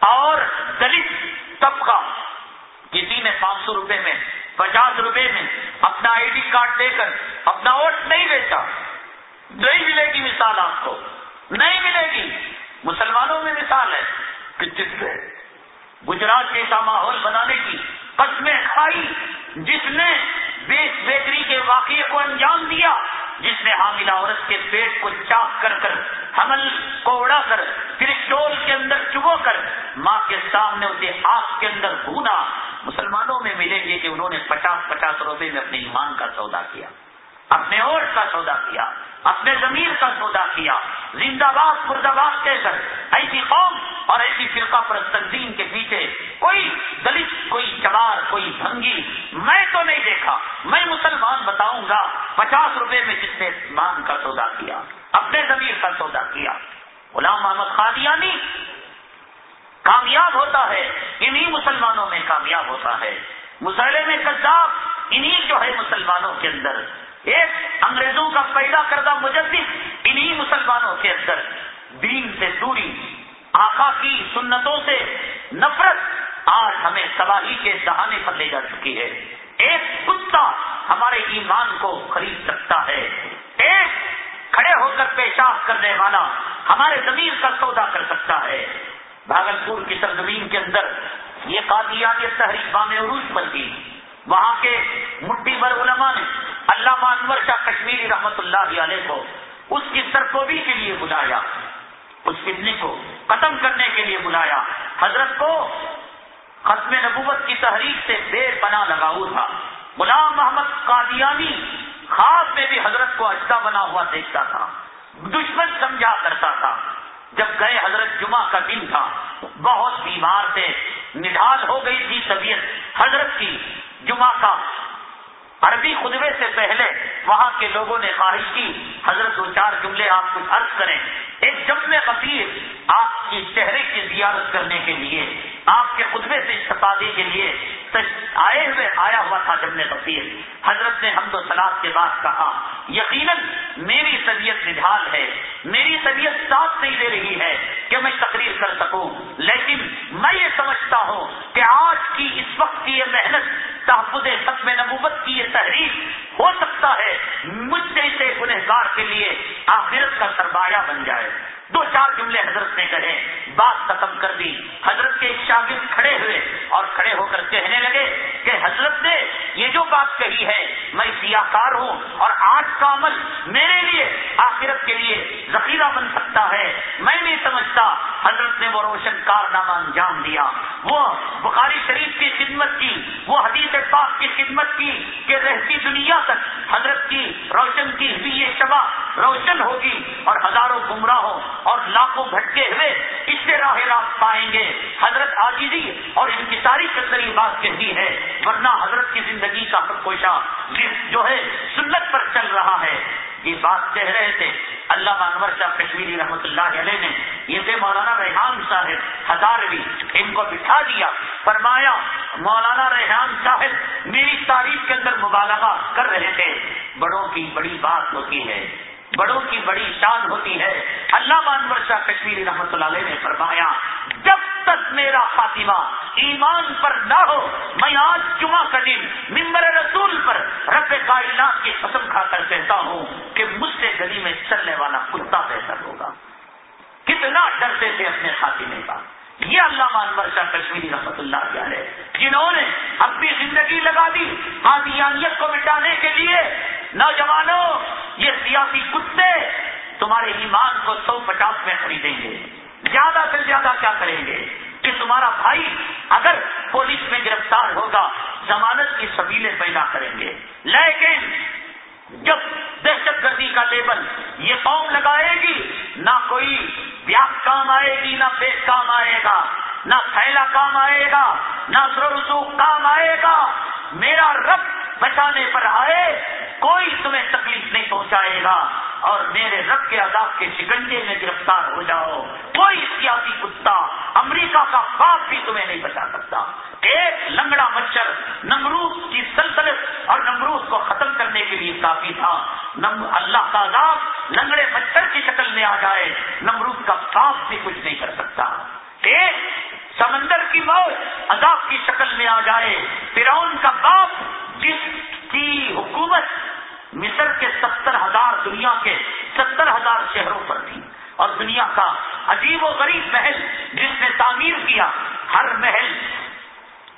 اور دلت طبقہ کسی نے پانچ سو روپے میں، پچاس روپے میں اپنا آئی ڈی کارڈ دے کر اپنا ووٹ نہیں بیچا۔ نہیں ملے گی مثال آپ کو۔ نہیں ملے گی۔ مسلمانوں میں مثال ہے۔ کہ جس نے گجرات جیسا ماحول بنانے کی قسمیں کھائی، جس نے بیس بیکری کے واقعے کو انجام دیا، جس نے حاملہ عورت کے پیٹ کو چاک کر کر حمل کو اڑا کر، پھر ڈول کے اندر چبو کر ماں کے سامنے اسے آگ کے اندر بھونا۔ مسلمانوں میں ملیں گے کہ انہوں نے پچاس پچاس روپے میں اپنے ایمان کا سودا کیا، اپنے اوٹ کا سودا کیا۔ اپنے ضمیر کا سودا کیا۔ زندہ باد مرد آباد کہہ کر ایسی قوم اور ایسی فرقہ پر تنظیم کے پیچھے کوئی دلت کوئی چمار، کوئی بھنگی۔ میں تو نہیں دیکھا۔ میں مسلمان بتاؤں گا، پچاس روپے میں جس نے ایمان کا سودا کیا، اپنے ضمیر کا سودا کیا۔ غلام محمد قادیانی کامیاب ہوتا ہے، انہی مسلمانوں میں کامیاب ہوتا ہے۔ مسئلے میں کذاب، انہی جو ہے مسلمانوں کے اندر۔ ایک انگریزوں کا پیدا کردہ مجدد انہی مسلمانوں کے اندر دین سے دوری، آقا کی سنتوں سے نفرت آج ہمیں تباہی کے دہانے پر لے جا چکی ہے۔ ایک کتا ہمارے ایمان کو خرید سکتا ہے۔ ایک کھڑے ہو کر پیشاب کرنے والا ہمارے زمین کا سودا کر سکتا ہے۔ بھاگل پور کی سرزمین کے اندر یہ قادیانیت تحریک بام عروج پر تھی وہاں کے مٹھی بر علماء نے اللہ انور شاہ کشمیری رحمت اللہ علیہ کو اس کی سرکوبی کے لیے بلایا، اس فتنے کو ختم کرنے کے لیے بلایا۔ حضرت کو ختم نبوت کی تحریک سے بے پناہ لگاؤ تھا۔ غلام محمد قادیانی خواب میں بھی حضرت کو اجدا بنا ہوا دیکھتا تھا، دشمن سمجھا کرتا تھا۔ جب گئے حضرت جمعہ کا دن تھا، بہت بیمار تھے نڈال ہو گئی تھی طبیعت حضرت کی۔ جمعہ کا۔ عربی خطبے سے پہلے وہاں کے لوگوں نے خواہش کی، حضرت دو چار جملے آپ کچھ عرض کریں۔ ایک جب قصیر آپ کی چہرے کی زیارت کرنے کے لیے، آپ کے خطبے سے استفادے کے لیے آئے ہوئے آیا ہوا تھا جب میں قصیر حضرت نے ہم سلاد کے بعد کہا، یقیناً میری طبیعت نڈھال ہے، میری طبیعت ساتھ نہیں دے رہی ہے کہ میں تقریر کر سکوں۔ لیکن میں یہ سمجھتا ہوں کہ آج کی اس وقت کی یہ محنت، تحفظ ختم نبوت کی یہ تحریر ہو سکتا ہے۔ مجھ جیسے گنہگار کے لیے آخرت کا سرمایہ بن جائے۔ دو چار جملے حضرت نے کہے، بات ختم کر دی۔ حضرت کے شاگرد کھڑے ہوئے اور کھڑے ہو کر کہنے لگے کہ حضرت نے یہ جو بات کہی ہے، میں سیاہ کار ہوں اور آج کا عمل میرے لیے آخرت کے لیے ذخیرہ بن سکتا ہے۔ میں نہیں سمجھتا حضرت نے وہ روشن کارنامہ انجام دیا۔ وہ بخاری شریف کی خدمت کی، وہ حدیث پاک کی خدمت کی کہ رہتی دنیا تک حضرت کی روشن کی ہوئی یہ شبہ روشن ہوگی اور ہزاروں گمراہوں اور لاکھوں بھٹکے ہوئے اس سے راہ راست پائیں گے۔ حضرت آجیزی اور ان کی ساری چندری بات کہتی ہے، ورنہ حضرت کی زندگی کا حق کوشا جو ہے سنت پر چل رہا ہے۔ یہ بات کہہ رہے تھے۔ اللہ انور شاہ کشمیری رحمۃ اللہ علیہ نے۔ یہ تھے مولانا ریحان صاحب ہزاروی۔ ان کو بٹھا دیا۔ فرمایا، مولانا ریحان صاحب، میری تعریف کے اندر مبالغہ کر رہے تھے۔ بڑوں کی بڑی بات ہوتی ہے۔ بڑوں کی بڑی شان ہوتی ہے۔ اللہ انور شاہ کشمیری رحمۃ اللہ علیہ نے فرمایا، جب تک میرا فاطمہ ایمان پر نہ ہو، میں آج جمعہ کا دن ممبر رسول پر رب کائنات کی قسم کھا کر کہتا ہوں کہ مجھ سے گلی میں چلنے والا کتا بہتر ہوگا۔ کتنا ڈرتے تھے اپنے خاتمے کا۔ یہ اللہ مانور شاہ کشمیری رحمت اللہ کیا ہے جنہوں نے اپنی زندگی لگا دی آدیانیت کو مٹانے کے لیے۔ نوجوانوں، یہ سیاسی کتے تمہارے ایمان کو سو پچاس میں خریدیں گے۔ زیادہ سے زیادہ کیا کریں گے؟ کہ تمہارا بھائی اگر پولیس میں گرفتار ہوگا، ضمانت کی سبیلیں پیدا کریں گے۔ لیکن جب دہشت گردی کا لیبل یہ قوم لگائے گی، نہ کوئی ویاس کام آئے گی، نہ پیش کام آئے گا، نہ پھیلا کام آئے گا، نہ رسوخ کام آئے گا۔ میرا رب بچانے پر آئے کوئی تمہیں تکلیف نہیں پہنچائے گا اور میرے رب کے عذاب کے شکنجے میں گرفتار ہو جاؤ۔ کوئی سیاسی کتا امریکہ کا باپ بھی تمہیں نہیں بچا سکتا۔ ایک لنگڑا مچھر نمروز کی سلطنت اور نمروز کو ختم کرنے کے لیے کافی تھا۔ اللہ کا عذاب لنگڑے مچھر کی شکل میں آ جائے نمروز کا باپ بھی کچھ نہیں کر سکتا۔ ایک سمندر کی موت عذاب کی شکل میں آ جائے، فرعون کا باپ جس کی حکومت مصر کے ستر ہزار دنیا کے ستر ہزار شہروں پر تھی اور دنیا کا عجیب و غریب محل جس نے تعمیر کیا، ہر محل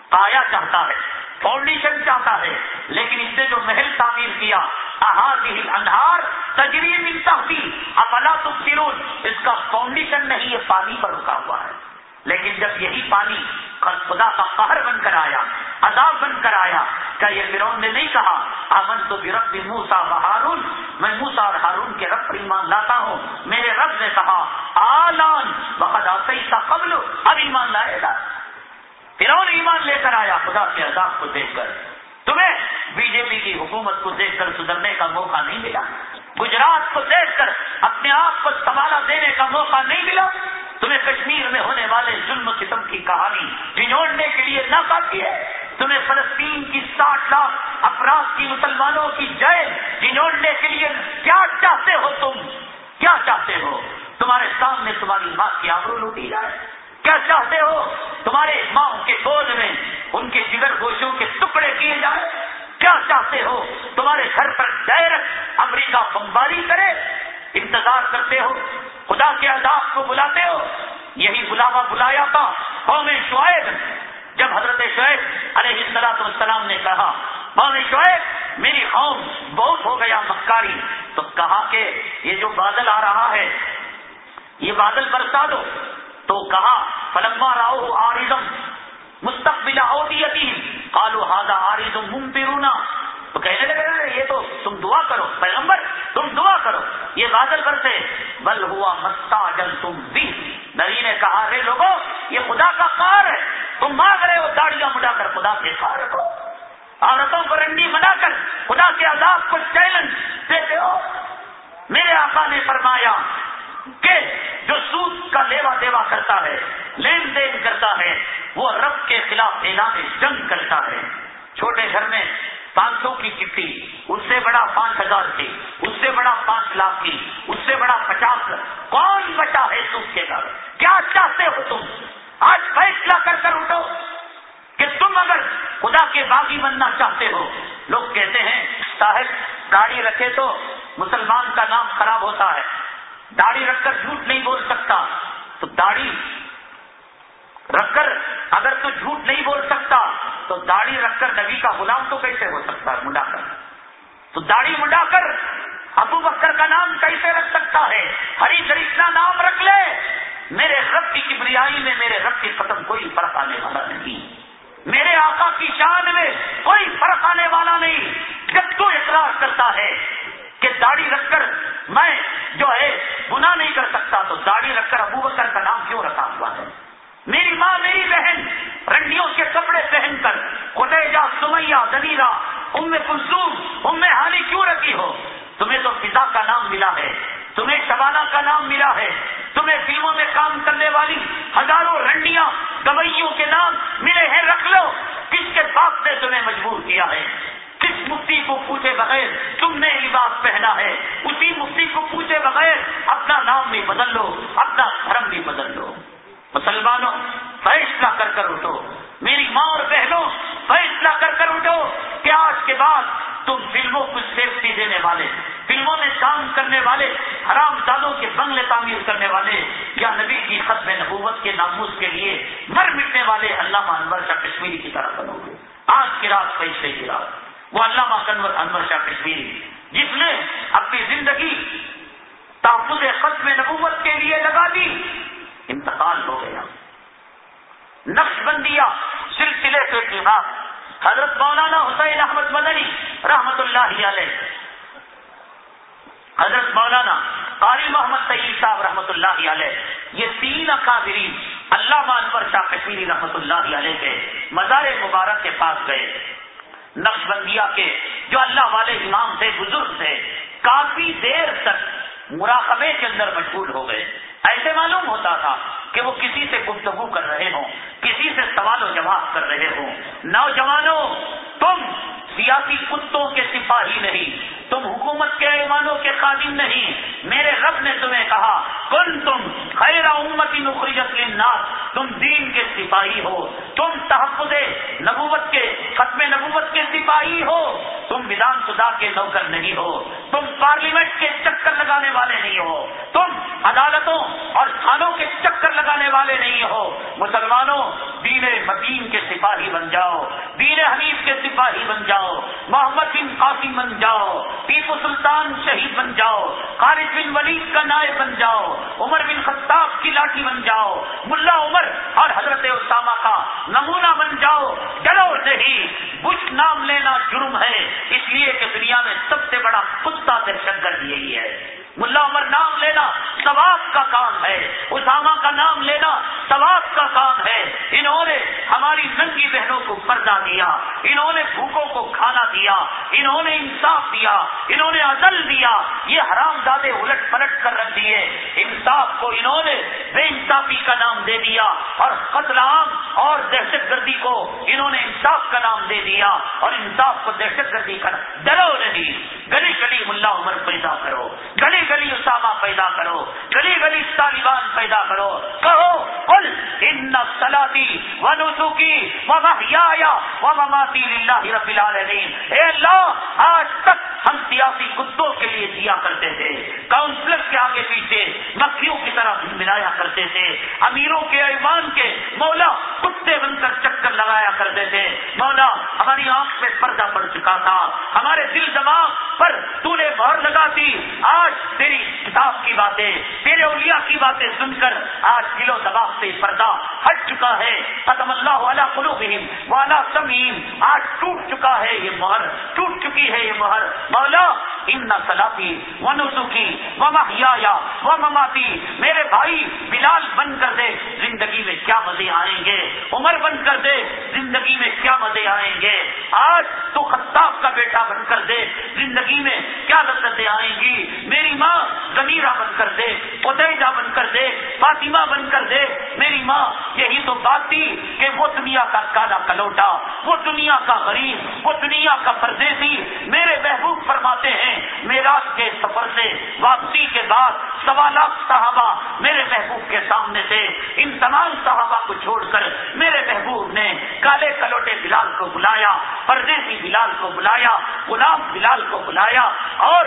پایا چاہتا ہے، فاؤنڈیشن چاہتا ہے، لیکن اس نے جو محل تعمیر کیا انہار تجریب تحفی افلا تبصرون، اس کا فاؤنڈیشن نہیں، یہ پانی پر رکا ہوا ہے۔ لیکن جب یہی پانی خدا کا قہر بن کر آیا، عذاب بن کر آیا، کیا یہ فرون نے نہیں کہا امن تو بھی رب موسا و ہارون؟ میں موسا اور ہارون کے رب پر ایمان لاتا ہوں، میرے رب نے کہا، آلان بخدا سا قبل، اب ایمان لائے گا۔ فرون ایمان لے کر آیا، خدا کے عذاب کو دیکھ کر۔ تمہیں بی جے پی کی حکومت کو دیکھ کر سدھرنے کا موقع نہیں ملا۔ گجرات کو دیکھ کر، اپنے آپ کو سنبھالا دینے کا موقع نہیں ملا۔ تمہیں کشمیر میں ہونے والے ظلم ستم کی کہانی جنوڑنے کے لیے نہ کافی ہے۔ تمہیں فلسطین کی ساٹھ لاکھ افراد کی مسلمانوں کی جائے جنوڑنے کے لیے کیا چاہتے ہو تم؟ کیا چاہتے ہو؟ تمہارے سامنے تمہاری ماں کی آبرو لوٹی جائے۔ کیا چاہتے ہو؟ تمہارے ماں کے گود میں ان کے جگر گوشوں کے ٹکڑے کیے جائیں کیا چاہتے ہو؟ تمہارے گھر پر ڈائریکٹ امریکہ بمباری کرے۔ انتظار کرتے ہو، خدا کے عذاب کو بلاتے ہو، یہی بلاوا بلایا تھا قوم شعیب۔ جب حضرت شعیب علیہ السلاط والسلام نے کہا، قوم شعیب، میری قوم بہت ہو گیا مکاری، تو کہا کہ، یہ جو بادل آ رہا ہے، یہ بادل برسا دو۔ تو کہا، فلما راؤ آرزم مستقبل کالو ہاضا آرزم ممپرونا تو کہنے لگے یہ تو تم دعا کرو، پیغمبر، تم دعا کرو. یہ بادل برسے بل ہوا مستا جل تم بھی. نری نے کہا رے لوگوں، یہ خدا کا کار ہے۔ تم مانگ رہے ہو داڑیاں مڈا کر خدا کے کار کو۔ عورتوں کو رنڈی منا کر خدا کے عذاب کو چیلنج دیتے ہو۔ میرے آقا نے فرمایا کہ جو سود کا لیوا دیوا کرتا ہے، لین دین کرتا ہے، وہ رب کے خلاف اعلان جنگ کرتا ہے۔ چھوٹے گھر میں پانچ سو کی چٹھی، اس سے بڑا پانچ ہزار کی، اس سے بڑا پانچ لاکھ کی، اس سے بڑا پچاس۔ کون بچا ہے سود کے گھر؟ کیا چاہتے ہو تم؟ آج فیصلہ کر کر اٹھو کہ تم اگر خدا کے باغی بننا چاہتے ہو۔ لوگ کہتے ہیں، صاحب گاڑی رکھے تو مسلمان کا نام خراب ہوتا ہے۔ داڑھی رکھ کر جھوٹ نہیں بول سکتا۔ تو داڑھی رکھ کر اگر تو جھوٹ نہیں بول سکتا، تو داڑھی رکھ کر نبی کا غلام تو کیسے ہو سکتا ہے؟ منڈا کر تو داڑھی منڈا کر ابو بکر کا نام کیسے رکھ سکتا ہے؟ ہری کرشنا نام رکھ لے۔ میرے رب کی کبریائی میں میرے رب کی ختم کوئی فرق آنے والا نہیں۔ میرے آقا کی شان میں کوئی فرق آنے والا نہیں۔ جب تو اقرار کرتا ہے کہ داڑھی رکھ کر میں جو ہے گناہ نہیں کر سکتا، تو داڑھی رکھ کر ابو بکر کا نام کیوں رکھا ہوا ہے؟ میری ماں، میری بہن، رنڈیوں کے کپڑے پہن کر، خدیجہ سمیا دلیرا ام کلثوم، ام حالی کیوں رکھی ہو؟ تمہیں تو پتا کا نام ملا ہے، تمہیں شبانہ کا نام ملا ہے، تمہیں فلموں میں کام کرنے والی ہزاروں رنڈیاں گوئیوں کے نام ملے ہیں، رکھ لو۔ کس کے باپ نے تمہیں مجبور کیا ہے؟ کس مفتی کو پوچھے بغیر تم نے لباس پہنا ہے؟ اسی مفتی کو پوچھے بغیر اپنا نام بھی بدل لو، اپنا دھرم بھی بدل لو۔ مسلمانوں، فیصلہ کر کر اٹھو۔ میری ماں اور بہنوں، فیصلہ کر کر اٹھو کہ آج کے بعد تم فلموں کو سیفٹی دینے والے، فلموں میں کام کرنے والے، حرام دادوں کے بنگلے تعمیر کرنے والے، یا نبی کی ختم نبوت کے ناموز کے لیے مر مٹنے والے علامہ انور شاہ کشمیری کی طرح بنو گے۔ آج کی رات فیصلے کی رات۔ وہ علامہ کنور انور شاہ کشمیری، جس نے اپنی زندگی تحفظ ختم نبوت کے لیے لگا دی۔ انتقال ہو گیا۔ نقش بندیا سلسلے کے خلاف حضرت مولانا حسین احمد مدنی رحمت اللہ علیہ۔ حضرت مولانا قاری محمد طیب صاحب رحمۃ اللہ علیہ۔ یہ تین اکابرین اللہ مانور شاہ کشمیری رحمۃ اللہ علیہ کے مزار مبارک کے پاس گئے۔ نقش بندیا کے جو اللہ والے امام تھے، بزرگ تھے، کافی دیر تک مراقبے کے اندر مشغول ہو گئے۔ ایسے معلوم ہوتا تھا۔ کہ وہ کسی سے گفتگو کر رہے ہوں، کسی سے سوال و جواب کر رہے ہوں۔ نوجوانوں، تم سیاسی کتوں کے سپاہی نہیں، تم حکومت کے ایمانوں کے قادم نہیں۔ میرے رب نے تمہیں کہا، کن تم خیر امتی نخریت الناس تم دین کے سپاہی ہو، تم تحفظ نبوت کے، ختم نبوت کے سپاہی ہو۔ تم ودھان سدا کے نوکر نہیں ہو، تم پارلیمنٹ کے چکر لگانے والے نہیں ہو۔ تم عدالتوں اور تھانوں کے چکر لگانے والے نہیں ہو۔ مسلمانوں، دین مدین کے سپاہی بن جاؤ۔ دین حنیف کے سپاہی بن جاؤ۔ محمد بن قاسم بن جاؤ۔ ٹیپو سلطان شہید بن جاؤ۔ خالد بن ولید کا نائب بن جاؤ۔ عمر بن خطاب کی لاٹھی بن جاؤ۔ ملا عمر اور حضرت اسامہ کا نمونہ بن جاؤ۔ ڈرو نہیں۔ بش نام لینا جرم ہے۔ اس لیے کہ دنیا میں سب سے بڑا کتا درشن کر یہی ہے۔ ملا عمر نام لینا ثواب کا کام ہے، اسامہ کا نام لینا ثواب کا کام ہے۔ انہوں نے ہماری ننگی بہنوں کو پردہ دیا، انہوں نے بھوکوں کو کھانا دیا، انہوں نے انصاف دیا، انہوں نے عدل دیا۔ یہ حرام دادے الٹ پلٹ کر رکھ دیے۔ انصاف کو انہوں نے بے انصافی کا نام دے دیا اور قتل عام اور دہشت گردی کو انہوں نے انصاف کا نام دے دیا۔ اور انصاف کو دہشت گردی کا ڈرو نہیں گلی گلی ملا عمر پیدا کرو۔ گلی گلی اسامہ پیدا کرو، گلی گلی طالبان پیدا کرو۔ کہو کل ان سلاتی و نسوکی و محیا و مماتی للہ رب العالمین۔ اے اللہ، آج تک ہم سیاسی کتوں کے لیے دیا کرتے تھے، کاؤنسلر کے آگے پیچھے، مکھیوں کی طرح ملایا کرتے تھے، امیروں کے، ایمان کے، مولا کتے بن کر چکر لگایا کرتے تھے۔ مولا، ہماری آنکھ میں پردہ پڑ چکا تھا، ہمارے دل دماغ پر تو نے مہر لگاتی آج تیری کتاب کی باتیں، تیرے اولیاء کی باتیں سن کر آج کلو دباؤ سے پردہ ہٹ چکا ہے۔ ختم اللہ والا کلو والا سمیم۔ آج ٹوٹ چکا ہے یہ مہر، ٹوٹ چکی ہے یہ مہر۔ مولا، ان سلاتی و نسخی و محیا و مماتی، میرے بھائی بلال بن کر دے، زندگی میں کیا مزے آئیں گے؟ عمر بن کر دے، زندگی میں کیا مزے آئیں گے؟ آج تو خطاب کا بیٹا بن کر دے، زندگی میں کیا لذتیں آئیں گی؟ میری ماں زمیرہ بن کر دے ادیجہ بن کر دے، فاطمہ بن کر دے۔ میری ماں یہی تو بات تھی کہ وہ دنیا کا کالا کلوٹا، وہ دنیا کا غریب، وہ دنیا کا پردیسی میرے محبوب فرماتے ہیں۔ میراج کے سفر سے، واپسی کے بعد سوا لاکھ صحابہ میرے محبوب کے سامنے سے ان تمام صحابہ کو چھوڑ کر میرے محبوب نے کالے کلوٹے بلال کو بلایا، پردیسی بلال کو بلایا، غلام بلال کو بلایا اور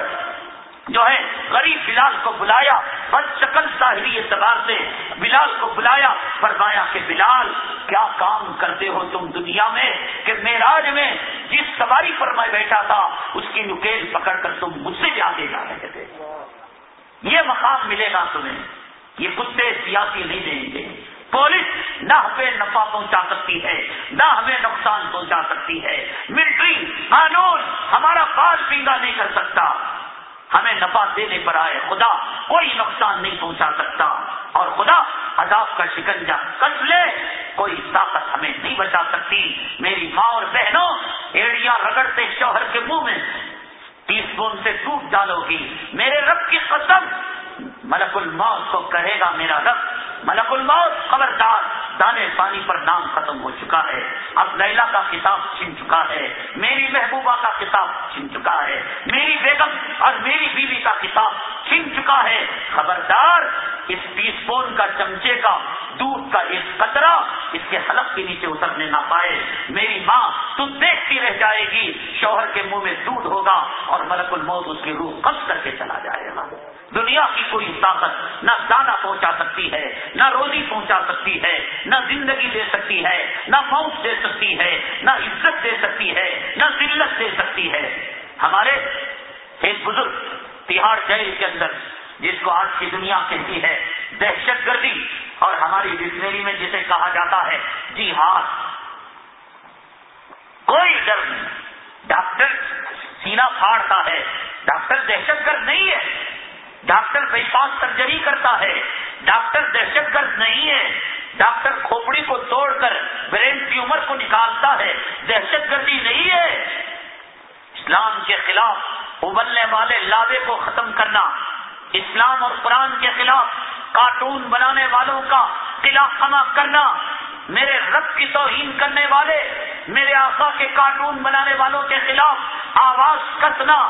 جو ہے غریب بلال کو بلایا، بد شکل ظاہری اعتبار سے بلال کو بلایا، فرمایا کہ بلال، کیا کام کرتے ہو تم دنیا میں کہ میراج میں جس سواری پر میں بیٹھا تھا، اس کی نکیل پکڑ کر تم مجھ سے بھی آگے جا رہے تھے؟ یہ مقام ملے گا تمہیں۔ یہ کتے سیاسی نہیں دیں گے۔ پولیس نہ ہمیں نفع پہنچا سکتی ہے، نہ ہمیں نقصان پہنچا سکتی ہے۔ ملٹری، قانون ہمارا پاس پینگا نہیں کر سکتا۔ ہمیں نفع دینے پر آئے خدا، کوئی نقصان نہیں پہنچا سکتا۔ اور خدا، عذاب کا شکنجا کس لے، کوئی طاقت ہمیں نہیں بچا سکتی۔ میری ماں اور بہنوں، ایڑیاں رگڑتے شوہر کے منہ میں ٹی اسپون سے ٹوٹ ڈالو گی۔ میرے رب کی قسم، ملک الموت کو کہے گا میرا رب، ملک الموت، خبردار۔ دانے پانی پر نام ختم ہو چکا ہے۔ اب لیلا کا کتاب چھن چکا ہے۔ میری محبوبہ کا کتاب چھن چکا ہے۔ میری بیگم اور میری بیوی کا کتاب چھن چکا ہے۔ خبردار، اس ٹی اسپون کا چمچے کا، دودھ کا ایک قطرہ اس کے حلق کے نیچے اترنے نہ پائے۔ میری ماں تو دیکھتی رہ جائے گی۔ شوہر کے منہ میں دودھ ہوگا اور ملک الموت اس کی روح قبض کر کے چلا جائے گا۔ دنیا کی کوئی طاقت نہ دانا پہنچا سکتی ہے، نہ روزی پہنچا سکتی ہے، نہ زندگی دے سکتی ہے، نہ موت دے سکتی ہے، نہ عزت دے سکتی ہے، نہ ذلت دے سکتی ہے۔ ہمارے ایک بزرگ تہاڑ جیل کے اندر، جس کو آج کی دنیا کہتی ہے دہشت گردی، اور ہماری ڈکشنری میں جسے کہا جاتا ہے جی ہاں۔ کوئی ڈر نہیں۔ ڈاکٹر سینا پھاڑتا ہے۔ ڈاکٹر دہشت گرد نہیں ہے۔ ڈاکٹر بائی پاس سرجری کرتا ہے، ڈاکٹر دہشت گرد نہیں ہے۔ ڈاکٹر کھوپڑی کو توڑ کر برین ٹیومر کو نکالتا ہے۔ دہشت گردی نہیں ہے۔ اسلام کے خلاف ابلنے والے لابے کو ختم کرنا، اسلام اور قرآن کے خلاف کارٹون بنانے والوں کا قلعہ خما کرنا، میرے رب کی توہین کرنے والے، میرے آقا کے کارٹون بنانے والوں کے خلاف آواز کسنا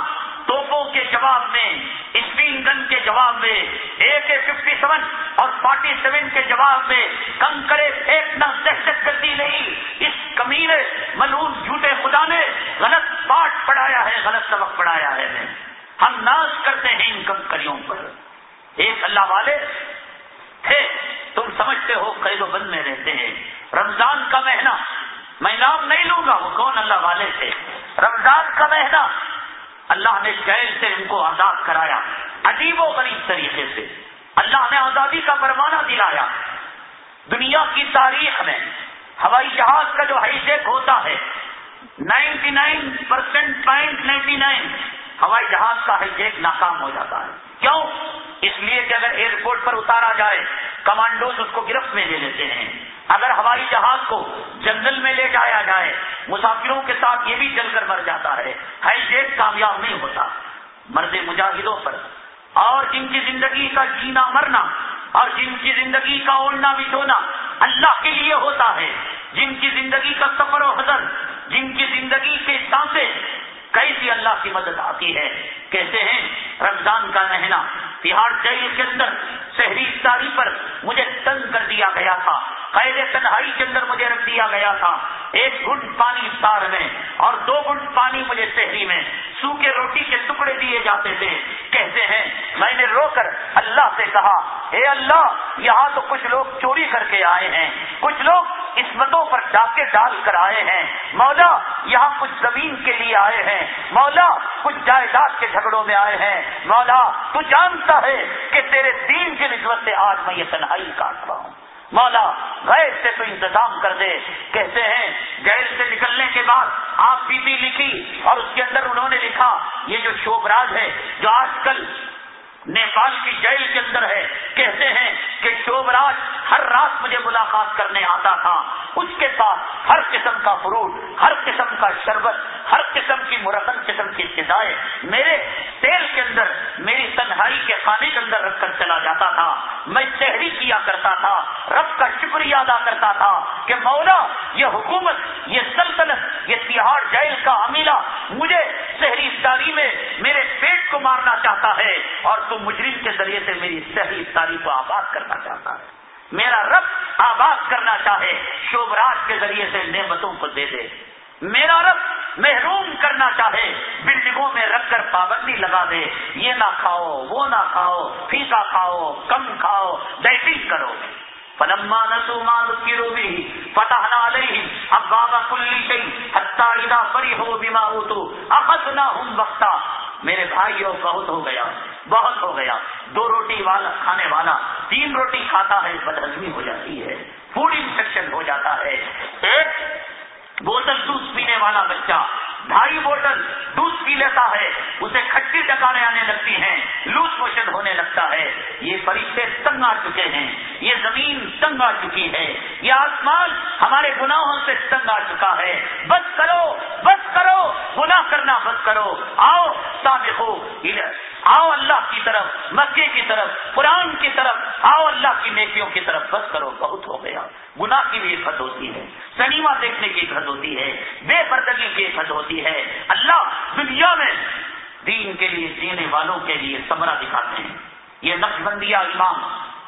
توپوں کے جواب میں اسپین گن کے جواب میں، اے کے ففٹی سیون اور فورٹی سیون کے جواب میں کنکڑے پھینکنا دہشت گردی نہیں۔ اس کمینے ملون جھوٹے خدا نے غلط پاٹ پڑھایا ہے، غلط سبق پڑھایا ہے۔ ہم ناش کرتے ہیں ان کنکریوں پر۔ ایک اللہ والے تھے۔ تم سمجھتے ہو قید و بند میں رہتے ہیں۔ رمضان کا مہینہ، میں نام نہیں لوں گا، وہ کون اللہ والے تھے؟ رمضان کا مہینہ اللہ نے جیل سے ان کو آزاد کرایا، عجیب و غریب طریقے سے۔ اللہ نے آزادی کا پروانہ دلایا۔ دنیا کی تاریخ میں ہوائی جہاز کا جو ہائی ٹیک ہوتا ہے، ninety nine percent point ninety nine ہوائی جہاز کا ہائی ٹیک ناکام ہو جاتا ہے۔ کیوں؟ اس لیے کہ اگر ایئرپورٹ پر اتارا جائے، کمانڈوز اس کو گرفت میں لے لیتے ہیں۔ اگر ہوائی جہاز کو جنگل میں لے جایا جائے، مسافروں کے ساتھ یہ بھی جل کر مر جاتا ہے ہائی جیٹ کامیاب نہیں ہوتا۔ مرد مجاہدوں پر۔ اور جن کی زندگی کا جینا مرنا، اور جن کی زندگی کا اوڑھنا بچھونا اللہ کے لیے ہوتا ہے۔ جن کی زندگی کا سفر و حضر، جن کی زندگی کے سانسیں کیسی اللہ کی مدد آتی ہے؟ کہتے ہیں، رمضان کا مہینہ تہاڑ جیل کے اندر شہری افطاری پر مجھے تنگ کر دیا گیا تھا۔ قید تنہائی کے اندر مجھے رکھ دیا گیا تھا۔ ایک گنٹ پانی افطار میں اور دو گنٹ پانی مجھے شہری میں سوکھے روٹی کے ٹکڑے دیے جاتے تھے۔ کہتے ہیں، میں نے رو کر اللہ سے کہا، اے اللہ، یہاں تو کچھ لوگ چوری کر کے آئے ہیں۔ کچھ لوگ اسمتوں پر ڈاکے ڈال کر آئے ہیں۔ مولا، یہاں کچھ زمین کے لیے آئے ہیں۔ مولا، کچھ جائیداد کے جھگڑوں میں آئے ہیں۔ مولا، تو جانتا ہے کہ تیرے دین کی نسبت سے آج میں یہ تنہائی کاٹ رہا ہوں۔ مولا، غیر سے تو انتظام کر دے۔ کہتے ہیں، غیر سے نکلنے کے بعد آپ بی بی لکھی اور اس کے اندر انہوں نے لکھا، یہ جو شوبراج ہے، جو آج کل نیپال کی جیل کے اندر ہے، کہتے ہیں کہ شوبراج ہر رات مجھے ملاقات کرنے آتا تھا۔ اس کے پاس ہر قسم کا فروٹ، ہر قسم کا شربت، ہر قسم کی مرکن قسم کی فضائیں میرے تیل کے اندر، میری تنہائی کے خانے کے اندر رکھ کر چلا جاتا تھا۔ میں شہری کیا کرتا تھا، رب کا شکریہ ادا کرتا تھا کہ مولا، یہ حکومت، یہ سلطنت، یہ تہاڑ جیل کا امیلا مجھے شہری افطاری میں میرے پیٹ کو مارنا چاہتا ہے اور تو مجرم کے ذریعے سے میری صحیح افطاری کو آباد کرنا چاہتا ہے۔ میرا رب آباد کرنا چاہے، شوبراج کے ذریعے سے نعمتوں کو دے دے۔ میرا رب محروم کرنا چاہے، بلڈنگوں میں رکھ کر پابندی لگا دے، یہ نہ کھاؤ، وہ نہ کھاؤ پھیکا کھاؤ، کم کھاؤ ڈائٹنگ کرو۔ پلما نسو مال کی روبی فتح نہ اب بابا کلی گئی ہتھا پری ہو بیما تو احد نہ ہوں بختا میرے بھائی بہت ہو گیا، بہت ہو گیا۔ دو روٹی والا، کھانے والا، تین روٹی کھاتا ہے، بدہضمی ہو جاتی ہے فوڈ انفیکشن ہو جاتا ہے۔ ایک بوتل دودھ پینے والا بچہ ڈھائی بوٹل دودھ پی لیتا ہے، اسے کھٹی ٹکانے آنے لگتی ہیں لوز موشن ہونے لگتا ہے۔ یہ فرشتے تنگ آ چکے ہیں، یہ زمین تنگ آ چکی ہے۔ یہ آسمان ہمارے گناہوں سے تنگ آ چکا ہے۔ بس کرو بس کرو، گناہ کرنا بس کرو۔ آؤ سابق آؤ اللہ کی طرف، مکے کی طرف، قرآن کی طرف، آؤ اللہ کی نیکیوں کی طرف۔ بس کرو، بہت ہو گیا۔ گناہ کی بھی حد ہوتی ہے۔ سنیما دیکھنے کی حد ہوتی ہے۔ بے پردگی کی حد ہوتی ہے۔ اللہ دنیا میں دین کے لیے، جینے والوں کے لیے سمرا دکھاتے ہیں۔ یہ نقش بندیا امام،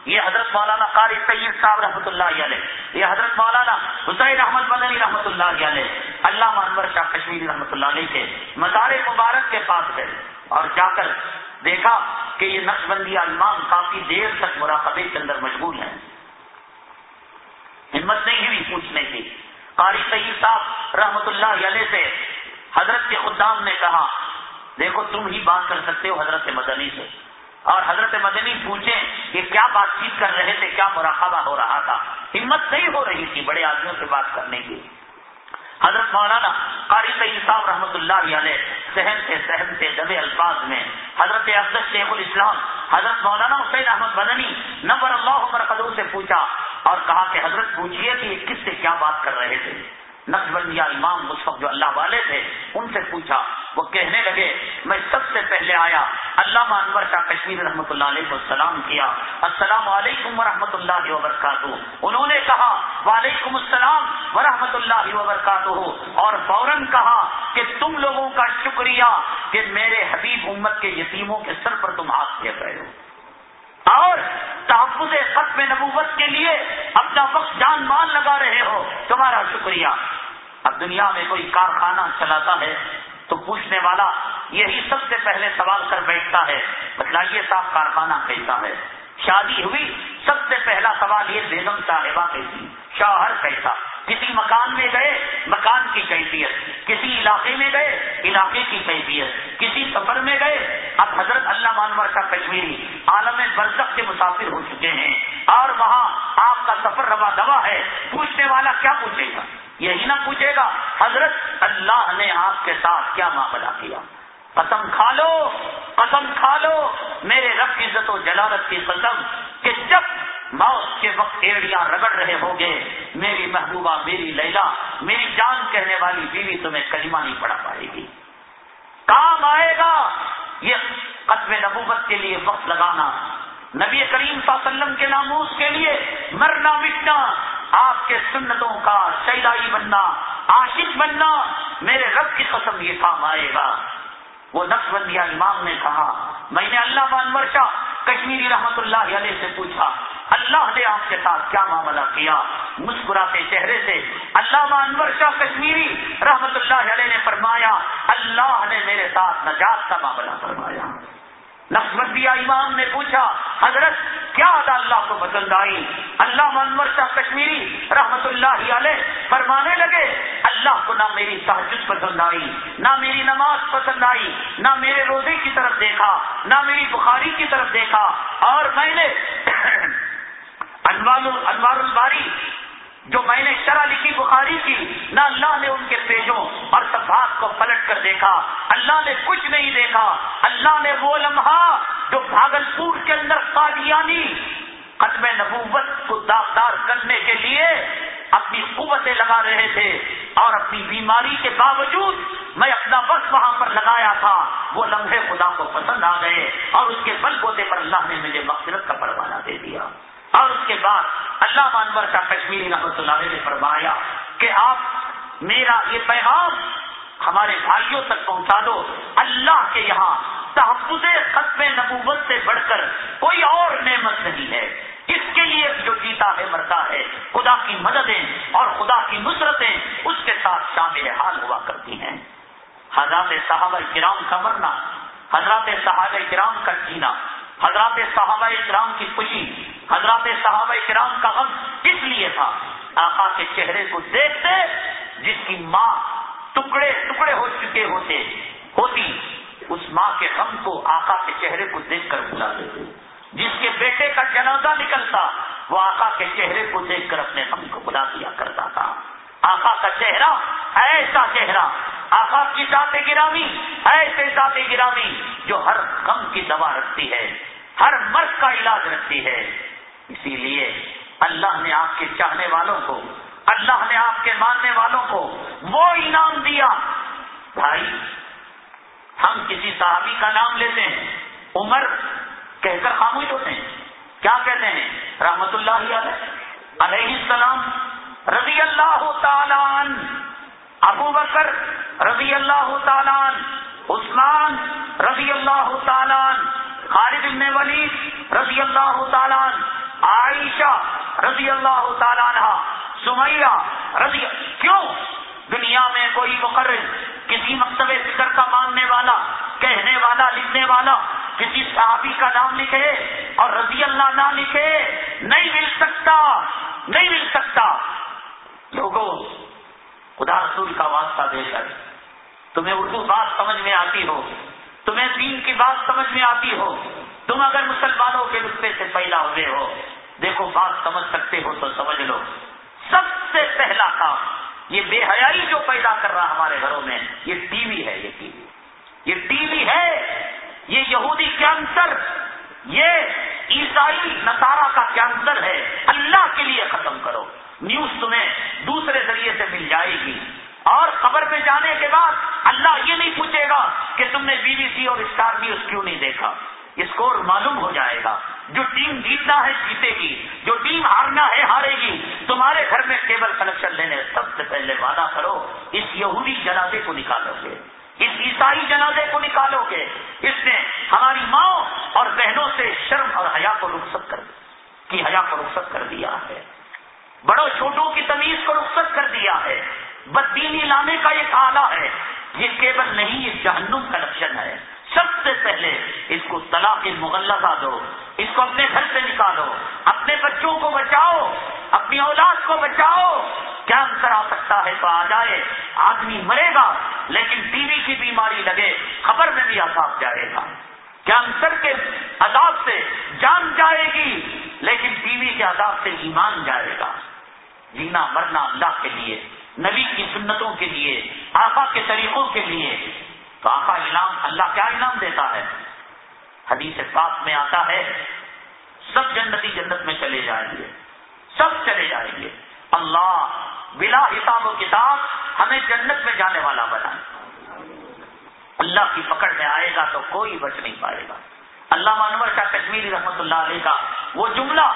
یہ حضرت مولانا قاری سید صاحب رحمۃ اللہ علیہ، یہ حضرت مولانا حسین احمد مدنی رحمۃ اللہ علیہ اللہ انور شاہ کشمیری رحمۃ اللہ علیہ کے مزار مبارک کے پاس گئے۔ اور جا کر دیکھا کہ یہ نقش بندی امام کافی دیر تک مراقبے کے اندر مشغول ہیں۔ ہمت نہیں ہوئی، پوچھنے کی۔ قاری سعید صاحب رحمت اللہ علیہ سے حضرت کے خدام نے کہا، دیکھو تم ہی بات کر سکتے ہو حضرت مدنی سے۔ اور حضرت مدنی پوچھیں کہ کیا بات چیت کر رہے تھے، کیا مراقبہ ہو رہا تھا؟ ہمت نہیں ہو رہی تھی بڑے آدمیوں سے بات کرنے کی۔ حضرت مولانا قاری سعید صاحب رحمۃ اللہ علیہ سہن سے سہن سے دبے الفاظ میں، حضرت افضل شیخ الاسلام، حضرت مولانا حسین احمد مدنی نمبر اللہ مرکزوں سے پوچھا اور کہا کہ حضرت پوچھیے کہ یہ کس سے کیا بات کر رہے تھے؟ نقش یا امام مصحف جو اللہ والے تھے، ان سے پوچھا، وہ کہنے لگے، میں سب سے پہلے آیا اللہ انور شاہ کشمیر رحمۃ اللہ علیہ کو سلام کیا، السلام علیکم ورحمۃ اللہ وبرکاتہ۔ انہوں نے کہا، وعلیکم السلام ورحمۃ اللہ وبرکاتہ۔ اور فوراً کہا کہ تم لوگوں کا شکریہ کہ میرے حبیب امت کے یتیموں کے سر پر تم ہاتھ پھیر رہے ہو۔ اور تحفظ ختم نبوت کے لیے اپنا وقت جان مال لگا رہے ہو، تمہارا شکریہ۔ اب دنیا میں کوئی کارخانہ چلاتا ہے تو پوچھنے والا یہی سب سے پہلے سوال کر بیٹھتا ہے، بتلائیے صاحب کارخانہ کیسا ہے؟ شادی ہوئی، سب سے پہلا سوال یہ بیگم صاحبہ کیسی شوہر کیسا؟ کسی مکان میں گئے، مکان کی کیفیت، کسی علاقے میں گئے، علاقے کی کیفیت، کسی سفر میں گئے، اب حضرت اللہ مانور کا کشمیری عالم برزخ کے مسافر ہو چکے ہیں۔ اور وہاں آپ کا سفر روا دوا ہے، پوچھنے والا کیا پوچھے گا؟ یہی نہ پوچھے گا، حضرت اللہ نے آپ کے ساتھ کیا معاملہ کیا؟ قسم کھا لو، قسم کھا لو، میرے رب عزت و جلالت کی قسم کہ جب موت کے وقت ایڑیاں رگڑ رہے ہو گے۔ میری محبوبہ میری لیلا، میری جان کہنے والی بیوی تمہیں کلمہ نہیں پڑا پائے گی۔ کام آئے گا۔ یہ قتم نبوت کے لیے وقت لگانا۔ نبی کریم صلی اللہ علیہ وسلم کے ناموس کے لیے مرنا، مٹنا، آپ کے سنتوں کا شیدائی بننا، عاشق بننا۔ میرے رب کی قسم یہ کام آئے گا۔ وہ نقش بندیا امام نے کہا۔ میں نے اللہ انور شاہ کشمیری رحمت اللہ علیہ سے پوچھا اللہ نے آپ کے ساتھ کیا معاملہ کیا؟ مسکراتے چہرے سے اللہ انور شاہ کشمیری رحمت اللہ علیہ نے فرمایا، اللہ نے میرے ساتھ نجات کا معاملہ فرمایا۔ نقصبندیہ امام نے پوچھا، حضرت، کیا ادا اللہ کو پسند آئی؟ اللہ انور شاہ کشمیری رحمت اللہ علیہ فرمانے لگے، اللہ کو نہ میری تحجد پسند آئی، نہ میری نماز پسند آئی، نہ میرے روزے کی طرف دیکھا، نہ میری بخاری کی طرف دیکھا، اور میں نے *clears throat* انوار الباری، جو میں نے شرح لکھی بخاری کی، نہ اللہ نے ان کے پیجوں اور صفحات کو پلٹ کر دیکھا، اللہ نے کچھ نہیں دیکھا، اللہ نے وہ لمحہ جو بھاگل پور کے اندر قادیانی قدم نبوت کو داغدار کرنے کے لیے اپنی قوتیں لگا رہے تھے اور اپنی بیماری کے باوجود میں اپنا وقت وہاں پر لگایا تھا، وہ لمحے خدا کو پسند آ گئے اور اس کے بل بوتے پر اللہ نے مجھے مقصرت کا پروانہ دے دیا۔ اور اس کے بعد اللہ مانور کا کشمیری رحمت اللہ علیہ نے فرمایا کہ آپ میرا یہ پیغام ہمارے بھائیوں تک پہنچا دو۔ اللہ کے یہاں تحفظ ختم نبوت سے بڑھ کر کوئی اور نعمت نہیں ہے۔ اس کے لیے جو جیتا ہے، مرتا ہے۔ خدا کی مددیں اور خدا کی نصرتیں اس کے ساتھ شامل حال ہوا کرتی ہیں۔ حضرات صحابہ کرام کا مرنا، حضرات صحابہ کرام کا جینا حضرات صحابہ کرام کی خوشی، حضرات صحابہ کرام کا غم اس لیے تھا، آقا کے چہرے کو دیکھتے جس کی ماں ٹکڑے ٹکڑے ہو چکے ہوتے، ہوتی، اس ماں کے غم کو آقا کے چہرے کو دیکھ کر بلا دیتے جس کے بیٹے کا جنازہ نکلتا، وہ آقا کے چہرے کو دیکھ کر اپنے غم کو بلا دیا کرتا تھا۔ آقا کا چہرہ ایسا چہرہ، آقا کی ذات گرامی ایسے ذات گرامی جو ہر غم کی دوا رکھتی ہے۔ ہر مرض کا علاج رکھتی ہے۔ اسی لیے اللہ نے آپ کے چاہنے والوں کو، اللہ نے آپ کے ماننے والوں کو وہ انعام دیا۔ بھائی، ہم کسی صحابی کا نام لیتے ہیں، عمر کہہ کر خاموش ہوتے ہیں۔ کیا کہتے ہیں؟ رحمت اللہ علیہ۔ السلام رضی اللہ تعالیٰ ابو بکر رضی اللہ تعالیٰ عثمان رضی اللہ تعالیٰ خالد بن ولید رضی اللہ تعالیٰ عائشہ رضی اللہ تعالیٰ سمیہ رضی کیوں؟ دنیا میں کوئی مقرر، کسی مکتب فکر کا ماننے والا، کہنے والا، لکھنے والا، کسی صحابی کا نام لکھے اور رضی اللہ نہ لکھے، نہیں مل سکتا، نہیں مل سکتا۔ لوگوں، خدا رسول کا واسطہ دے کر تمہیں اردو بات سمجھ میں آتی ہو۔ تمہیں دین کی بات سمجھ میں آتی ہو، تم اگر مسلمانوں کے رستے سے پیدا ہوئے ہو، دیکھو بات سمجھ سکتے ہو تو سمجھ لو۔ سب سے پہلا کام، یہ بے حیائی جو پیدا کر رہا ہمارے گھروں میں، یہ ٹی وی ہے، یہ ٹی وی۔ یہ ٹی وی ہے، یہ یہودی کینسر، یہ عیسائی نسارا کا کینسر ہے۔ اللہ کے لیے ختم کرو۔ نیوز تمہیں دوسرے ذریعے سے مل جائے گی۔ اور خبر پہ جانے کے بعد اللہ یہ نہیں پوچھے گا کہ تم نے بی بی سی اور اسٹار نیوز کیوں نہیں دیکھا؟ اسکور معلوم ہو جائے گا۔ جو ٹیم جیتنا ہے جیتے گی جو ٹیم ہارنا ہے ہارے گی تمہارے گھر میں کیبل کنیکشن لینے سب سے پہلے وعدہ کرو، اس یہودی جنازے کو نکالو گے۔ اس عیسائی جنازے کو نکالو گے۔ اس نے ہماری ماں اور بہنوں سے شرم اور حیا کو رخصت کر کی حیا کو رخصت کر دیا ہے؟ بڑوں چھوٹوں کی تمیز کو رخصت کر دیا ہے۔ بدینی لانے کا ایک آلہ ہے، یہ کیبل نہیں، یہ جہنم کا لکشن ہے۔ سب سے پہلے اس کو طلاق مغلقہ دو، اس کو اپنے گھر سے نکالو، اپنے بچوں کو بچاؤ، اپنی اولاد کو بچاؤ۔ کیا انسر آ سکتا ہے تو آ جائے، آدمی مرے گا، لیکن ٹی وی کی بیماری لگے، خبر میں بھی عذاب جائے گا۔ کینسر کے عذاب سے جان جائے گی، لیکن ٹی وی کے عذاب سے ایمان جائے گا۔ جینا مرنا اللہ کے لیے۔ نبی کی سنتوں کے لیے، آقا کے طریقوں کے لیے۔ تو آقا انعام اللہ کیا انعام دیتا ہے؟ حدیث پاک میں آتا ہے، سب جنتی جنت میں چلے جائیں گے۔ سب چلے جائیں گے۔ اللہ بلا حساب و کتاب ہمیں جنت میں جانے والا بنائے اللہ کی پکڑ میں آئے گا تو کوئی بچ نہیں پائے گا۔ اللہ مانور کا کشمیری رحمت اللہ علیہ کا وہ جملہ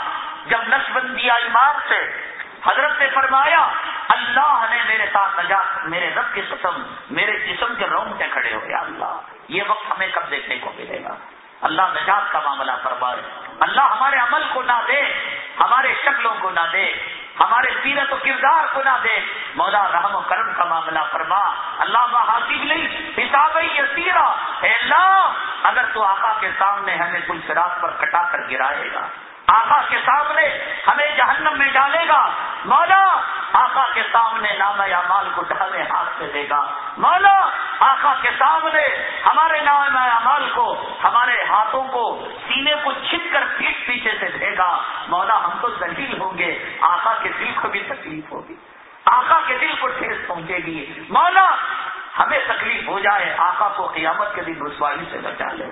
جب نش بندی آئی مار سے حضرت نے فرمایا، اللہ نے میرے ساتھ نجات، میرے رب کی قسم، میرے جسم کے رونگٹے کھڑے ہو گیا اللہ، یہ وقت ہمیں کب دیکھنے کو ملے گا؟ اللہ نجات کا معاملہ فرمائے۔ اللہ ہمارے عمل کو نہ دے، ہمارے شکلوں کو نہ دے، ہمارے سیرت و کردار کو نہ دے۔ مولا رحم و کرم کا معاملہ فرما۔ اللہ حاصل نہیں حساب یسیرا اے اللہ، اگر تو آقا کے سامنے ہمیں کوئی شراب پر کٹا کر گرائے گا آقا کے سامنے ہمیں جہنم میں ڈالے گا۔ مولا، آقا کے سامنے نام یا مال کو ڈالے ہاتھ سے دے گا۔ مولا، آقا کے سامنے ہمارے نام یا مال کو، ہمارے ہاتھوں کو، سینے کو چھپ کر پیٹ پیچھے سے دے گا۔ مولا، ہم تو ذلیل ہوں گے۔ آقا کے دل کو بھی تکلیف ہوگی۔ آقا کے دل کو ٹھیس پہنچے گی۔ مولا، ہمیں تکلیف ہو جائے۔ آقا کو قیامت کے دن رسوائی سے بچا لے۔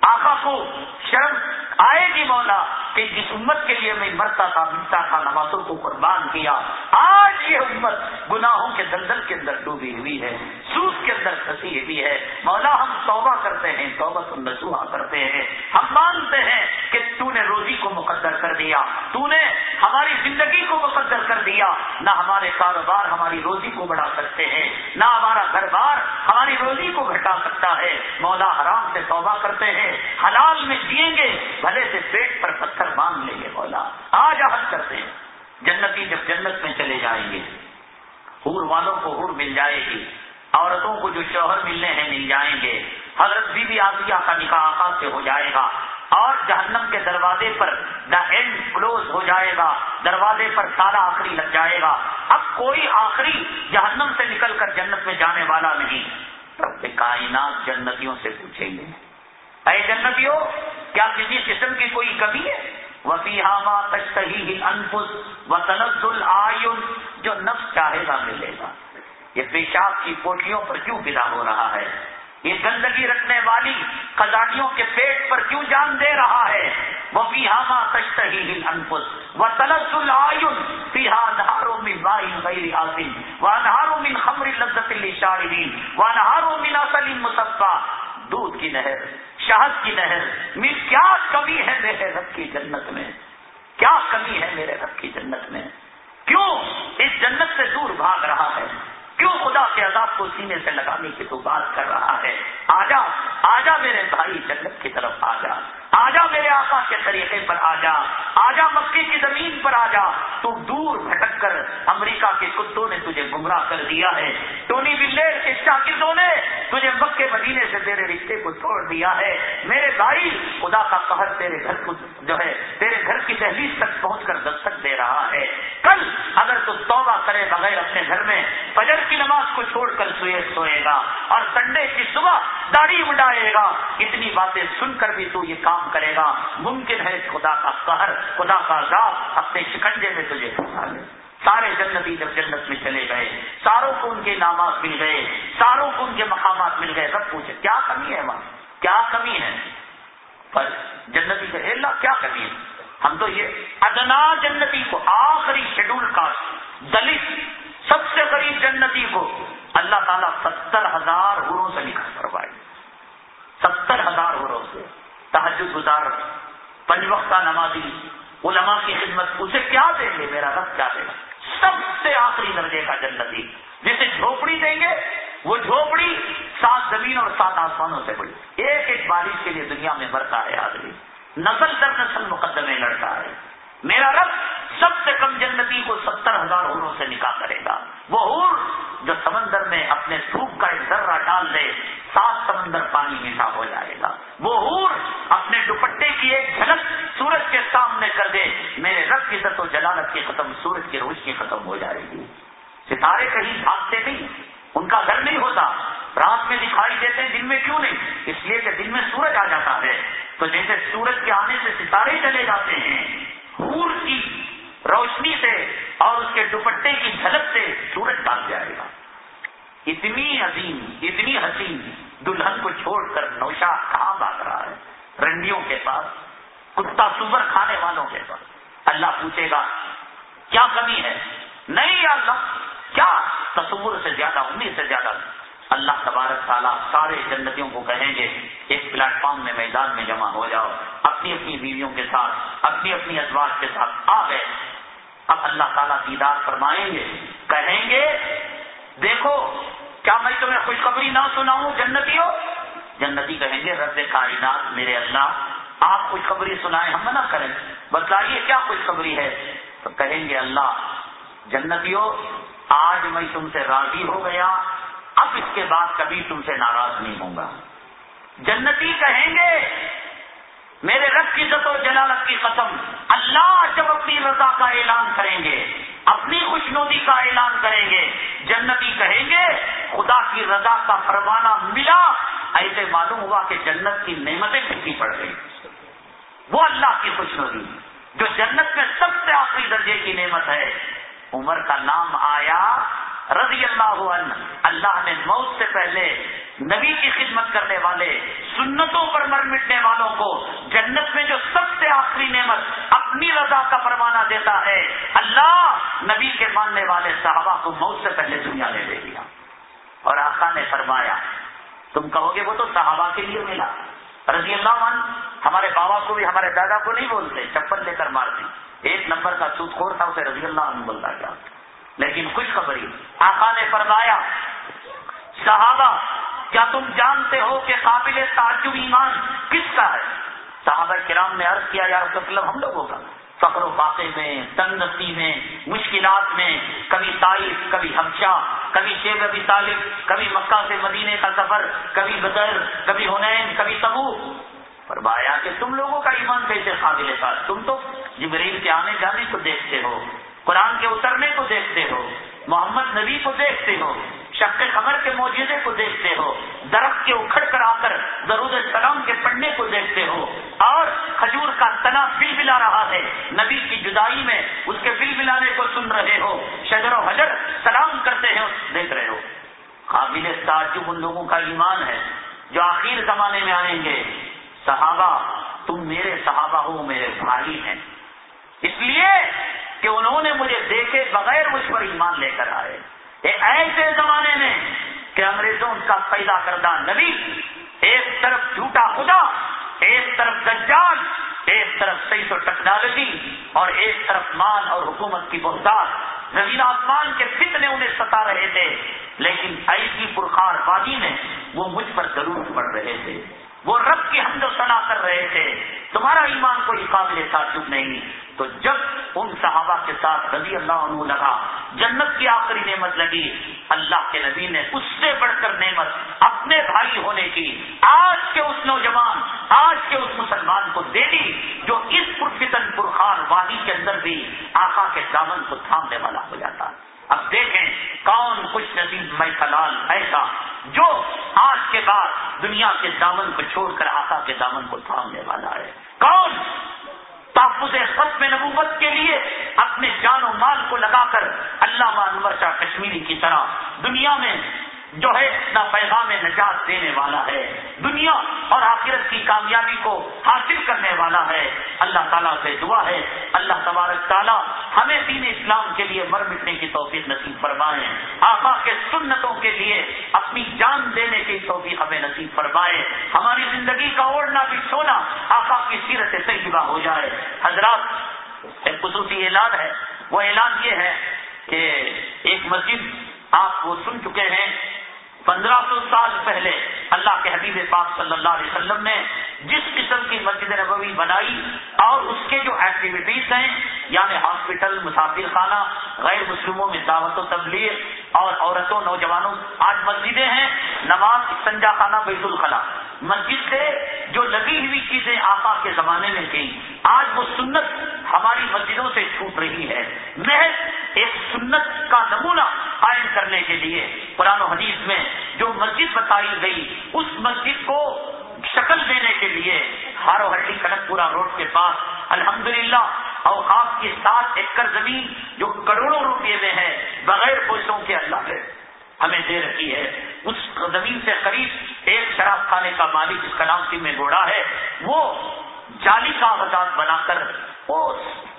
آقا کو شرم آئے گی مولا کہ جس امت کے لیے میں مرتا تھا، ملتا تھا، نمازوں کو قربان کیا، آج یہ امت گناہوں کے دلدل کے اندر ڈوبی ہوئی ہے سوس کے اندر پھنسی ہوئی ہے۔ مولا، ہم توبہ کرتے ہیں، توبہ تو نسوحا کرتے ہیں۔ ہم مانتے ہیں کہ تو نے روزی کو مقدر کر دیا، تو نے ہماری زندگی کو مقدر کر دیا۔ نہ ہمارے کاروبار ہماری روزی کو بڑھا سکتے ہیں، نہ ہمارا گھر بار ہماری روزی کو گھٹا سکتا ہے۔ مولا، حرام سے توبہ کرتے ہیں حلال میں جیئیں گے، بھلے سے پیٹ پر پتھر باندھ لیں گے، مولا۔ آج عہد کرتے ہیں۔ جنتی جب جنت میں چلے جائیں گے ہور والوں کو ہور مل جائے گی۔ عورتوں کو جو شوہر ملنے ہیں، مل جائیں گے۔ حضرت بی بی آسیہ کا نکاح آقا سے ہو جائے گا۔ اور جہنم کے دروازے پر دا اینڈ کلوز ہو جائے گا۔ دروازے پر سارا آخری لگ جائے گا۔ اب کوئی آخری جہنم سے نکل کر جنت میں جانے والا نہیں۔ رب کائنات جنتیوں سے پوچھیں گے۔ اے جنتیوں، کیا کسی قسم کی کوئی کمی ہے؟ وفی وسیع تشتہی انفس و تنز العین جو نفس چاہے گا ملے گا۔ یہ پیشاب کی پوٹلیوں پر کیوں بنا ہو رہا ہے؟ یہ گندگی رکھنے والی خزانیوں کے پیٹ پر کیوں جان دے رہا ہے؟ وہ پیہاما تشتہی انفس و تلس العین پیہا انہاروں من بائی غیر آسن و انہاروں من خمر لذت للشاربین و انہاروں من اصل مصفا دودھ کی نہر، شہد کی نہر۔ میں کیا کمی ہے میرے رب کی جنت میں؟ کیا کمی ہے میرے رب کی جنت میں؟ کیوں اس جنت سے دور بھاگ رہا ہے؟ کیوں خدا کے عذاب کو سینے سے لگانے کی تو بات کر رہا ہے؟ آجا آجا میرے بھائی جنت کی طرف آ جا آجا میرے آقا کے طریقے پر آ جا آجا مکے کی زمین پر آ جا۔ تو دور بھٹک کر امریکہ کے کتوں نے تجھے گمراہ کر دیا ہے۔ ٹونی بلیر کے شاکردوں نے تجھے مکے مدینے سے تیرے رشتے کو چھوڑ دیا ہے۔ میرے بھائی، خدا کا قہر تیرے گھر کو جو ہے، تیرے گھر کی تحریر تک پہنچ کر دستک دے رہا ہے۔ کل اگر تو توبہ کرے بغیر اپنے گھر میں، فجر کی نماز کو چھوڑ کر سوئے سوئے گا اور سنڈے کی صبح داڑھی اڑائے گا۔ اتنی باتیں سن کر بھی تو یہ کام کرے گا۔ ممکن ہے خدا کا قہر، خدا کا عذاب اپنے شکنجے میں تجھے پھنسا لے۔ سارے جنتی جب جنت میں چلے گئے، ساروں کو ان کے انعامات مل گئے، ساروں کو ان کے مقامات مل گئے۔ سب پوچھے، کیا کمی ہے وہاں؟ کیا کمی ہے؟ پر جنتی کہ اللہ، کیا کمی ہے؟ ہم تو یہ ادنا جنتی کو، آخری شیڈول کا دلت، سب سے غریب جنتی کو اللہ تعالیٰ ستر ہزار گروں سے نکال کروائے ستر ہزار گروں سے۔ تحجد گزار پنج وقتہ نمازی علماء کی خدمت اسے کیا دیں گے؟ میرا رب کیا دے گا؟ سب سے آخری درجے کا جنتی جسے جھوپڑی دیں گے، وہ جھوپڑی سات زمین اور سات آسمانوں سے بڑی۔ ایک ایک بارش کے لیے دنیا میں مرتا ہے آدمی۔ نسل در نسل مقدمے لڑتا ہے۔ میرا رب سب سے کم جنتی کو ستر ہزار ہوروں سے نکاح کرے گا۔ وہ ہور جو سمندر میں اپنے تھوک کا ایک ذرہ ڈال دے سات سمندر پانی میٹھا ہو جائے گا۔ وہ ہور اپنے دوپٹے کی ایک جھلک سورج کے سامنے کر دے، میرے رب کی عزت و جلالت کی ختم، سورج کی روشنی ختم ہو جائے گی۔ ستارے کہیں بھاگتے نہیں، ان کا گھر نہیں ہوتا۔ رات میں دکھائی دیتے، دن میں کیوں نہیں؟ اس لیے کہ دن میں سورج آ جاتا ہے۔ تو جیسے سورج کے آنے سے ستارے چلے جاتے ہیں ہور کی روشنی سے اور اس کے دوپٹے کی جھلک سے سورج ڈال جائے گا۔ اتنی عظیم، اتنی حسین دلہن کو چھوڑ کر نوشا کہاں بات رہا ہے؟ رنڈیوں کے پاس، کتا سور کھانے والوں کے پاس۔ اللہ پوچھے گا، کیا کمی ہے؟ نہیں یا اللہ، کیا؟ تصور سے زیادہ، امید سے زیادہ۔ اللہ تبارک تعالیٰ سارے جنتیوں کو کہیں گے ایک پلیٹ فارم میں میدان میں جمع ہو جاؤ۔ اپنی اپنی بیویوں کے ساتھ، اپنی اپنی ازواج کے ساتھ آ گئے۔ اب اللہ تعالیٰ دیدار فرمائیں گے، کہیں گے، دیکھو، کیا میں تمہیں خوشخبری نہ سناؤں جنتی ہو جنتی کہیں گے رد کائنات میرے اللہ، آپ خوشخبری سنائیں، ہم نہ کریں۔ بتائیے کیا خوشخبری ہے؟ تو کہیں گے، اللہ، جنتیوں، آج میں تم سے راضی ہو گیا۔ اب اس کے بعد کبھی تم سے ناراض نہیں ہوں گا۔ جنتی کہیں گے، میرے رب کی عزت و جلالت کی قسم، اللہ جب اپنی رضا کا اعلان کریں گے، اپنی خوش نوی کا اعلان کریں گے، جنتی کہیں گے، خدا کی رضا کا پروانہ ملا، ایسے معلوم ہوا کہ جنت کی نعمتیں پھیکی پڑ گئی وہ اللہ کی خوش نوی جو جنت میں سب سے آخری درجے کی نعمت ہے۔ عمر کا نام آیا رضی اللہ عنہ، اللہ نے موت سے پہلے نبی کی خدمت کرنے والے، سنتوں پر مر مٹنے والوں کو جنت میں جو سب سے آخری نعمت اپنی رضا کا فرمانا دیتا ہے، اللہ نبی کے ماننے والے صحابہ کو موت سے پہلے دنیا نے دے دیا اور آقا نے فرمایا، تم کہو گے وہ تو صحابہ کے لیے ملا۔ رضی اللہ عنہ، ہمارے بابا کو بھی، ہمارے دادا کو نہیں بولتے، چپل لے کر مارتے ایک نمبر کا سوت خور تھا، اسے رضی اللہ عنہ بولتا کیا لیکن خوشخبری، آقا نے فرمایا، صحابہ، کیا تم جانتے ہو کہ قابل تعجب ایمان کس کا ہے؟ صحابہ کرام نے عرض کیا، یا رسول اللہ ہم لوگوں کا۔ فخر و فاقے میں تنگی میں، مشکلات میں، کبھی تائف کبھی ہمشا کبھی شیب ابھی طالب، کبھی مکہ سے مدینے کا سفر، کبھی بدر، کبھی ہنین کبھی تبو فرمایا کہ تم لوگوں کا ایمان کیسے قابل تھا تم تو جبریل کے آنے جانے کو دیکھتے ہو۔ قرآن کے اترنے کو دیکھتے ہو، محمد نبی کو دیکھتے ہو، شک قمر کے موجودے کو دیکھتے ہو، درخت کے اکھڑ کر آ کر درود السلام کے پڑھنے کو دیکھتے ہو، اور تنا بل بلا رہا ہے۔ نبی کی جدائی میں اس کے بل بلانے کو سن رہے ہو، شجر و حجر سلام کرتے ہیں، دیکھ رہے ہو۔ قابل تعجب ان لوگوں کا ایمان ہے جو آخر زمانے میں آئیں گے۔ صحابہ، تم میرے صحابہ ہو، میرے بھائی ہیں۔ اس لیے کہ انہوں نے مجھے دیکھے بغیر مجھ پر ایمان لے کر آئے۔ ایسے زمانے میں کہ انگریزوں کا پیدا کردہ نبی ایک طرف جھوٹا خدا، ایک طرف دجال، ایک طرف صحیح و ٹیکنالوجی اور ایک طرف مان اور حکومت کی بہتار۔ زمین آسمان کے فتنے انہیں ستا رہے تھے، لیکن ایسی پرخار وادی میں وہ مجھ پر ضرور پڑ رہے تھے۔ وہ رب کی حمد و سنا کر رہے تھے۔ تمہارا ایمان کوئی قابل تعجب نہیں۔ تو جب ان صحابہ کے ساتھ رضی اللہ عنہ لگا، جنت کی آخری نعمت لگی۔ اللہ کے نبی نے اس سے بڑھ کر نعمت اپنے بھائی ہونے کی، آج کے اس نوجوان، آج کے اس مسلمان کو دے دی، جو اس پرفتن پرخان وادی کے اندر بھی آقا کے دامن کو تھامنے والا ہو جاتا۔ اب دیکھیں کون خوش نصیب میں کلال ایسا، جو آج کے بعد دنیا کے دامن کو چھوڑ کر آقا کے دامن کو تھامنے والا ہے۔ کون؟ تحفظ ختم نبوت کے لیے اپنے جان و مال کو لگا کر اللہ انور شاہ کشمیری کی طرح دنیا میں جو ہے اپنا پیغام نجات دینے والا ہے۔ دنیا اور آخرت کی کامیابی کو حاصل کرنے والا ہے۔ اللہ تعالیٰ سے دعا ہے۔ اللہ تبارک تعالیٰ ہمیں دین اسلام کے لیے مر مٹنے کی توفیق نصیب فرمائے۔ آقا کے سنتوں کے لیے اپنی جان دینے کی توفیق ہمیں نصیب فرمائے۔ ہماری زندگی کا اوڑھنا بھی سونا آقا کی سیرت سے صحیح ہو جائے۔ حضرات، ایک خصوصی اعلان ہے۔ وہ اعلان یہ ہے کہ ایک مسجد آپ وہ سن چکے ہیں۔ پندرہ سو سال پہلے اللہ کے حبیب پاک صلی اللہ علیہ وسلم نے جس قسم کی مسجد نبوی بنائی اور اس کے جو ایکٹیویٹیز ہیں یعنی ہاسپٹل مسافر خانہ غیر مسلموں میں دعوت و تبلیغ اور عورتوں، نوجوانوں، آج مسجدیں ہیں، نماز سنجا خانہ بیت الخلا مسجد سے جو لگی ہوئی چیزیں آقا کے زمانے میں تھیں، آج وہ سنت ہماری مسجدوں سے چھوٹ رہی ہے۔ محض ایک سنت کا نمونہ قائم کرنے کے لیے قرآن و حدیث میں جو مسجد بتائی گئی، اس مسجد کو شکل دینے کے لیے ہارو ہڈی کنک پورا روڈ کے پاس، الحمدللہ اوقاف کی سات ایکڑ زمین جو کروڑوں روپے میں ہے، بغیر پیسوں کے اللہ ہے ہمیں دے رکھی ہے۔ اس زمین سے قریب ایک شراب خانے کا مالک جس کا نام سی میں گوڑا ہے، وہ جعلی کاغذات بنا کر وہ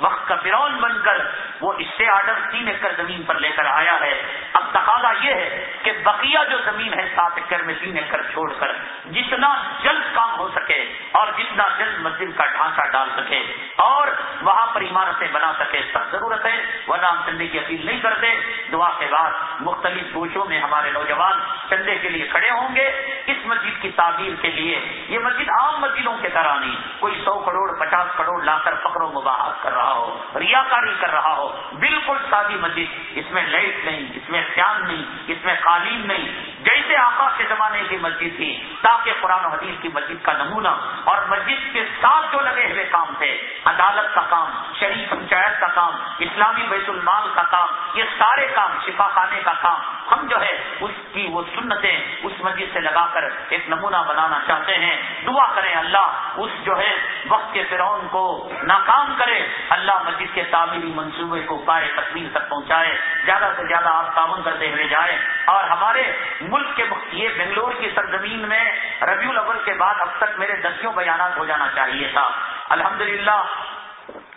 وقت کا فرون بن کر وہ اس سے آڈر تین ایکڑ زمین پر لے کر آیا ہے۔ اب تقاضا یہ ہے کہ بقیہ جو زمین ہے سات ایکڑ میں تین ایکڑ چھوڑ کر جتنا جلد کام ہو سکے اور جتنا جلد مسجد کا ڈھانچہ ڈال سکے اور وہاں پر عمارتیں بنا سکے سب ضرورت ہے۔ ورنہ ہم چندے کی اپیل نہیں کرتے۔ دعا کے بعد مختلف گوشوں میں ہمارے نوجوان چندے کے لیے کھڑے ہوں گے۔ اس مسجد کی تعبیر کے لیے یہ مسجد عام مسجدوں کے طرح نہیں، کوئی سو کروڑ، پچاس کروڑ لا کر فکر و مباحت کر رہا ہو ریا کاری کر رہا ہو، بالکل سادی مسجد، اس میں لائٹ نہیں، اس میں فیان نہیں، اس میں قالین نہیں۔ جیسے آقا کے زمانے کی مسجد تھی، تاکہ قرآن و حدیث کی مسجد کا نمونہ اور مسجد کے ساتھ جو لگے ہوئے کام تھے، عدالت کا کام شریف پنچایت کا کام، اسلامی بیت المال کا کام، یہ سارے کام، شفا خانے کا کام، ہم جو ہے، اس کی وہ سنتیں اس مسجد سے لگا کر ایک نمونہ بنانا چاہتے ہیں۔ دعا کریں اللہ، اس جو ہے، وقت کے فرعون کو ناکام کرے، اللہ مسجد کے تعمیری منصوبے کو پائے، تکمیل تک پہنچائے، زیادہ سے زیادہ آپ تعاون کرتے ہوئے جائیں۔ اور ہمارے ملک کے یہ بنگلور کی سرزمین میں ربیع الاول کے بعد اب تک میرے دسیوں بیانات ہو جانا چاہیے تھا۔ الحمدللہ،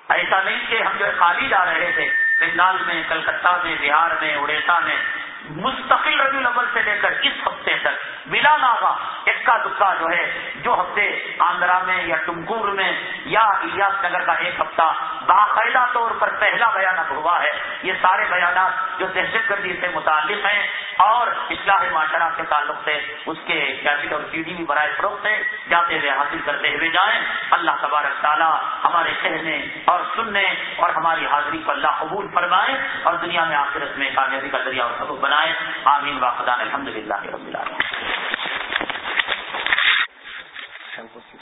ایسا نہیں کہ ہم جو خالی جا رہے تھے۔ بنگال میں، کلکتہ میں، بہار میں، اڑیسہ میں مستقل ربی الاول سے لے کر اس ہفتے تک بلا ناگا اکا دکا جو ہے، جو ہفتے آندرا میں یا ٹمکور میں یا الیاس نگر کا ایک ہفتہ باقاعدہ طور پر پہلا بیانات ہوا ہے، یہ سارے بیانات جو دہشت گردی سے متعلق ہیں اور اصلاح معاشرہ کے تعلق سے اس کے کیسٹ اور سی ڈی بھی برائے فروخت سے جاتے ہوئے حاصل کرتے ہوئے جائیں۔ اللہ تبارک تعالیٰ ہمارے کہنے اور سننے اور ہماری حاضری کو اللہ قبول فرمائے اور دنیا میں آخرت میں کامیابی کا ذریعہ اور سبب بنائے۔ آمین۔ واقع الحمد للہ رب العالمین۔